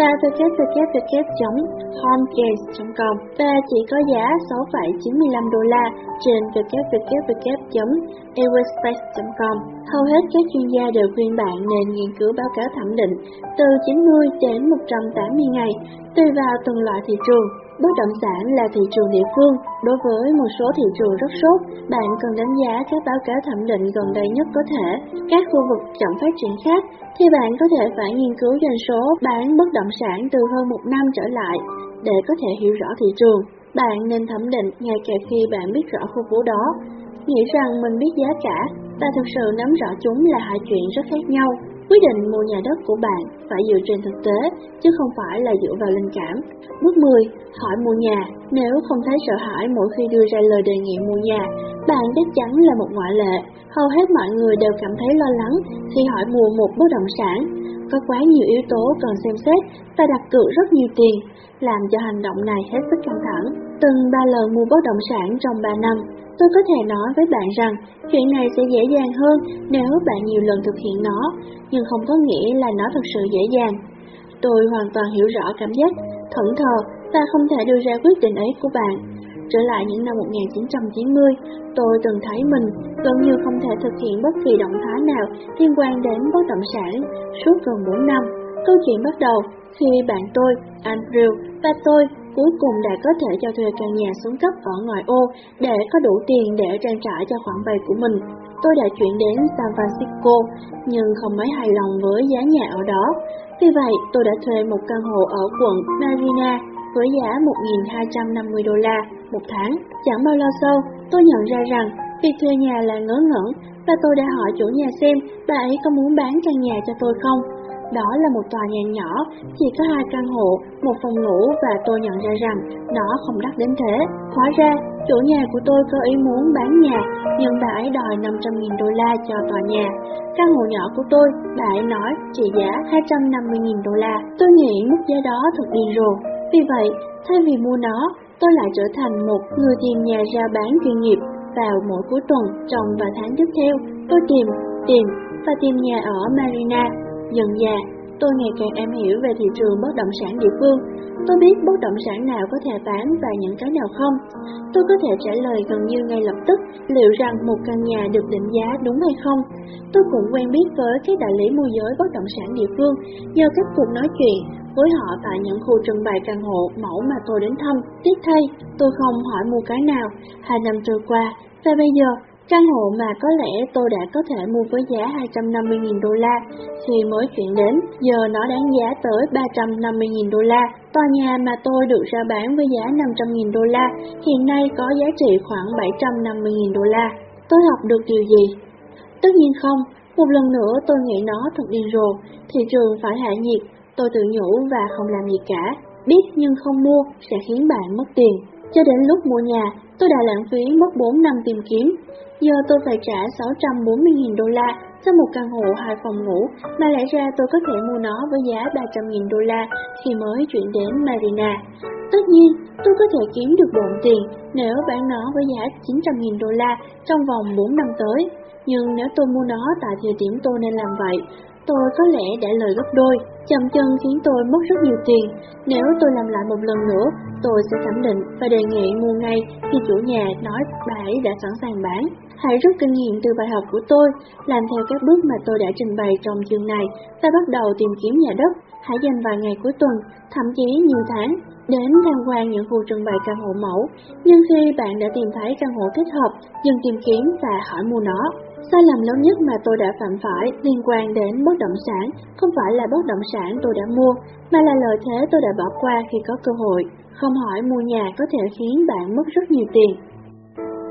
và www.homecase.com và chỉ có giá 6,95 đô la trên www.airwayspace.com. Hầu hết các chuyên gia đều khuyên bạn nên nghiên cứu báo cáo thẩm định từ 90 đến 180 ngày, tùy vào từng loại thị trường. Bất động sản là thị trường địa phương, đối với một số thị trường rất sốt, bạn cần đánh giá các báo cáo thẩm định gần đây nhất có thể. Các khu vực chậm phát triển khác thì bạn có thể phải nghiên cứu doanh số bán bất động sản từ hơn một năm trở lại để có thể hiểu rõ thị trường. Bạn nên thẩm định ngay cả khi bạn biết rõ khu phố đó. Nghĩ rằng mình biết giá cả và thực sự nắm rõ chúng là hai chuyện rất khác nhau. Quyết định mua nhà đất của bạn phải dựa trên thực tế, chứ không phải là dựa vào linh cảm. Bước 10. Hỏi mua nhà. Nếu không thấy sợ hãi mỗi khi đưa ra lời đề nghị mua nhà, bạn chắc chắn là một ngoại lệ. Hầu hết mọi người đều cảm thấy lo lắng khi hỏi mua một bất động sản. Có quá nhiều yếu tố cần xem xét và đặt cược rất nhiều tiền, làm cho hành động này hết sức căng thẳng. Từng ba lần mua bất động sản trong 3 năm, tôi có thể nói với bạn rằng chuyện này sẽ dễ dàng hơn nếu bạn nhiều lần thực hiện nó, nhưng không có nghĩa là nó thật sự dễ dàng. Tôi hoàn toàn hiểu rõ cảm giác thẫn thờ và không thể đưa ra quyết định ấy của bạn. Trở lại những năm 1990, tôi từng thấy mình gần như không thể thực hiện bất kỳ động thái nào liên quan đến bất động sản suốt gần 4 năm. Câu chuyện bắt đầu khi bạn tôi, Andrew và tôi cuối cùng đã có thể cho thuê căn nhà xuống cấp ở ngoài ô để có đủ tiền để trang trải cho khoản vay của mình. Tôi đã chuyển đến San Francisco nhưng không mấy hài lòng với giá nhà ở đó. Vì vậy, tôi đã thuê một căn hộ ở quận Marina với giá 1.250 đô la một tháng. Chẳng bao lâu sau, tôi nhận ra rằng việc thuê nhà là ngớ ngẩn và tôi đã hỏi chủ nhà xem bà ấy có muốn bán căn nhà cho tôi không. Đó là một tòa nhà nhỏ, chỉ có hai căn hộ, một phòng ngủ và tôi nhận ra rằng nó không đắt đến thế. Hóa ra, chủ nhà của tôi có ý muốn bán nhà, nhưng bà ấy đòi 500.000 đô la cho tòa nhà. Căn hộ nhỏ của tôi, bà ấy nói trị giá 250.000 đô la. Tôi nghĩ mức giá đó thật điên rồ. Vì vậy, thay vì mua nó, tôi lại trở thành một người tìm nhà ra bán chuyên nghiệp. Vào mỗi cuối tuần, trong vài tháng tiếp theo, tôi tìm, tìm và tìm nhà ở Marina. Dần dà, tôi ngày càng em hiểu về thị trường bất động sản địa phương. Tôi biết bất động sản nào có thể bán và những cái nào không. Tôi có thể trả lời gần như ngay lập tức liệu rằng một căn nhà được định giá đúng hay không. Tôi cũng quen biết với các đại lý môi giới bất động sản địa phương nhờ các cuộc nói chuyện với họ tại những khu trưng bày căn hộ mẫu mà tôi đến thăm. Tiếc thay, tôi không hỏi mua cái nào. Hai năm trôi qua, và bây giờ Căn hộ mà có lẽ tôi đã có thể mua với giá 250.000 đô la khi mới chuyển đến, giờ nó đáng giá tới 350.000 đô la. Tòa nhà mà tôi được ra bán với giá 500.000 đô la hiện nay có giá trị khoảng 750.000 đô la. Tôi học được điều gì? Tất nhiên không, một lần nữa tôi nghĩ nó thật điên rồ, thị trường phải hạ nhiệt, tôi tự nhủ và không làm gì cả. Biết nhưng không mua sẽ khiến bạn mất tiền. Cho đến lúc mua nhà, tôi đã lãng phí mất 4 năm tìm kiếm. Giờ tôi phải trả 640.000 đô la cho một căn hộ hai phòng ngủ, mà lẽ ra tôi có thể mua nó với giá 300.000 đô la khi mới chuyển đến Marina. Tất nhiên, tôi có thể kiếm được bộn tiền nếu bán nó với giá 900.000 đô la trong vòng 4 năm tới. Nhưng nếu tôi mua nó tại thời điểm tôi nên làm vậy, tôi có lẽ đã lời gấp đôi, chậm chân khiến tôi mất rất nhiều tiền. Nếu tôi làm lại một lần nữa, tôi sẽ thẩm định và đề nghị mua ngay khi chủ nhà nói bà ấy đã sẵn sàng bán. Hãy rút kinh nghiệm từ bài học của tôi, làm theo các bước mà tôi đã trình bày trong chương này và bắt đầu tìm kiếm nhà đất. Hãy dành vài ngày cuối tuần, thậm chí nhiều tháng, đến tham quan những khu trưng bày căn hộ mẫu. Nhưng khi bạn đã tìm thấy căn hộ thích hợp, dừng tìm kiếm và hỏi mua nó. Sai lầm lớn nhất mà tôi đã phạm phải liên quan đến bất động sản không phải là bất động sản tôi đã mua, mà là lợi thế tôi đã bỏ qua khi có cơ hội. Không hỏi mua nhà có thể khiến bạn mất rất nhiều tiền.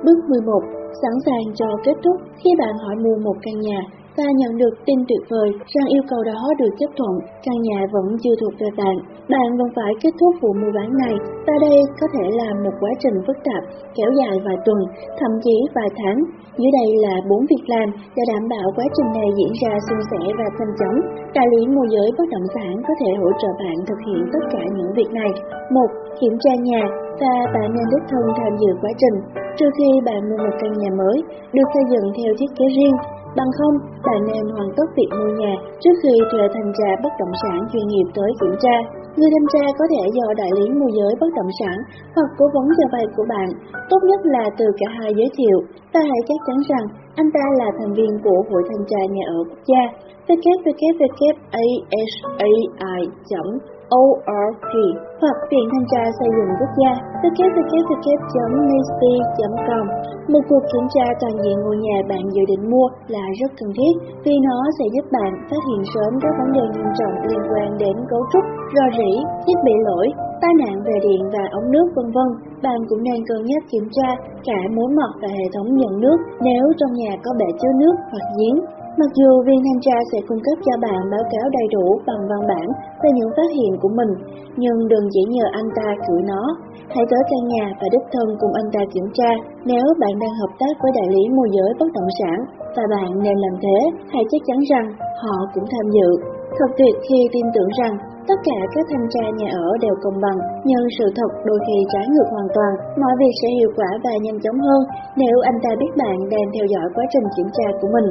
Bước 11. Sẵn sàng cho kết thúc khi bạn hỏi mua một căn nhà và nhận được tin tuyệt vời rằng yêu cầu đó được chấp thuận, căn nhà vẫn chưa thuộc về bạn. Bạn vẫn phải kết thúc vụ mua bán này và đây có thể là một quá trình phức tạp, kéo dài vài tuần, thậm chí vài tháng. Dưới đây là bốn việc làm để đảm bảo quá trình này diễn ra suôn sẻ và nhanh chóng. Đại lý môi giới bất động sản có thể hỗ trợ bạn thực hiện tất cả những việc này. 1. Kiểm tra nhà và bạn nên đích thân tham dự quá trình. Trừ khi bạn mua một căn nhà mới, được xây dựng theo thiết kế riêng, Bằng không, bạn nên hoàn tất việc mua nhà trước khi thuê thanh tra bất động sản chuyên nghiệp tới kiểm tra. Người thanh tra có thể do đại lý môi giới bất động sản hoặc cố vấn cho vay của bạn, tốt nhất là từ cả hai giới thiệu, ta hãy chắc chắn rằng anh ta là thành viên của Hội Thanh tra Nhà ở Quốc gia www.asai.com org hoặc Viện Thanh tra Xây dựng Quốc gia www.nisp.com. Một cuộc kiểm tra toàn diện ngôi nhà bạn dự định mua là rất cần thiết vì nó sẽ giúp bạn phát hiện sớm các vấn đề nghiêm trọng liên quan đến cấu trúc, rò rỉ, thiết bị lỗi, tai nạn về điện và ống nước vân vân. Bạn cũng nên cân nhắc kiểm tra cả mối mọt và hệ thống nhận nước nếu trong nhà có bể chứa nước hoặc giếng. Mặc dù viên thanh tra sẽ cung cấp cho bạn báo cáo đầy đủ bằng văn bản về những phát hiện của mình, nhưng đừng chỉ nhờ anh ta gửi nó. Hãy tới căn nhà và đích thân cùng anh ta kiểm tra nếu bạn đang hợp tác với đại lý môi giới bất động sản và bạn nên làm thế, hãy chắc chắn rằng họ cũng tham dự. Thật tuyệt khi tin tưởng rằng tất cả các thanh tra nhà ở đều công bằng, nhưng sự thật đôi khi trái ngược hoàn toàn. Mọi việc sẽ hiệu quả và nhanh chóng hơn nếu anh ta biết bạn đang theo dõi quá trình kiểm tra của mình.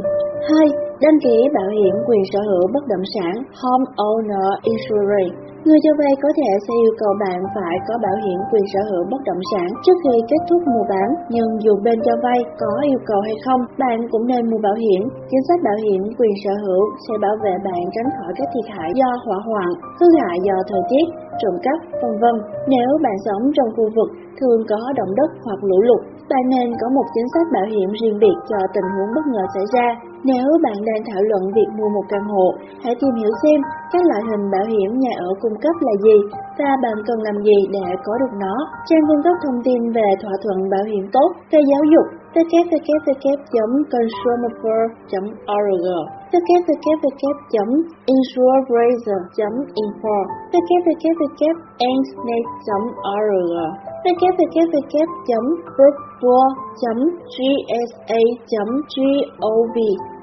2. Đăng ký bảo hiểm quyền sở hữu bất động sản Home Owner Insurance Người cho vay có thể sẽ yêu cầu bạn phải có bảo hiểm quyền sở hữu bất động sản trước khi kết thúc mua bán, nhưng dù bên cho vay có yêu cầu hay không, bạn cũng nên mua bảo hiểm. Chính sách bảo hiểm quyền sở hữu sẽ bảo vệ bạn tránh khỏi các thiệt hại do hỏa hoạn, hư hại do thời tiết, trộm cắp, vân vân. Nếu bạn sống trong khu vực thường có động đất hoặc lũ lụt, bạn nên có một chính sách bảo hiểm riêng biệt cho tình huống bất ngờ xảy ra. Nếu bạn đang thảo luận việc mua một căn hộ, hãy tìm hiểu xem các loại hình bảo hiểm nhà ở cung cấp là gì và bạn cần làm gì để có được nó. Trang cung cấp thông tin về thỏa thuận bảo hiểm tốt, về giáo dục, www.consumer.org www.insurebrazer.info www.ansnet.org www.brookworld.gsa.gov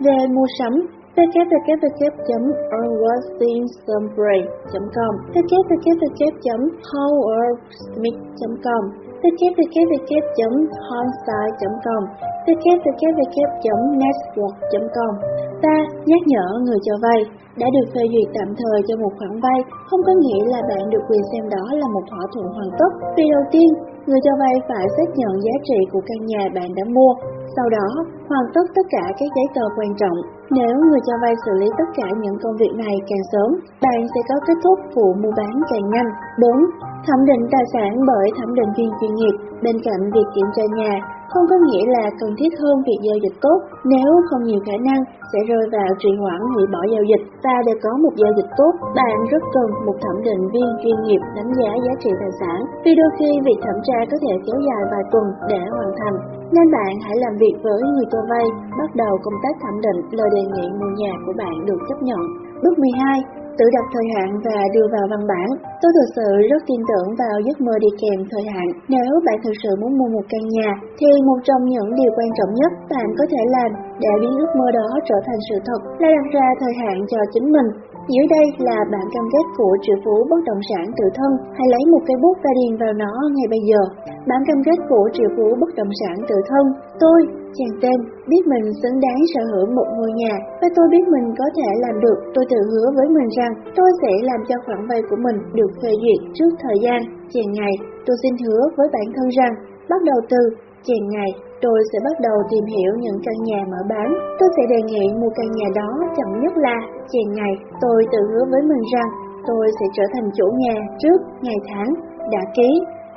Về mua sắm. www.onwathingsomebreak.com www.howardsmith.com www.honside.com www.network.com Ta nhắc nhở người cho vay đã được phê duyệt tạm thời cho một khoản vay không có nghĩa là bạn được quyền xem đó là một thỏa thuận hoàn tất. Vì đầu tiên, người cho vay phải xác nhận giá trị của căn nhà bạn đã mua, sau đó hoàn tất tất cả các giấy tờ quan trọng. Nếu người cho vay xử lý tất cả những công việc này càng sớm, bạn sẽ có kết thúc vụ mua bán càng nhanh. 4. Thẩm định tài sản bởi thẩm định viên chuyên nghiệp bên cạnh việc kiểm tra nhà không có nghĩa là cần thiết hơn việc giao dịch tốt. Nếu không nhiều khả năng sẽ rơi vào trì hoãn hủy bỏ giao dịch và để có một giao dịch tốt, bạn rất cần một thẩm định viên chuyên nghiệp đánh giá giá trị tài sản. Vì đôi khi việc thẩm tra có thể kéo dài vài tuần để hoàn thành, nên bạn hãy làm việc với người cho vay, bắt đầu công tác thẩm định lời đề nghị mua nhà của bạn được chấp nhận. Bước 12 tự đặt thời hạn và đưa vào văn bản. Tôi thực sự rất tin tưởng vào giấc mơ đi kèm thời hạn. Nếu bạn thực sự muốn mua một căn nhà, thì một trong những điều quan trọng nhất bạn có thể làm để biến ước mơ đó trở thành sự thật là đặt ra thời hạn cho chính mình. Dưới đây là bản cam kết của triệu phú bất động sản tự thân, hãy lấy một cây bút và điền vào nó ngay bây giờ. Bản cam kết của triệu phú bất động sản tự thân, tôi, chàng tên, biết mình xứng đáng sở hữu một ngôi nhà và tôi biết mình có thể làm được. Tôi tự hứa với mình rằng tôi sẽ làm cho khoản vay của mình được phê duyệt trước thời gian. Chàng ngày, tôi xin hứa với bản thân rằng bắt đầu từ chàng ngày, tôi sẽ bắt đầu tìm hiểu những căn nhà mở bán. Tôi sẽ đề nghị mua căn nhà đó chậm nhất là chàng ngày tôi tự hứa với mình rằng tôi sẽ trở thành chủ nhà trước ngày tháng đã ký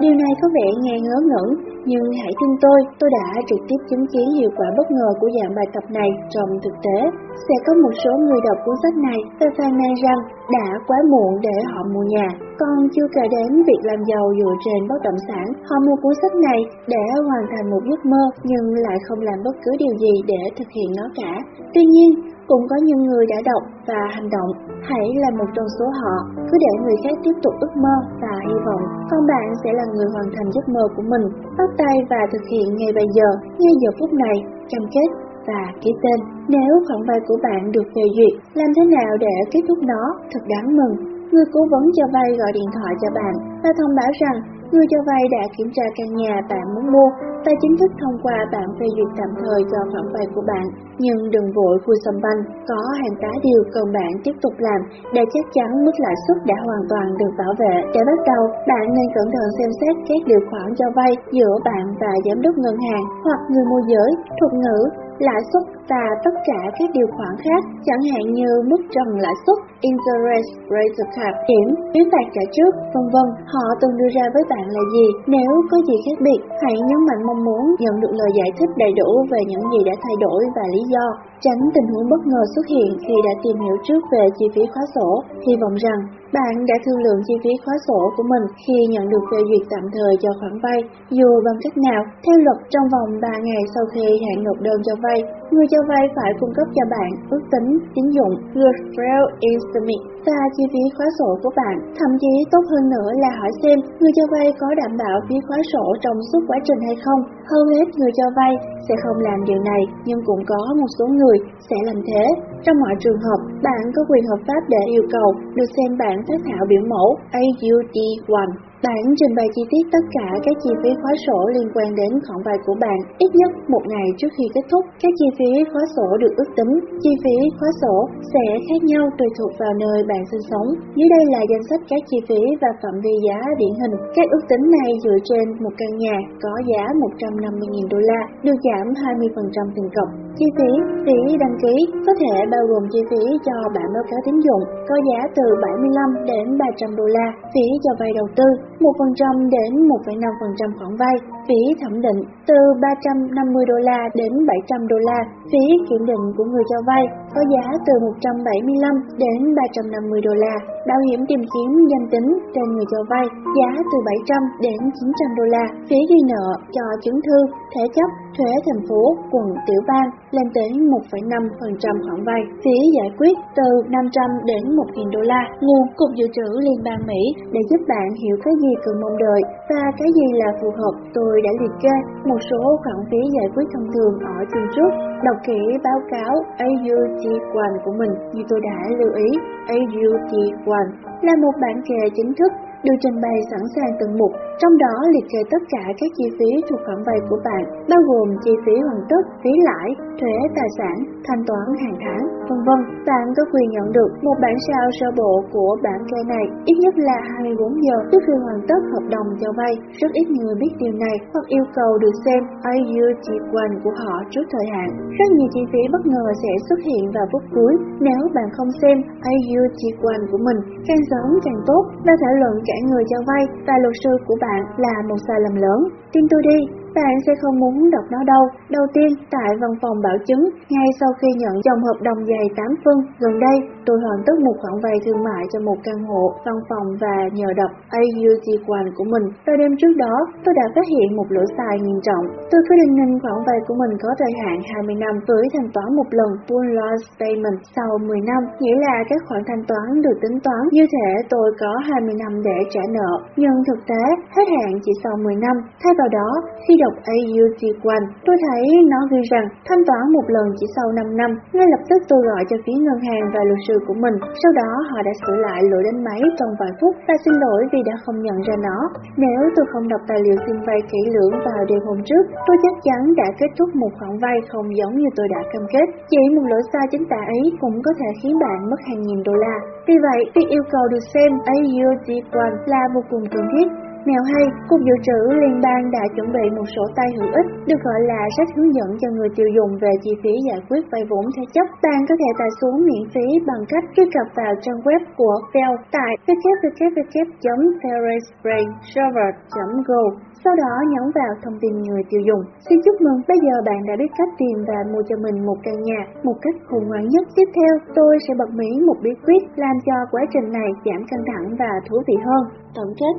Điều này có vẻ nghe ngớ ngẩn, nhưng hãy tin tôi, tôi đã trực tiếp chứng kiến hiệu quả bất ngờ của dạng bài tập này trong thực tế. Sẽ có một số người đọc cuốn sách này và phàn nàn rằng đã quá muộn để họ mua nhà. Còn chưa kể đến việc làm giàu dựa trên bất động sản, họ mua cuốn sách này để hoàn thành một giấc mơ nhưng lại không làm bất cứ điều gì để thực hiện nó cả. Tuy nhiên, cũng có những người đã đọc và hành động. Hãy là một trong số họ, cứ để người khác tiếp tục ước mơ và hy vọng, còn bạn sẽ là người hoàn thành giấc mơ của mình. Bắt tay và thực hiện ngay bây giờ, ngay giờ phút này, cam kết và ký tên. Nếu khoản vay của bạn được phê duyệt, làm thế nào để kết thúc nó thật đáng mừng. Người cố vấn cho vay gọi điện thoại cho bạn và thông báo rằng người cho vay đã kiểm tra căn nhà bạn muốn mua và chính thức thông qua bản phê duyệt tạm thời cho khoản vay của bạn. Nhưng đừng vội vui sầm banh, có hàng tá điều cần bạn tiếp tục làm để chắc chắn mức lãi suất đã hoàn toàn được bảo vệ. Để bắt đầu, bạn nên cẩn thận xem xét các điều khoản cho vay giữa bạn và giám đốc ngân hàng hoặc người môi giới, thuật ngữ, lãi suất và tất cả các điều khoản khác, chẳng hạn như mức trần lãi suất, interest rate cap, điểm, phí phạt trả trước, vân vân. Họ từng đưa ra với bạn là gì? Nếu có gì khác biệt, hãy nhấn mạnh mong muốn nhận được lời giải thích đầy đủ về những gì đã thay đổi và lý do, tránh tình huống bất ngờ xuất hiện khi đã tìm hiểu trước về chi phí khóa sổ. Hy vọng rằng bạn đã thương lượng chi phí khóa sổ của mình khi nhận được phê duyệt tạm thời cho khoản vay, dù bằng cách nào, theo luật trong vòng 3 ngày sau khi hạn nộp đơn cho vay, người cho vay phải cung cấp cho bạn ước tính tín dụng Referral Estimate và chi phí khóa sổ của bạn. Thậm chí tốt hơn nữa là hỏi xem người cho vay có đảm bảo phí khóa sổ trong suốt quá trình hay không. Hầu hết người cho vay sẽ không làm điều này, nhưng cũng có một số người sẽ làm thế. Trong mọi trường hợp, bạn có quyền hợp pháp để yêu cầu được xem bản phát thảo biểu mẫu AUD1 Bản trình bày chi tiết tất cả các chi phí khóa sổ liên quan đến khoản vay của bạn ít nhất một ngày trước khi kết thúc. Các chi phí khóa sổ được ước tính. Chi phí khóa sổ sẽ khác nhau tùy thuộc vào nơi bạn sinh sống. Dưới đây là danh sách các chi phí và phạm vi giá điển hình. Các ước tính này dựa trên một căn nhà có giá 150.000 đô la, được giảm 20% tiền cọc. Chi phí, phí đăng ký có thể bao gồm chi phí cho bản báo cáo tín dụng có giá từ 75 đến 300 đô la, phí cho vay đầu tư 1% đến 1,5% khoản vay, phí thẩm định từ 350 đô la đến 700 đô la, phí kiểm định của người cho vay có giá từ 175 đến 350 đô la, bảo hiểm tìm kiếm danh tính trên người cho vay giá từ 700 đến 900 đô la, phí ghi nợ cho chứng thư, thế chấp, thuế thành phố, quận, tiểu bang lên tới 1,5% khoản vay, phí giải quyết từ 500 đến 1.000 đô la, nguồn Cục Dự trữ Liên bang Mỹ để giúp bạn hiểu cái gì cần mong đợi và cái gì là phù hợp. Tôi đã liệt kê một số khoản phí giải quyết thông thường ở chương trước. Đọc kỹ báo cáo AUT1 của mình như tôi đã lưu ý. AUT1 là một bản kề chính thức được trình bày sẵn sàng từng mục, trong đó liệt kê tất cả các chi phí thuộc khoản vay của bạn, bao gồm chi phí hoàn tất, phí lãi, thuế tài sản, thanh toán hàng tháng, vân vân. Bạn có quyền nhận được một bản sao sơ bộ của bản kê này ít nhất là 24 giờ trước khi hoàn tất hợp đồng cho vay. Rất ít người biết điều này hoặc yêu cầu được xem AUT1 của họ trước thời hạn. Rất nhiều chi phí bất ngờ sẽ xuất hiện vào phút cuối nếu bạn không xem AUT1 của mình càng sớm càng tốt và thảo luận cả người cho vay và luật sư của bạn là một sai lầm lớn. Tin tôi đi, bạn sẽ không muốn đọc nó đâu. Đầu tiên, tại văn phòng bảo chứng, ngay sau khi nhận dòng hợp đồng dày 8 phân, gần đây tôi hoàn tất một khoản vay thương mại cho một căn hộ, văn phòng và nhờ đọc AUG quan của mình. Vào đêm trước đó, tôi đã phát hiện một lỗi sai nghiêm trọng. Tôi quyết định nên khoản vay của mình có thời hạn 20 năm với thanh toán một lần full loss payment sau 10 năm, nghĩa là các khoản thanh toán được tính toán như thể tôi có 20 năm để trả nợ, nhưng thực tế hết hạn chỉ sau 10 năm. Thay vào đó, khi đọc AUT1, tôi thấy nó ghi rằng thanh toán một lần chỉ sau 5 năm. Ngay lập tức tôi gọi cho phía ngân hàng và luật sư của mình. Sau đó họ đã sửa lại lỗi đánh máy trong vài phút và xin lỗi vì đã không nhận ra nó. Nếu tôi không đọc tài liệu xin vay kỹ lưỡng vào đêm hôm trước, tôi chắc chắn đã kết thúc một khoản vay không giống như tôi đã cam kết. Chỉ một lỗi sai chính tả ấy cũng có thể khiến bạn mất hàng nghìn đô la. Vì vậy, việc yêu cầu được xem AUT1 là vô cùng cần thiết Mèo hay, Cục Dự trữ Liên bang đã chuẩn bị một sổ tay hữu ích được gọi là sách hướng dẫn cho người tiêu dùng về chi phí giải quyết vay vốn thế chấp. Bạn có thể tải xuống miễn phí bằng cách truy cập vào trang web của Fell tại www.ferrisbrainserver.go sau đó nhấn vào thông tin người tiêu dùng. Xin chúc mừng, bây giờ bạn đã biết cách tìm và mua cho mình một căn nhà một cách khôn ngoan nhất. Tiếp theo, tôi sẽ bật mí một bí quyết làm cho quá trình này giảm căng thẳng và thú vị hơn. Tổng kết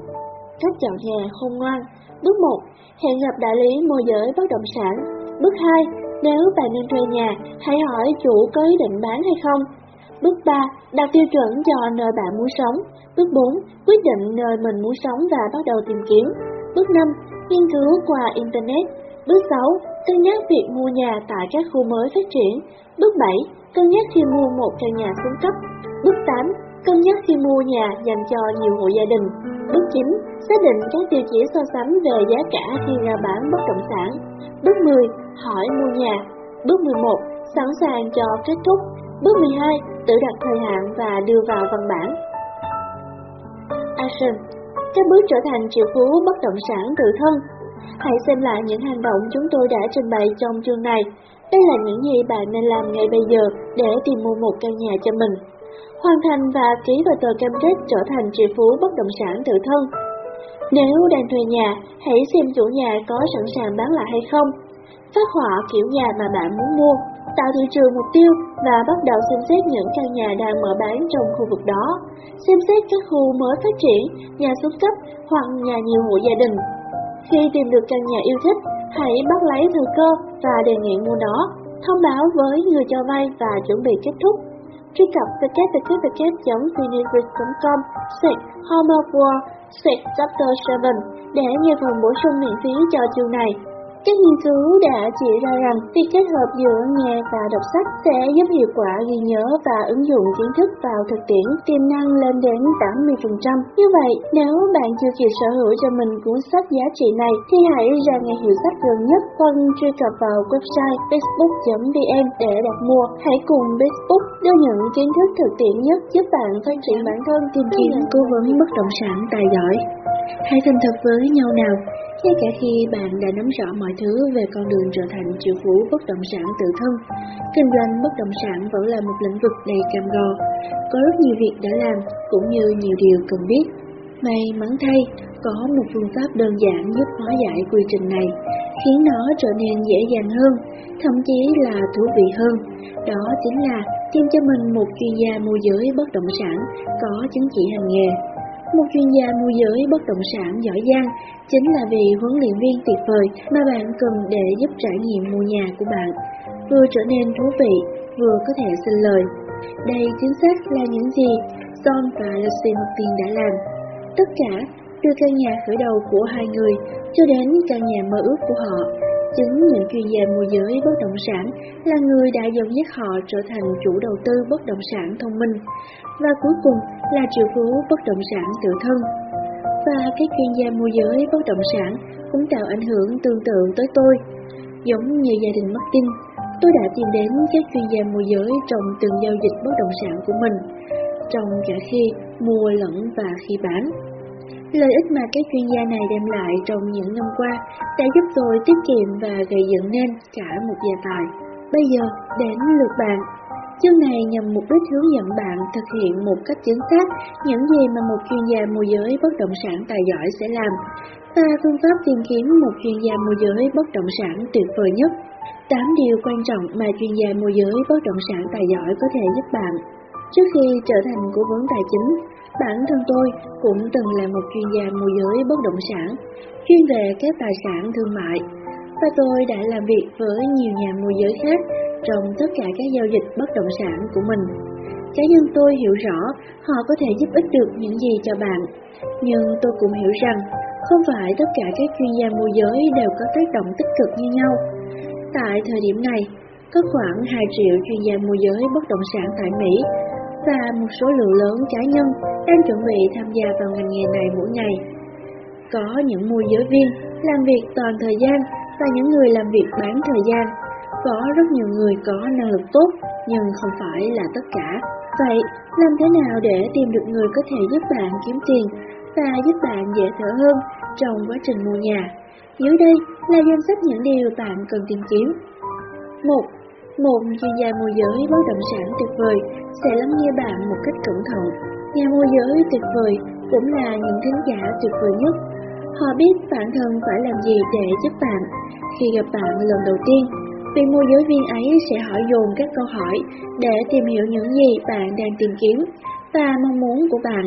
cách chọn nhà khôn ngoan. Bước 1. Hẹn gặp đại lý môi giới bất động sản. Bước 2. Nếu bạn nên thuê nhà, hãy hỏi chủ có ý định bán hay không. Bước 3. Đặt tiêu chuẩn cho nơi bạn muốn sống. Bước 4. Quyết định nơi mình muốn sống và bắt đầu tìm kiếm. Bước 5. Nghiên cứu qua Internet. Bước 6. Cân nhắc việc mua nhà tại các khu mới phát triển. Bước 7. Cân nhắc khi mua một căn nhà xuống cấp. Bước 8. Cân nhắc khi mua nhà dành cho nhiều hộ gia đình. Bước 9. Xác định các tiêu chí so sánh về giá cả khi ra bán bất động sản. Bước 10. Hỏi mua nhà. Bước 11. Sẵn sàng cho kết thúc. Bước 12. Tự đặt thời hạn và đưa vào văn bản. Action, Các bước trở thành triệu phú bất động sản tự thân Hãy xem lại những hành động chúng tôi đã trình bày trong chương này. Đây là những gì bạn nên làm ngay bây giờ để tìm mua một căn nhà cho mình hoàn thành và ký vào tờ cam kết trở thành triệu phú bất động sản tự thân. Nếu đang thuê nhà, hãy xem chủ nhà có sẵn sàng bán lại hay không. Phát họa kiểu nhà mà bạn muốn mua, tạo thị trường mục tiêu và bắt đầu xem xét những căn nhà đang mở bán trong khu vực đó. Xem xét các khu mới phát triển, nhà xuống cấp hoặc nhà nhiều hộ gia đình. Khi tìm được căn nhà yêu thích, hãy bắt lấy thời cơ và đề nghị mua nó. Thông báo với người cho vay và chuẩn bị kết thúc truy cập www.finisris.com sạch Home of War sạch Chapter 7 để nghe phần bổ sung miễn phí cho chương này. Các nghiên cứu đã chỉ ra rằng việc kết hợp giữa nghe và đọc sách sẽ giúp hiệu quả ghi nhớ và ứng dụng kiến thức vào thực tiễn tiềm năng lên đến 80%. Như vậy, nếu bạn chưa kịp sở hữu cho mình cuốn sách giá trị này thì hãy ra ngày hiệu sách gần nhất hoặc truy cập vào website facebook.vn để đặt mua. Hãy cùng Facebook đưa những kiến thức thực tiễn nhất giúp bạn phát triển bản thân tìm kiếm cố vấn bất động sản tài giỏi. Hãy thành thật với nhau nào ngay cả khi bạn đã nắm rõ mọi thứ về con đường trở thành triệu phú bất động sản tự thân, kinh doanh bất động sản vẫn là một lĩnh vực đầy cam go. Có rất nhiều việc đã làm, cũng như nhiều điều cần biết. May mắn thay, có một phương pháp đơn giản giúp hóa giải quy trình này, khiến nó trở nên dễ dàng hơn, thậm chí là thú vị hơn. Đó chính là tìm cho mình một chuyên gia môi giới bất động sản có chứng chỉ hành nghề một chuyên gia môi giới bất động sản giỏi giang chính là vì huấn luyện viên tuyệt vời mà bạn cần để giúp trải nghiệm mua nhà của bạn vừa trở nên thú vị, vừa có thể xin lời. Đây chính xác là những gì John và Lucy Martin đã làm. Tất cả từ căn nhà khởi đầu của hai người cho đến căn nhà mơ ước của họ. Chính những chuyên gia môi giới bất động sản là người đã dẫn dắt họ trở thành chủ đầu tư bất động sản thông minh và cuối cùng là triệu phú bất động sản tự thân. Và các chuyên gia môi giới bất động sản cũng tạo ảnh hưởng tương tự tới tôi, giống như gia đình Martin. Tôi đã tìm đến các chuyên gia môi giới trong từng giao dịch bất động sản của mình, trong cả khi mua lẫn và khi bán. Lợi ích mà các chuyên gia này đem lại trong những năm qua đã giúp tôi tiết kiệm và gây dựng nên cả một gia tài. Bây giờ, đến lượt bạn. Chương này nhằm mục đích hướng dẫn bạn thực hiện một cách chính xác những gì mà một chuyên gia môi giới bất động sản tài giỏi sẽ làm, và phương pháp tìm kiếm một chuyên gia môi giới bất động sản tuyệt vời nhất. 8 điều quan trọng mà chuyên gia môi giới bất động sản tài giỏi có thể giúp bạn. Trước khi trở thành cố vấn tài chính, bản thân tôi cũng từng là một chuyên gia môi giới bất động sản, chuyên về các tài sản thương mại, và tôi đã làm việc với nhiều nhà môi giới khác trong tất cả các giao dịch bất động sản của mình. Cá nhân tôi hiểu rõ họ có thể giúp ích được những gì cho bạn, nhưng tôi cũng hiểu rằng không phải tất cả các chuyên gia môi giới đều có tác động tích cực như nhau. Tại thời điểm này, có khoảng 2 triệu chuyên gia môi giới bất động sản tại Mỹ và một số lượng lớn cá nhân đang chuẩn bị tham gia vào ngành nghề này mỗi ngày. Có những môi giới viên làm việc toàn thời gian và những người làm việc bán thời gian. Có rất nhiều người có năng lực tốt nhưng không phải là tất cả. Vậy, làm thế nào để tìm được người có thể giúp bạn kiếm tiền và giúp bạn dễ thở hơn trong quá trình mua nhà? Dưới đây là danh sách những điều bạn cần tìm kiếm. 1. Một chuyên gia môi giới bất động sản tuyệt vời sẽ lắng nghe bạn một cách cẩn thận. Nhà môi giới tuyệt vời cũng là những thính giả tuyệt vời nhất. Họ biết bản thân phải làm gì để giúp bạn. Khi gặp bạn lần đầu tiên, vì môi giới viên ấy sẽ hỏi dồn các câu hỏi để tìm hiểu những gì bạn đang tìm kiếm và mong muốn của bạn.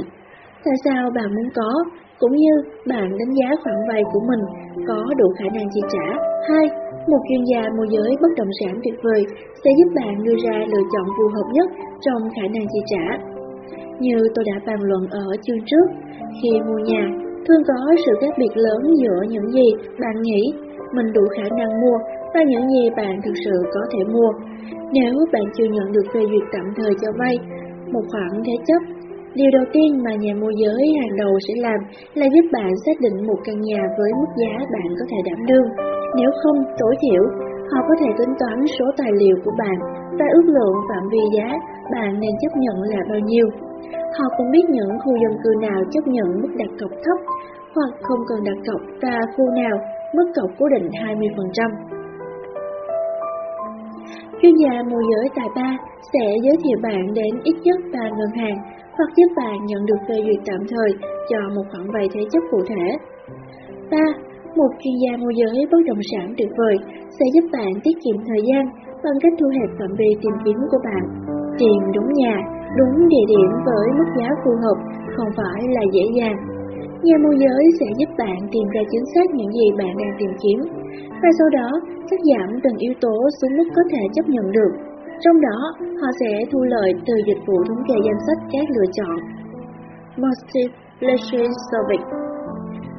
Tại sao bạn muốn có, cũng như bạn đánh giá khoản vay của mình có đủ khả năng chi trả. 2. Một chuyên gia môi giới bất động sản tuyệt vời sẽ giúp bạn đưa ra lựa chọn phù hợp nhất trong khả năng chi trả. Như tôi đã bàn luận ở chương trước, khi mua nhà, thường có sự khác biệt lớn giữa những gì bạn nghĩ mình đủ khả năng mua và những gì bạn thực sự có thể mua. Nếu bạn chưa nhận được phê duyệt tạm thời cho vay, một khoản thế chấp, điều đầu tiên mà nhà môi giới hàng đầu sẽ làm là giúp bạn xác định một căn nhà với mức giá bạn có thể đảm đương. Nếu không, tối thiểu, họ có thể tính toán số tài liệu của bạn và ước lượng phạm vi giá bạn nên chấp nhận là bao nhiêu. Họ cũng biết những khu dân cư nào chấp nhận mức đặt cọc thấp hoặc không cần đặt cọc và khu nào mức cọc cố định 20%. Chuyên gia môi giới tài ba sẽ giới thiệu bạn đến ít nhất 3 ngân hàng hoặc giúp bạn nhận được phê duyệt tạm thời cho một khoản vay thế chấp cụ thể. 3. Một chuyên gia môi giới bất động sản tuyệt vời sẽ giúp bạn tiết kiệm thời gian bằng cách thu hẹp phạm vi tìm kiếm của bạn. Tìm đúng nhà, đúng địa điểm với mức giá phù hợp không phải là dễ dàng. Nhà môi giới sẽ giúp bạn tìm ra chính xác những gì bạn đang tìm kiếm, và sau đó cắt giảm từng yếu tố xuống mức có thể chấp nhận được. Trong đó, họ sẽ thu lợi từ dịch vụ thống kê danh sách các lựa chọn. Motive Leisure Service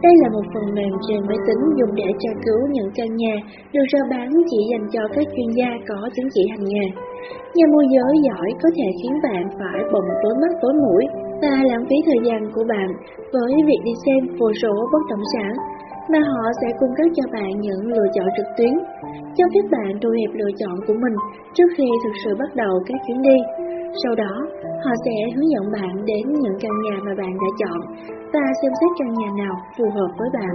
đây là một phần mềm trên máy tính dùng để tra cứu những căn nhà được rao bán chỉ dành cho các chuyên gia có chứng chỉ hành nghề. Nhà môi giới giỏi có thể khiến bạn phải bồng tối mắt tối mũi và lãng phí thời gian của bạn với việc đi xem vô số bất động sản mà họ sẽ cung cấp cho bạn những lựa chọn trực tuyến, cho phép bạn thu hẹp lựa chọn của mình trước khi thực sự bắt đầu các chuyến đi. Sau đó, họ sẽ hướng dẫn bạn đến những căn nhà mà bạn đã chọn và xem xét căn nhà nào phù hợp với bạn.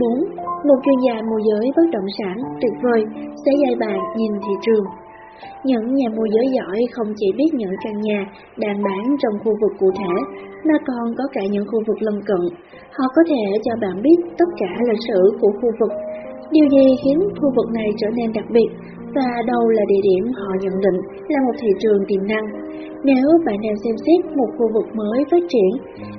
4. Một chuyên gia môi giới bất động sản tuyệt vời sẽ dạy bạn nhìn thị trường. Những nhà môi giới giỏi không chỉ biết những căn nhà đang bán trong khu vực cụ thể, mà còn có cả những khu vực lân cận. Họ có thể cho bạn biết tất cả lịch sử của khu vực, điều gì khiến khu vực này trở nên đặc biệt và đâu là địa điểm họ nhận định là một thị trường tiềm năng. Nếu bạn đang xem xét một khu vực mới phát triển,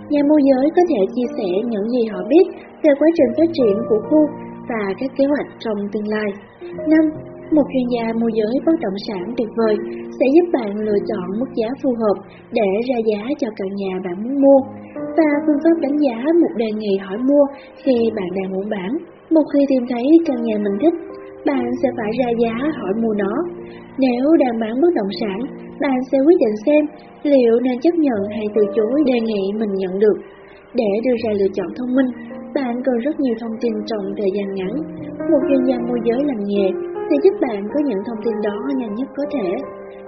nhà môi giới có thể chia sẻ những gì họ biết về quá trình phát triển của khu và các kế hoạch trong tương lai. 5. Một chuyên gia môi giới bất động sản tuyệt vời sẽ giúp bạn lựa chọn mức giá phù hợp để ra giá cho căn nhà bạn muốn mua và phương pháp đánh giá một đề nghị hỏi mua khi bạn đang muốn bán. Một khi tìm thấy căn nhà mình thích, bạn sẽ phải ra giá hỏi mua nó. Nếu đang bán bất động sản, bạn sẽ quyết định xem liệu nên chấp nhận hay từ chối đề nghị mình nhận được. Để đưa ra lựa chọn thông minh, bạn cần rất nhiều thông tin trong thời gian ngắn. Một chuyên gia môi giới làm nghề sẽ giúp bạn có những thông tin đó nhanh nhất có thể.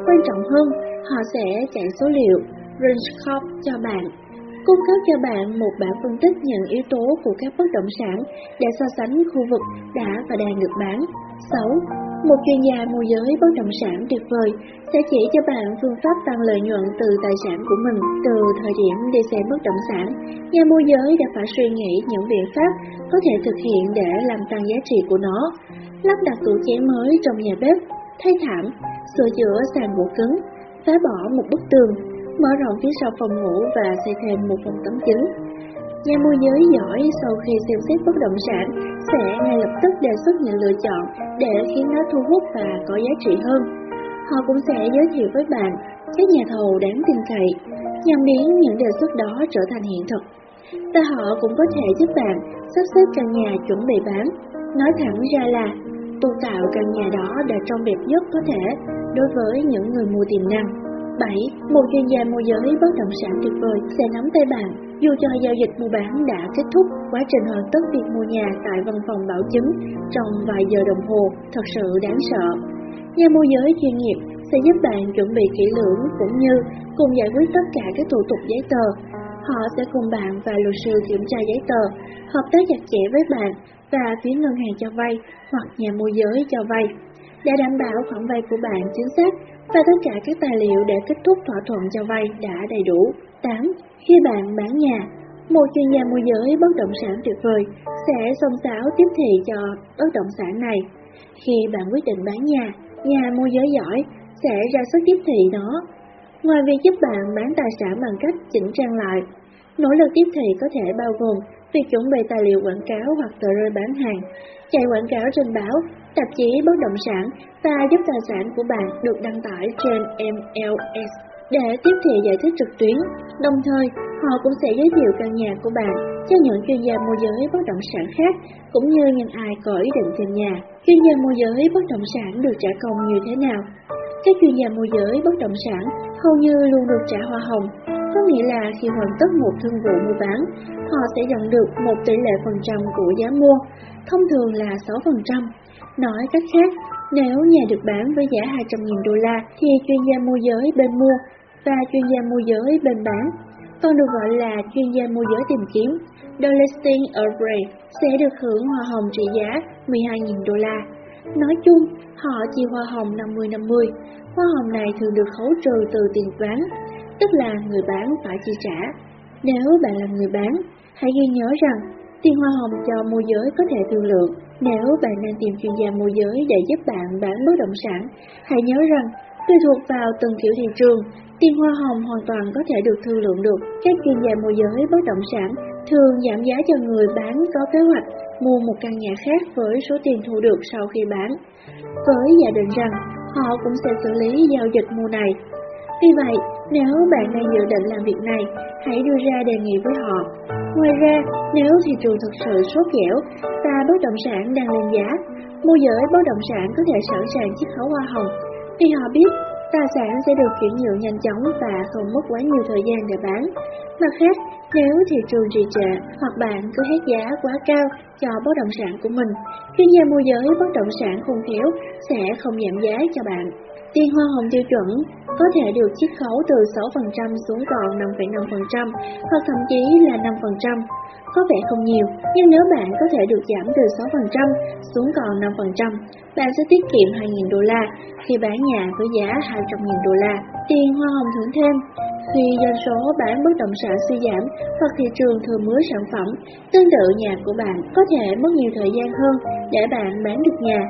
Quan trọng hơn, họ sẽ chạy số liệu, range cop cho bạn cung cấp cho bạn một bản phân tích những yếu tố của các bất động sản để so sánh khu vực đã và đang được bán. 6. Một chuyên gia môi giới bất động sản tuyệt vời sẽ chỉ cho bạn phương pháp tăng lợi nhuận từ tài sản của mình từ thời điểm đi xem bất động sản. Nhà môi giới đã phải suy nghĩ những biện pháp có thể thực hiện để làm tăng giá trị của nó. Lắp đặt tủ chén mới trong nhà bếp, thay thảm, sửa chữa sàn gỗ cứng, phá bỏ một bức tường, mở rộng phía sau phòng ngủ và xây thêm một phòng tắm chính. Nhà môi giới giỏi sau khi xem xét bất động sản sẽ ngay lập tức đề xuất những lựa chọn để khiến nó thu hút và có giá trị hơn. Họ cũng sẽ giới thiệu với bạn các nhà thầu đáng tin cậy, nhằm biến những đề xuất đó trở thành hiện thực. Và họ cũng có thể giúp bạn sắp xếp căn nhà chuẩn bị bán. Nói thẳng ra là tôn tạo căn nhà đó đã trông đẹp nhất có thể đối với những người mua tiềm năng. 7. Một chuyên gia môi giới bất động sản tuyệt vời sẽ nắm tay bạn dù cho giao dịch mua bán đã kết thúc, quá trình hoàn tất việc mua nhà tại văn phòng bảo chứng trong vài giờ đồng hồ thật sự đáng sợ. Nhà môi giới chuyên nghiệp sẽ giúp bạn chuẩn bị kỹ lưỡng cũng như cùng giải quyết tất cả các thủ tục giấy tờ. Họ sẽ cùng bạn và luật sư kiểm tra giấy tờ, hợp tác chặt chẽ với bạn và phía ngân hàng cho vay hoặc nhà môi giới cho vay để đảm bảo khoản vay của bạn chính xác và tất cả các tài liệu để kết thúc thỏa thuận cho vay đã đầy đủ. 8. Khi bạn bán nhà, một chuyên gia môi giới bất động sản tuyệt vời sẽ xông xáo tiếp thị cho bất động sản này. Khi bạn quyết định bán nhà, nhà môi giới giỏi sẽ ra sức tiếp thị nó. Ngoài việc giúp bạn bán tài sản bằng cách chỉnh trang lại, nỗ lực tiếp thị có thể bao gồm việc chuẩn bị tài liệu quảng cáo hoặc tờ rơi bán hàng, chạy quảng cáo trên báo, tạp chí bất động sản và giúp tài sản của bạn được đăng tải trên MLS để tiếp thị giải thích trực tuyến. Đồng thời, họ cũng sẽ giới thiệu căn nhà của bạn cho những chuyên gia môi giới bất động sản khác, cũng như những ai có ý định tìm nhà. Chuyên gia môi giới bất động sản được trả công như thế nào? Các chuyên gia môi giới bất động sản hầu như luôn được trả hoa hồng, có nghĩa là khi hoàn tất một thương vụ mua bán, họ sẽ nhận được một tỷ lệ phần trăm của giá mua, thông thường là 6%. Nói cách khác, nếu nhà được bán với giá 200.000 đô la thì chuyên gia môi giới bên mua và chuyên gia môi giới bên bán, còn được gọi là chuyên gia môi giới tìm kiếm, The Listing Agent sẽ được hưởng hoa hồng trị giá 12.000 đô la. Nói chung, họ chia hoa hồng 50-50, hoa hồng này thường được khấu trừ từ tiền bán, tức là người bán phải chi trả. Nếu bạn là người bán, hãy ghi nhớ rằng tiền hoa hồng cho môi giới có thể thương lượng. Nếu bạn đang tìm chuyên gia môi giới để giúp bạn bán bất động sản, hãy nhớ rằng tùy thuộc vào từng kiểu thị trường, tiền hoa hồng hoàn toàn có thể được thương lượng được. Các chuyên gia môi giới bất động sản thường giảm giá cho người bán có kế hoạch mua một căn nhà khác với số tiền thu được sau khi bán, với giả định rằng họ cũng sẽ xử lý giao dịch mua này. Vì vậy, nếu bạn đang dự định làm việc này, hãy đưa ra đề nghị với họ. Ngoài ra, nếu thị trường thực sự sốt dẻo và bất động sản đang lên giá, môi giới bất động sản có thể sẵn sàng chiết khấu hoa hồng vì họ biết tài sản sẽ được chuyển nhượng nhanh chóng và không mất quá nhiều thời gian để bán. Mặt khác, nếu thị trường trì trệ hoặc bạn cứ hết giá quá cao cho bất động sản của mình, chuyên gia môi giới bất động sản khôn khéo sẽ không giảm giá cho bạn. Tiền hoa hồng tiêu chuẩn có thể được chiết khấu từ 6% xuống còn 5,5% hoặc thậm chí là 5%. Có vẻ không nhiều, nhưng nếu bạn có thể được giảm từ 6% xuống còn 5%, bạn sẽ tiết kiệm 2.000 đô la khi bán nhà với giá 200.000 đô la. Tiền hoa hồng thưởng thêm khi doanh số bán bất động sản suy giảm hoặc thị trường thừa mứa sản phẩm, tương tự nhà của bạn có thể mất nhiều thời gian hơn để bạn bán được nhà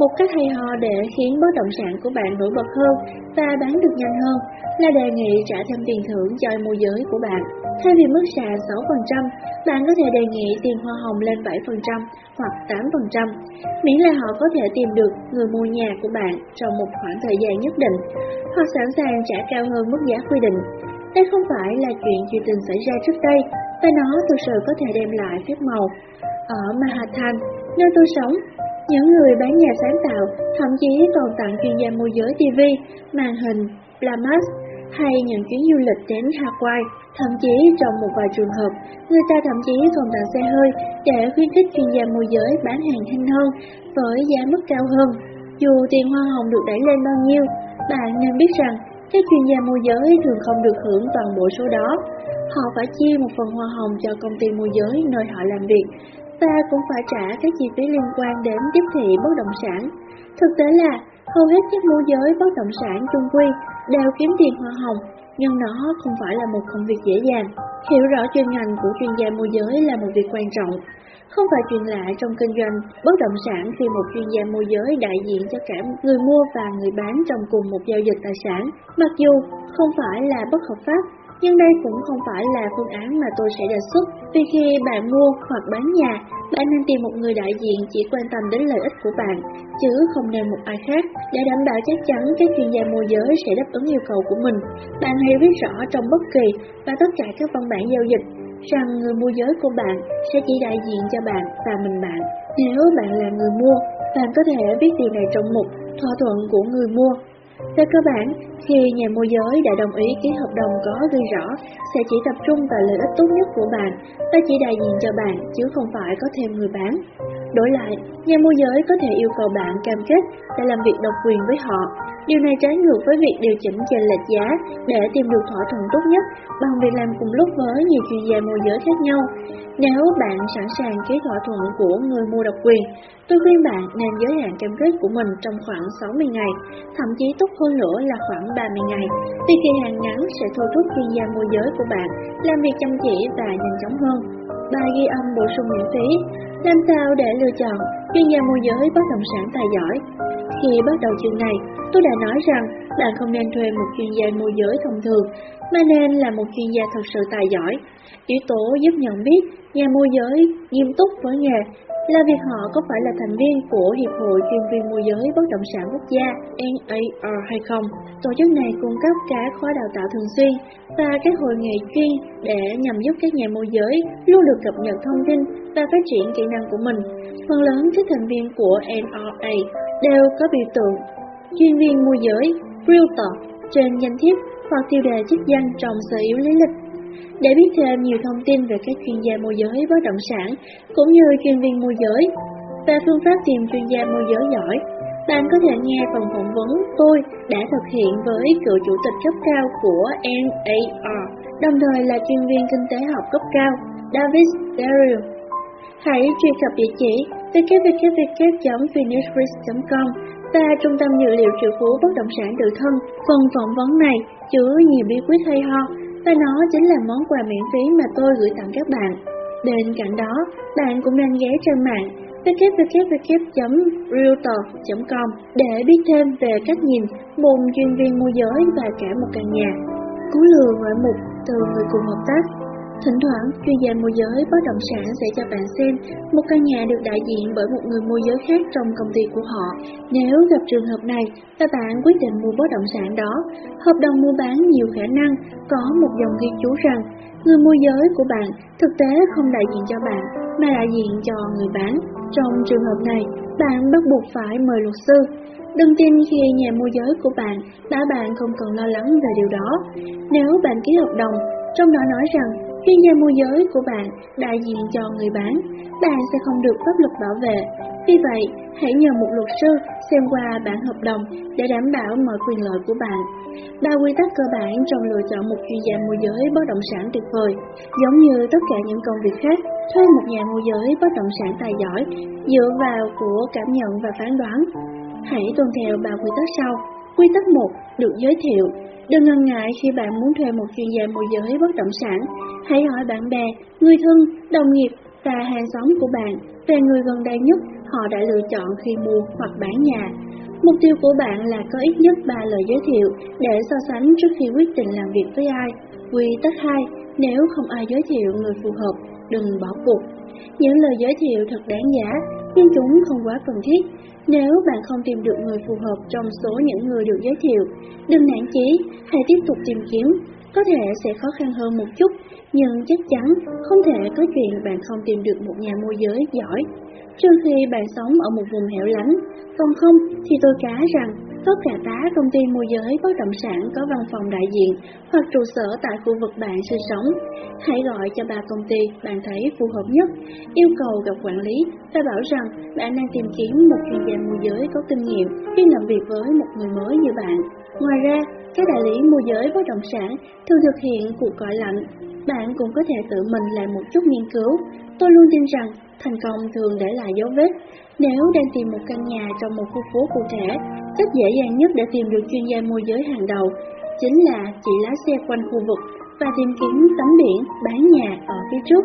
một cách hay ho để khiến bất động sản của bạn nổi bật hơn và bán được nhanh hơn là đề nghị trả thêm tiền thưởng cho môi giới của bạn. Thay vì mức sàn 6%, bạn có thể đề nghị tiền hoa hồng lên 7% hoặc 8%, miễn là họ có thể tìm được người mua nhà của bạn trong một khoảng thời gian nhất định, hoặc sẵn sàng trả cao hơn mức giá quy định. Đây không phải là chuyện chưa từng xảy ra trước đây, và nó thực sự có thể đem lại phép màu. Ở Manhattan, nơi tôi sống, những người bán nhà sáng tạo thậm chí còn tặng chuyên gia môi giới TV, màn hình, Blamas hay những chuyến du lịch đến Hawaii. Thậm chí trong một vài trường hợp, người ta thậm chí còn tặng xe hơi để khuyến khích chuyên gia môi giới bán hàng nhanh hơn với giá mức cao hơn. Dù tiền hoa hồng được đẩy lên bao nhiêu, bạn nên biết rằng các chuyên gia môi giới thường không được hưởng toàn bộ số đó. Họ phải chia một phần hoa hồng cho công ty môi giới nơi họ làm việc và cũng phải trả các chi phí liên quan đến tiếp thị bất động sản. Thực tế là hầu hết các môi giới bất động sản chung quy đều kiếm tiền hoa hồng, nhưng nó không phải là một công việc dễ dàng. Hiểu rõ chuyên ngành của chuyên gia môi giới là một việc quan trọng. Không phải chuyện lạ trong kinh doanh bất động sản khi một chuyên gia môi giới đại diện cho cả người mua và người bán trong cùng một giao dịch tài sản, mặc dù không phải là bất hợp pháp nhưng đây cũng không phải là phương án mà tôi sẽ đề xuất, vì khi bạn mua hoặc bán nhà, bạn nên tìm một người đại diện chỉ quan tâm đến lợi ích của bạn, chứ không nên một ai khác, để đảm bảo chắc chắn các chuyên gia môi giới sẽ đáp ứng yêu cầu của mình. Bạn hãy viết rõ trong bất kỳ và tất cả các văn bản giao dịch rằng người môi giới của bạn sẽ chỉ đại diện cho bạn và mình bạn. Nếu bạn là người mua, bạn có thể viết điều này trong mục thỏa thuận của người mua về cơ bản, khi nhà môi giới đã đồng ý ký hợp đồng có ghi rõ sẽ chỉ tập trung vào lợi ích tốt nhất của bạn và chỉ đại diện cho bạn chứ không phải có thêm người bán. Đổi lại, nhà môi giới có thể yêu cầu bạn cam kết để làm việc độc quyền với họ. Điều này trái ngược với việc điều chỉnh chênh lệch giá để tìm được thỏa thuận tốt nhất bằng việc làm cùng lúc với nhiều chuyên gia môi giới khác nhau. Nếu bạn sẵn sàng ký thỏa thuận của người mua độc quyền, tôi khuyên bạn nên giới hạn cam kết của mình trong khoảng 60 ngày, thậm chí tốt hơn nữa là khoảng 30 ngày, vì kỳ hạn ngắn sẽ thôi thúc chuyên gia môi giới của bạn làm việc chăm chỉ và nhanh chóng hơn. Bài ghi âm bổ sung miễn phí làm sao để lựa chọn chuyên gia môi giới bất động sản tài giỏi? Khi bắt đầu chương này, tôi đã nói rằng bạn không nên thuê một chuyên gia môi giới thông thường, mà nên là một chuyên gia thật sự tài giỏi. Yếu tố giúp nhận biết nhà môi giới nghiêm túc với nghề là việc họ có phải là thành viên của Hiệp hội chuyên viên môi giới bất động sản quốc gia NAR hay không. Tổ chức này cung cấp các khóa đào tạo thường xuyên và các hội nghị chuyên để nhằm giúp các nhà môi giới luôn được cập nhật thông tin và phát triển kỹ năng của mình. Phần lớn các thành viên của NRA đều có biểu tượng chuyên viên môi giới, Realtor trên danh thiếp hoặc tiêu đề chức danh trong sở yếu lý lịch để biết thêm nhiều thông tin về các chuyên gia môi giới bất động sản cũng như chuyên viên môi giới và phương pháp tìm chuyên gia môi giới giỏi, bạn có thể nghe phần phỏng vấn tôi đã thực hiện với cựu chủ tịch cấp cao của NAR, đồng thời là chuyên viên kinh tế học cấp cao David Darrell. Hãy truy cập địa chỉ www.finishrisk.com và Trung tâm Dữ liệu triệu phú bất động sản tự thân. Phần phỏng vấn này chứa nhiều bí quyết hay ho và nó chính là món quà miễn phí mà tôi gửi tặng các bạn. Bên cạnh đó, bạn cũng nên ghé trên mạng www.realtor.com để biết thêm về cách nhìn một chuyên viên môi giới và cả một căn nhà. Cú lừa ngoại mục từ người cùng hợp tác Thỉnh thoảng, chuyên gia môi giới bất động sản sẽ cho bạn xem một căn nhà được đại diện bởi một người môi giới khác trong công ty của họ. Nếu gặp trường hợp này và bạn quyết định mua bất động sản đó, hợp đồng mua bán nhiều khả năng có một dòng ghi chú rằng người môi giới của bạn thực tế không đại diện cho bạn mà đại diện cho người bán. Trong trường hợp này, bạn bắt buộc phải mời luật sư. Đừng tin khi nhà môi giới của bạn đã bạn không cần lo lắng về điều đó. Nếu bạn ký hợp đồng, trong đó nói rằng khi nhà môi giới của bạn đại diện cho người bán, bạn sẽ không được pháp luật bảo vệ. Vì vậy, hãy nhờ một luật sư xem qua bản hợp đồng để đảm bảo mọi quyền lợi của bạn. Ba quy tắc cơ bản trong lựa chọn một chuyên gia môi giới bất động sản tuyệt vời, giống như tất cả những công việc khác, thuê một nhà môi giới bất động sản tài giỏi dựa vào của cảm nhận và phán đoán. Hãy tuân theo ba quy tắc sau. Quy tắc 1 được giới thiệu. Đừng ngần ngại khi bạn muốn thuê một chuyên gia môi giới bất động sản. Hãy hỏi bạn bè, người thân, đồng nghiệp và hàng xóm của bạn về người gần đây nhất họ đã lựa chọn khi mua hoặc bán nhà. Mục tiêu của bạn là có ít nhất 3 lời giới thiệu để so sánh trước khi quyết định làm việc với ai. Quy tắc 2, nếu không ai giới thiệu người phù hợp, đừng bỏ cuộc. Những lời giới thiệu thật đáng giá, nhưng chúng không quá cần thiết. Nếu bạn không tìm được người phù hợp trong số những người được giới thiệu, đừng nản chí, hãy tiếp tục tìm kiếm. Có thể sẽ khó khăn hơn một chút, nhưng chắc chắn không thể có chuyện bạn không tìm được một nhà môi giới giỏi. Trừ khi bạn sống ở một vùng hẻo lánh, còn không thì tôi cá rằng tất cả tá công ty môi giới bất động sản có văn phòng đại diện hoặc trụ sở tại khu vực bạn sinh sống. Hãy gọi cho ba công ty bạn thấy phù hợp nhất, yêu cầu gặp quản lý và bảo rằng bạn đang tìm kiếm một chuyên gia môi giới có kinh nghiệm khi làm việc với một người mới như bạn. Ngoài ra, các đại lý môi giới bất động sản thường thực hiện cuộc gọi lạnh. Bạn cũng có thể tự mình làm một chút nghiên cứu. Tôi luôn tin rằng thành công thường để lại dấu vết. Nếu đang tìm một căn nhà trong một khu phố cụ thể, cách dễ dàng nhất để tìm được chuyên gia môi giới hàng đầu chính là chỉ lái xe quanh khu vực và tìm kiếm tấm biển bán nhà ở phía trước.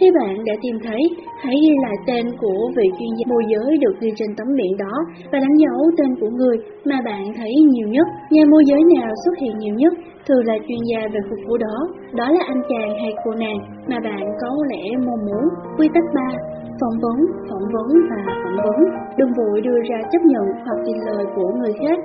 Khi bạn đã tìm thấy, hãy ghi lại tên của vị chuyên gia môi giới được ghi trên tấm biển đó và đánh dấu tên của người mà bạn thấy nhiều nhất. Nhà môi giới nào xuất hiện nhiều nhất thường là chuyên gia về phục vụ đó. Đó là anh chàng hay cô nàng mà bạn có lẽ mong muốn. Quy tắc 3 phỏng vấn, phỏng vấn và phỏng vấn. Đừng vội đưa ra chấp nhận hoặc tin lời của người khác,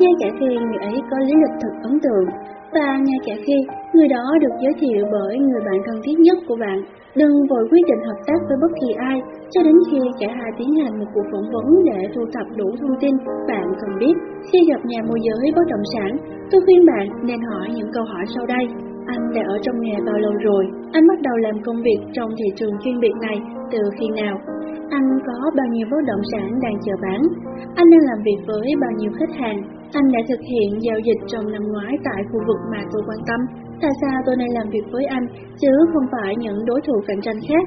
ngay cả khi người ấy có lý lịch thật ấn tượng, và ngay cả khi người đó được giới thiệu bởi người bạn thân thiết nhất của bạn. Đừng vội quyết định hợp tác với bất kỳ ai cho đến khi cả hai tiến hành một cuộc phỏng vấn để thu thập đủ thông tin bạn cần biết. Khi gặp nhà môi giới bất động sản, tôi khuyên bạn nên hỏi những câu hỏi sau đây. Anh đã ở trong nghề bao lâu rồi? Anh bắt đầu làm công việc trong thị trường chuyên biệt này từ khi nào? Anh có bao nhiêu bất động sản đang chờ bán? Anh đang làm việc với bao nhiêu khách hàng? Anh đã thực hiện giao dịch trong năm ngoái tại khu vực mà tôi quan tâm. Tại sao tôi nên làm việc với anh, chứ không phải những đối thủ cạnh tranh khác?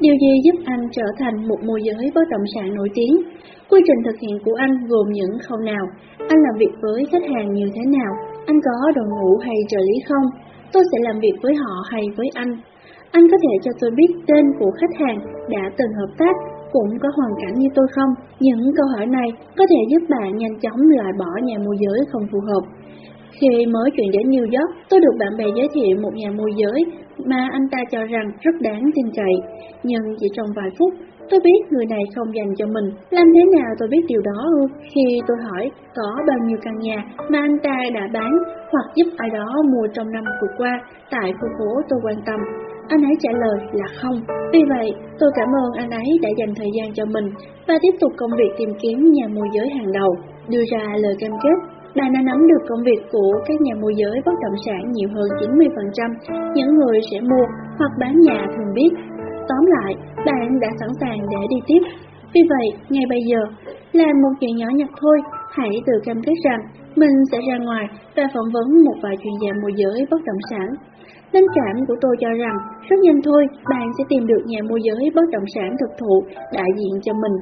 Điều gì giúp anh trở thành một môi giới bất động sản nổi tiếng? Quy trình thực hiện của anh gồm những khâu nào? Anh làm việc với khách hàng như thế nào? Anh có đội ngũ hay trợ lý không? Tôi sẽ làm việc với họ hay với anh? Anh có thể cho tôi biết tên của khách hàng đã từng hợp tác cũng có hoàn cảnh như tôi không? Những câu hỏi này có thể giúp bạn nhanh chóng loại bỏ nhà môi giới không phù hợp. Khi mới chuyển đến New York, tôi được bạn bè giới thiệu một nhà môi giới mà anh ta cho rằng rất đáng tin cậy. Nhưng chỉ trong vài phút, tôi biết người này không dành cho mình. Làm thế nào tôi biết điều đó ư? Khi tôi hỏi có bao nhiêu căn nhà mà anh ta đã bán hoặc giúp ai đó mua trong năm vừa qua tại khu phố tôi quan tâm, anh ấy trả lời là không. Vì vậy, tôi cảm ơn anh ấy đã dành thời gian cho mình và tiếp tục công việc tìm kiếm nhà môi giới hàng đầu, đưa ra lời cam kết. Bạn đã nắm được công việc của các nhà môi giới bất động sản nhiều hơn 90% những người sẽ mua hoặc bán nhà thường biết. Tóm lại, bạn đã sẵn sàng để đi tiếp. Vì vậy, ngay bây giờ, làm một chuyện nhỏ nhặt thôi, hãy tự cam kết rằng mình sẽ ra ngoài và phỏng vấn một vài chuyên gia môi giới bất động sản. Linh cảm của tôi cho rằng, rất nhanh thôi, bạn sẽ tìm được nhà môi giới bất động sản thực thụ đại diện cho mình.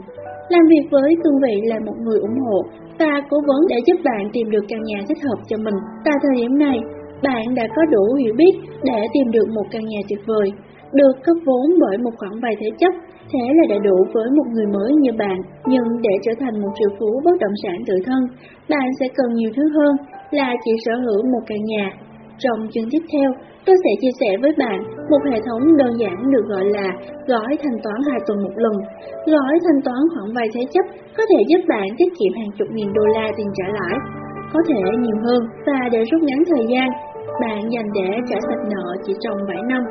Làm việc với cương vị là một người ủng hộ và cố vấn để giúp bạn tìm được căn nhà thích hợp cho mình. Tại thời điểm này, bạn đã có đủ hiểu biết để tìm được một căn nhà tuyệt vời, được cấp vốn bởi một khoản vay thế chấp, thế là đã đủ với một người mới như bạn. Nhưng để trở thành một triệu phú bất động sản tự thân, bạn sẽ cần nhiều thứ hơn là chỉ sở hữu một căn nhà. Trong chương tiếp theo, tôi sẽ chia sẻ với bạn một hệ thống đơn giản được gọi là gói thanh toán hai tuần một lần. Gói thanh toán khoản vay thế chấp có thể giúp bạn tiết kiệm hàng chục nghìn đô la tiền trả lãi, có thể nhiều hơn và để rút ngắn thời gian, bạn dành để trả sạch nợ chỉ trong 7 năm.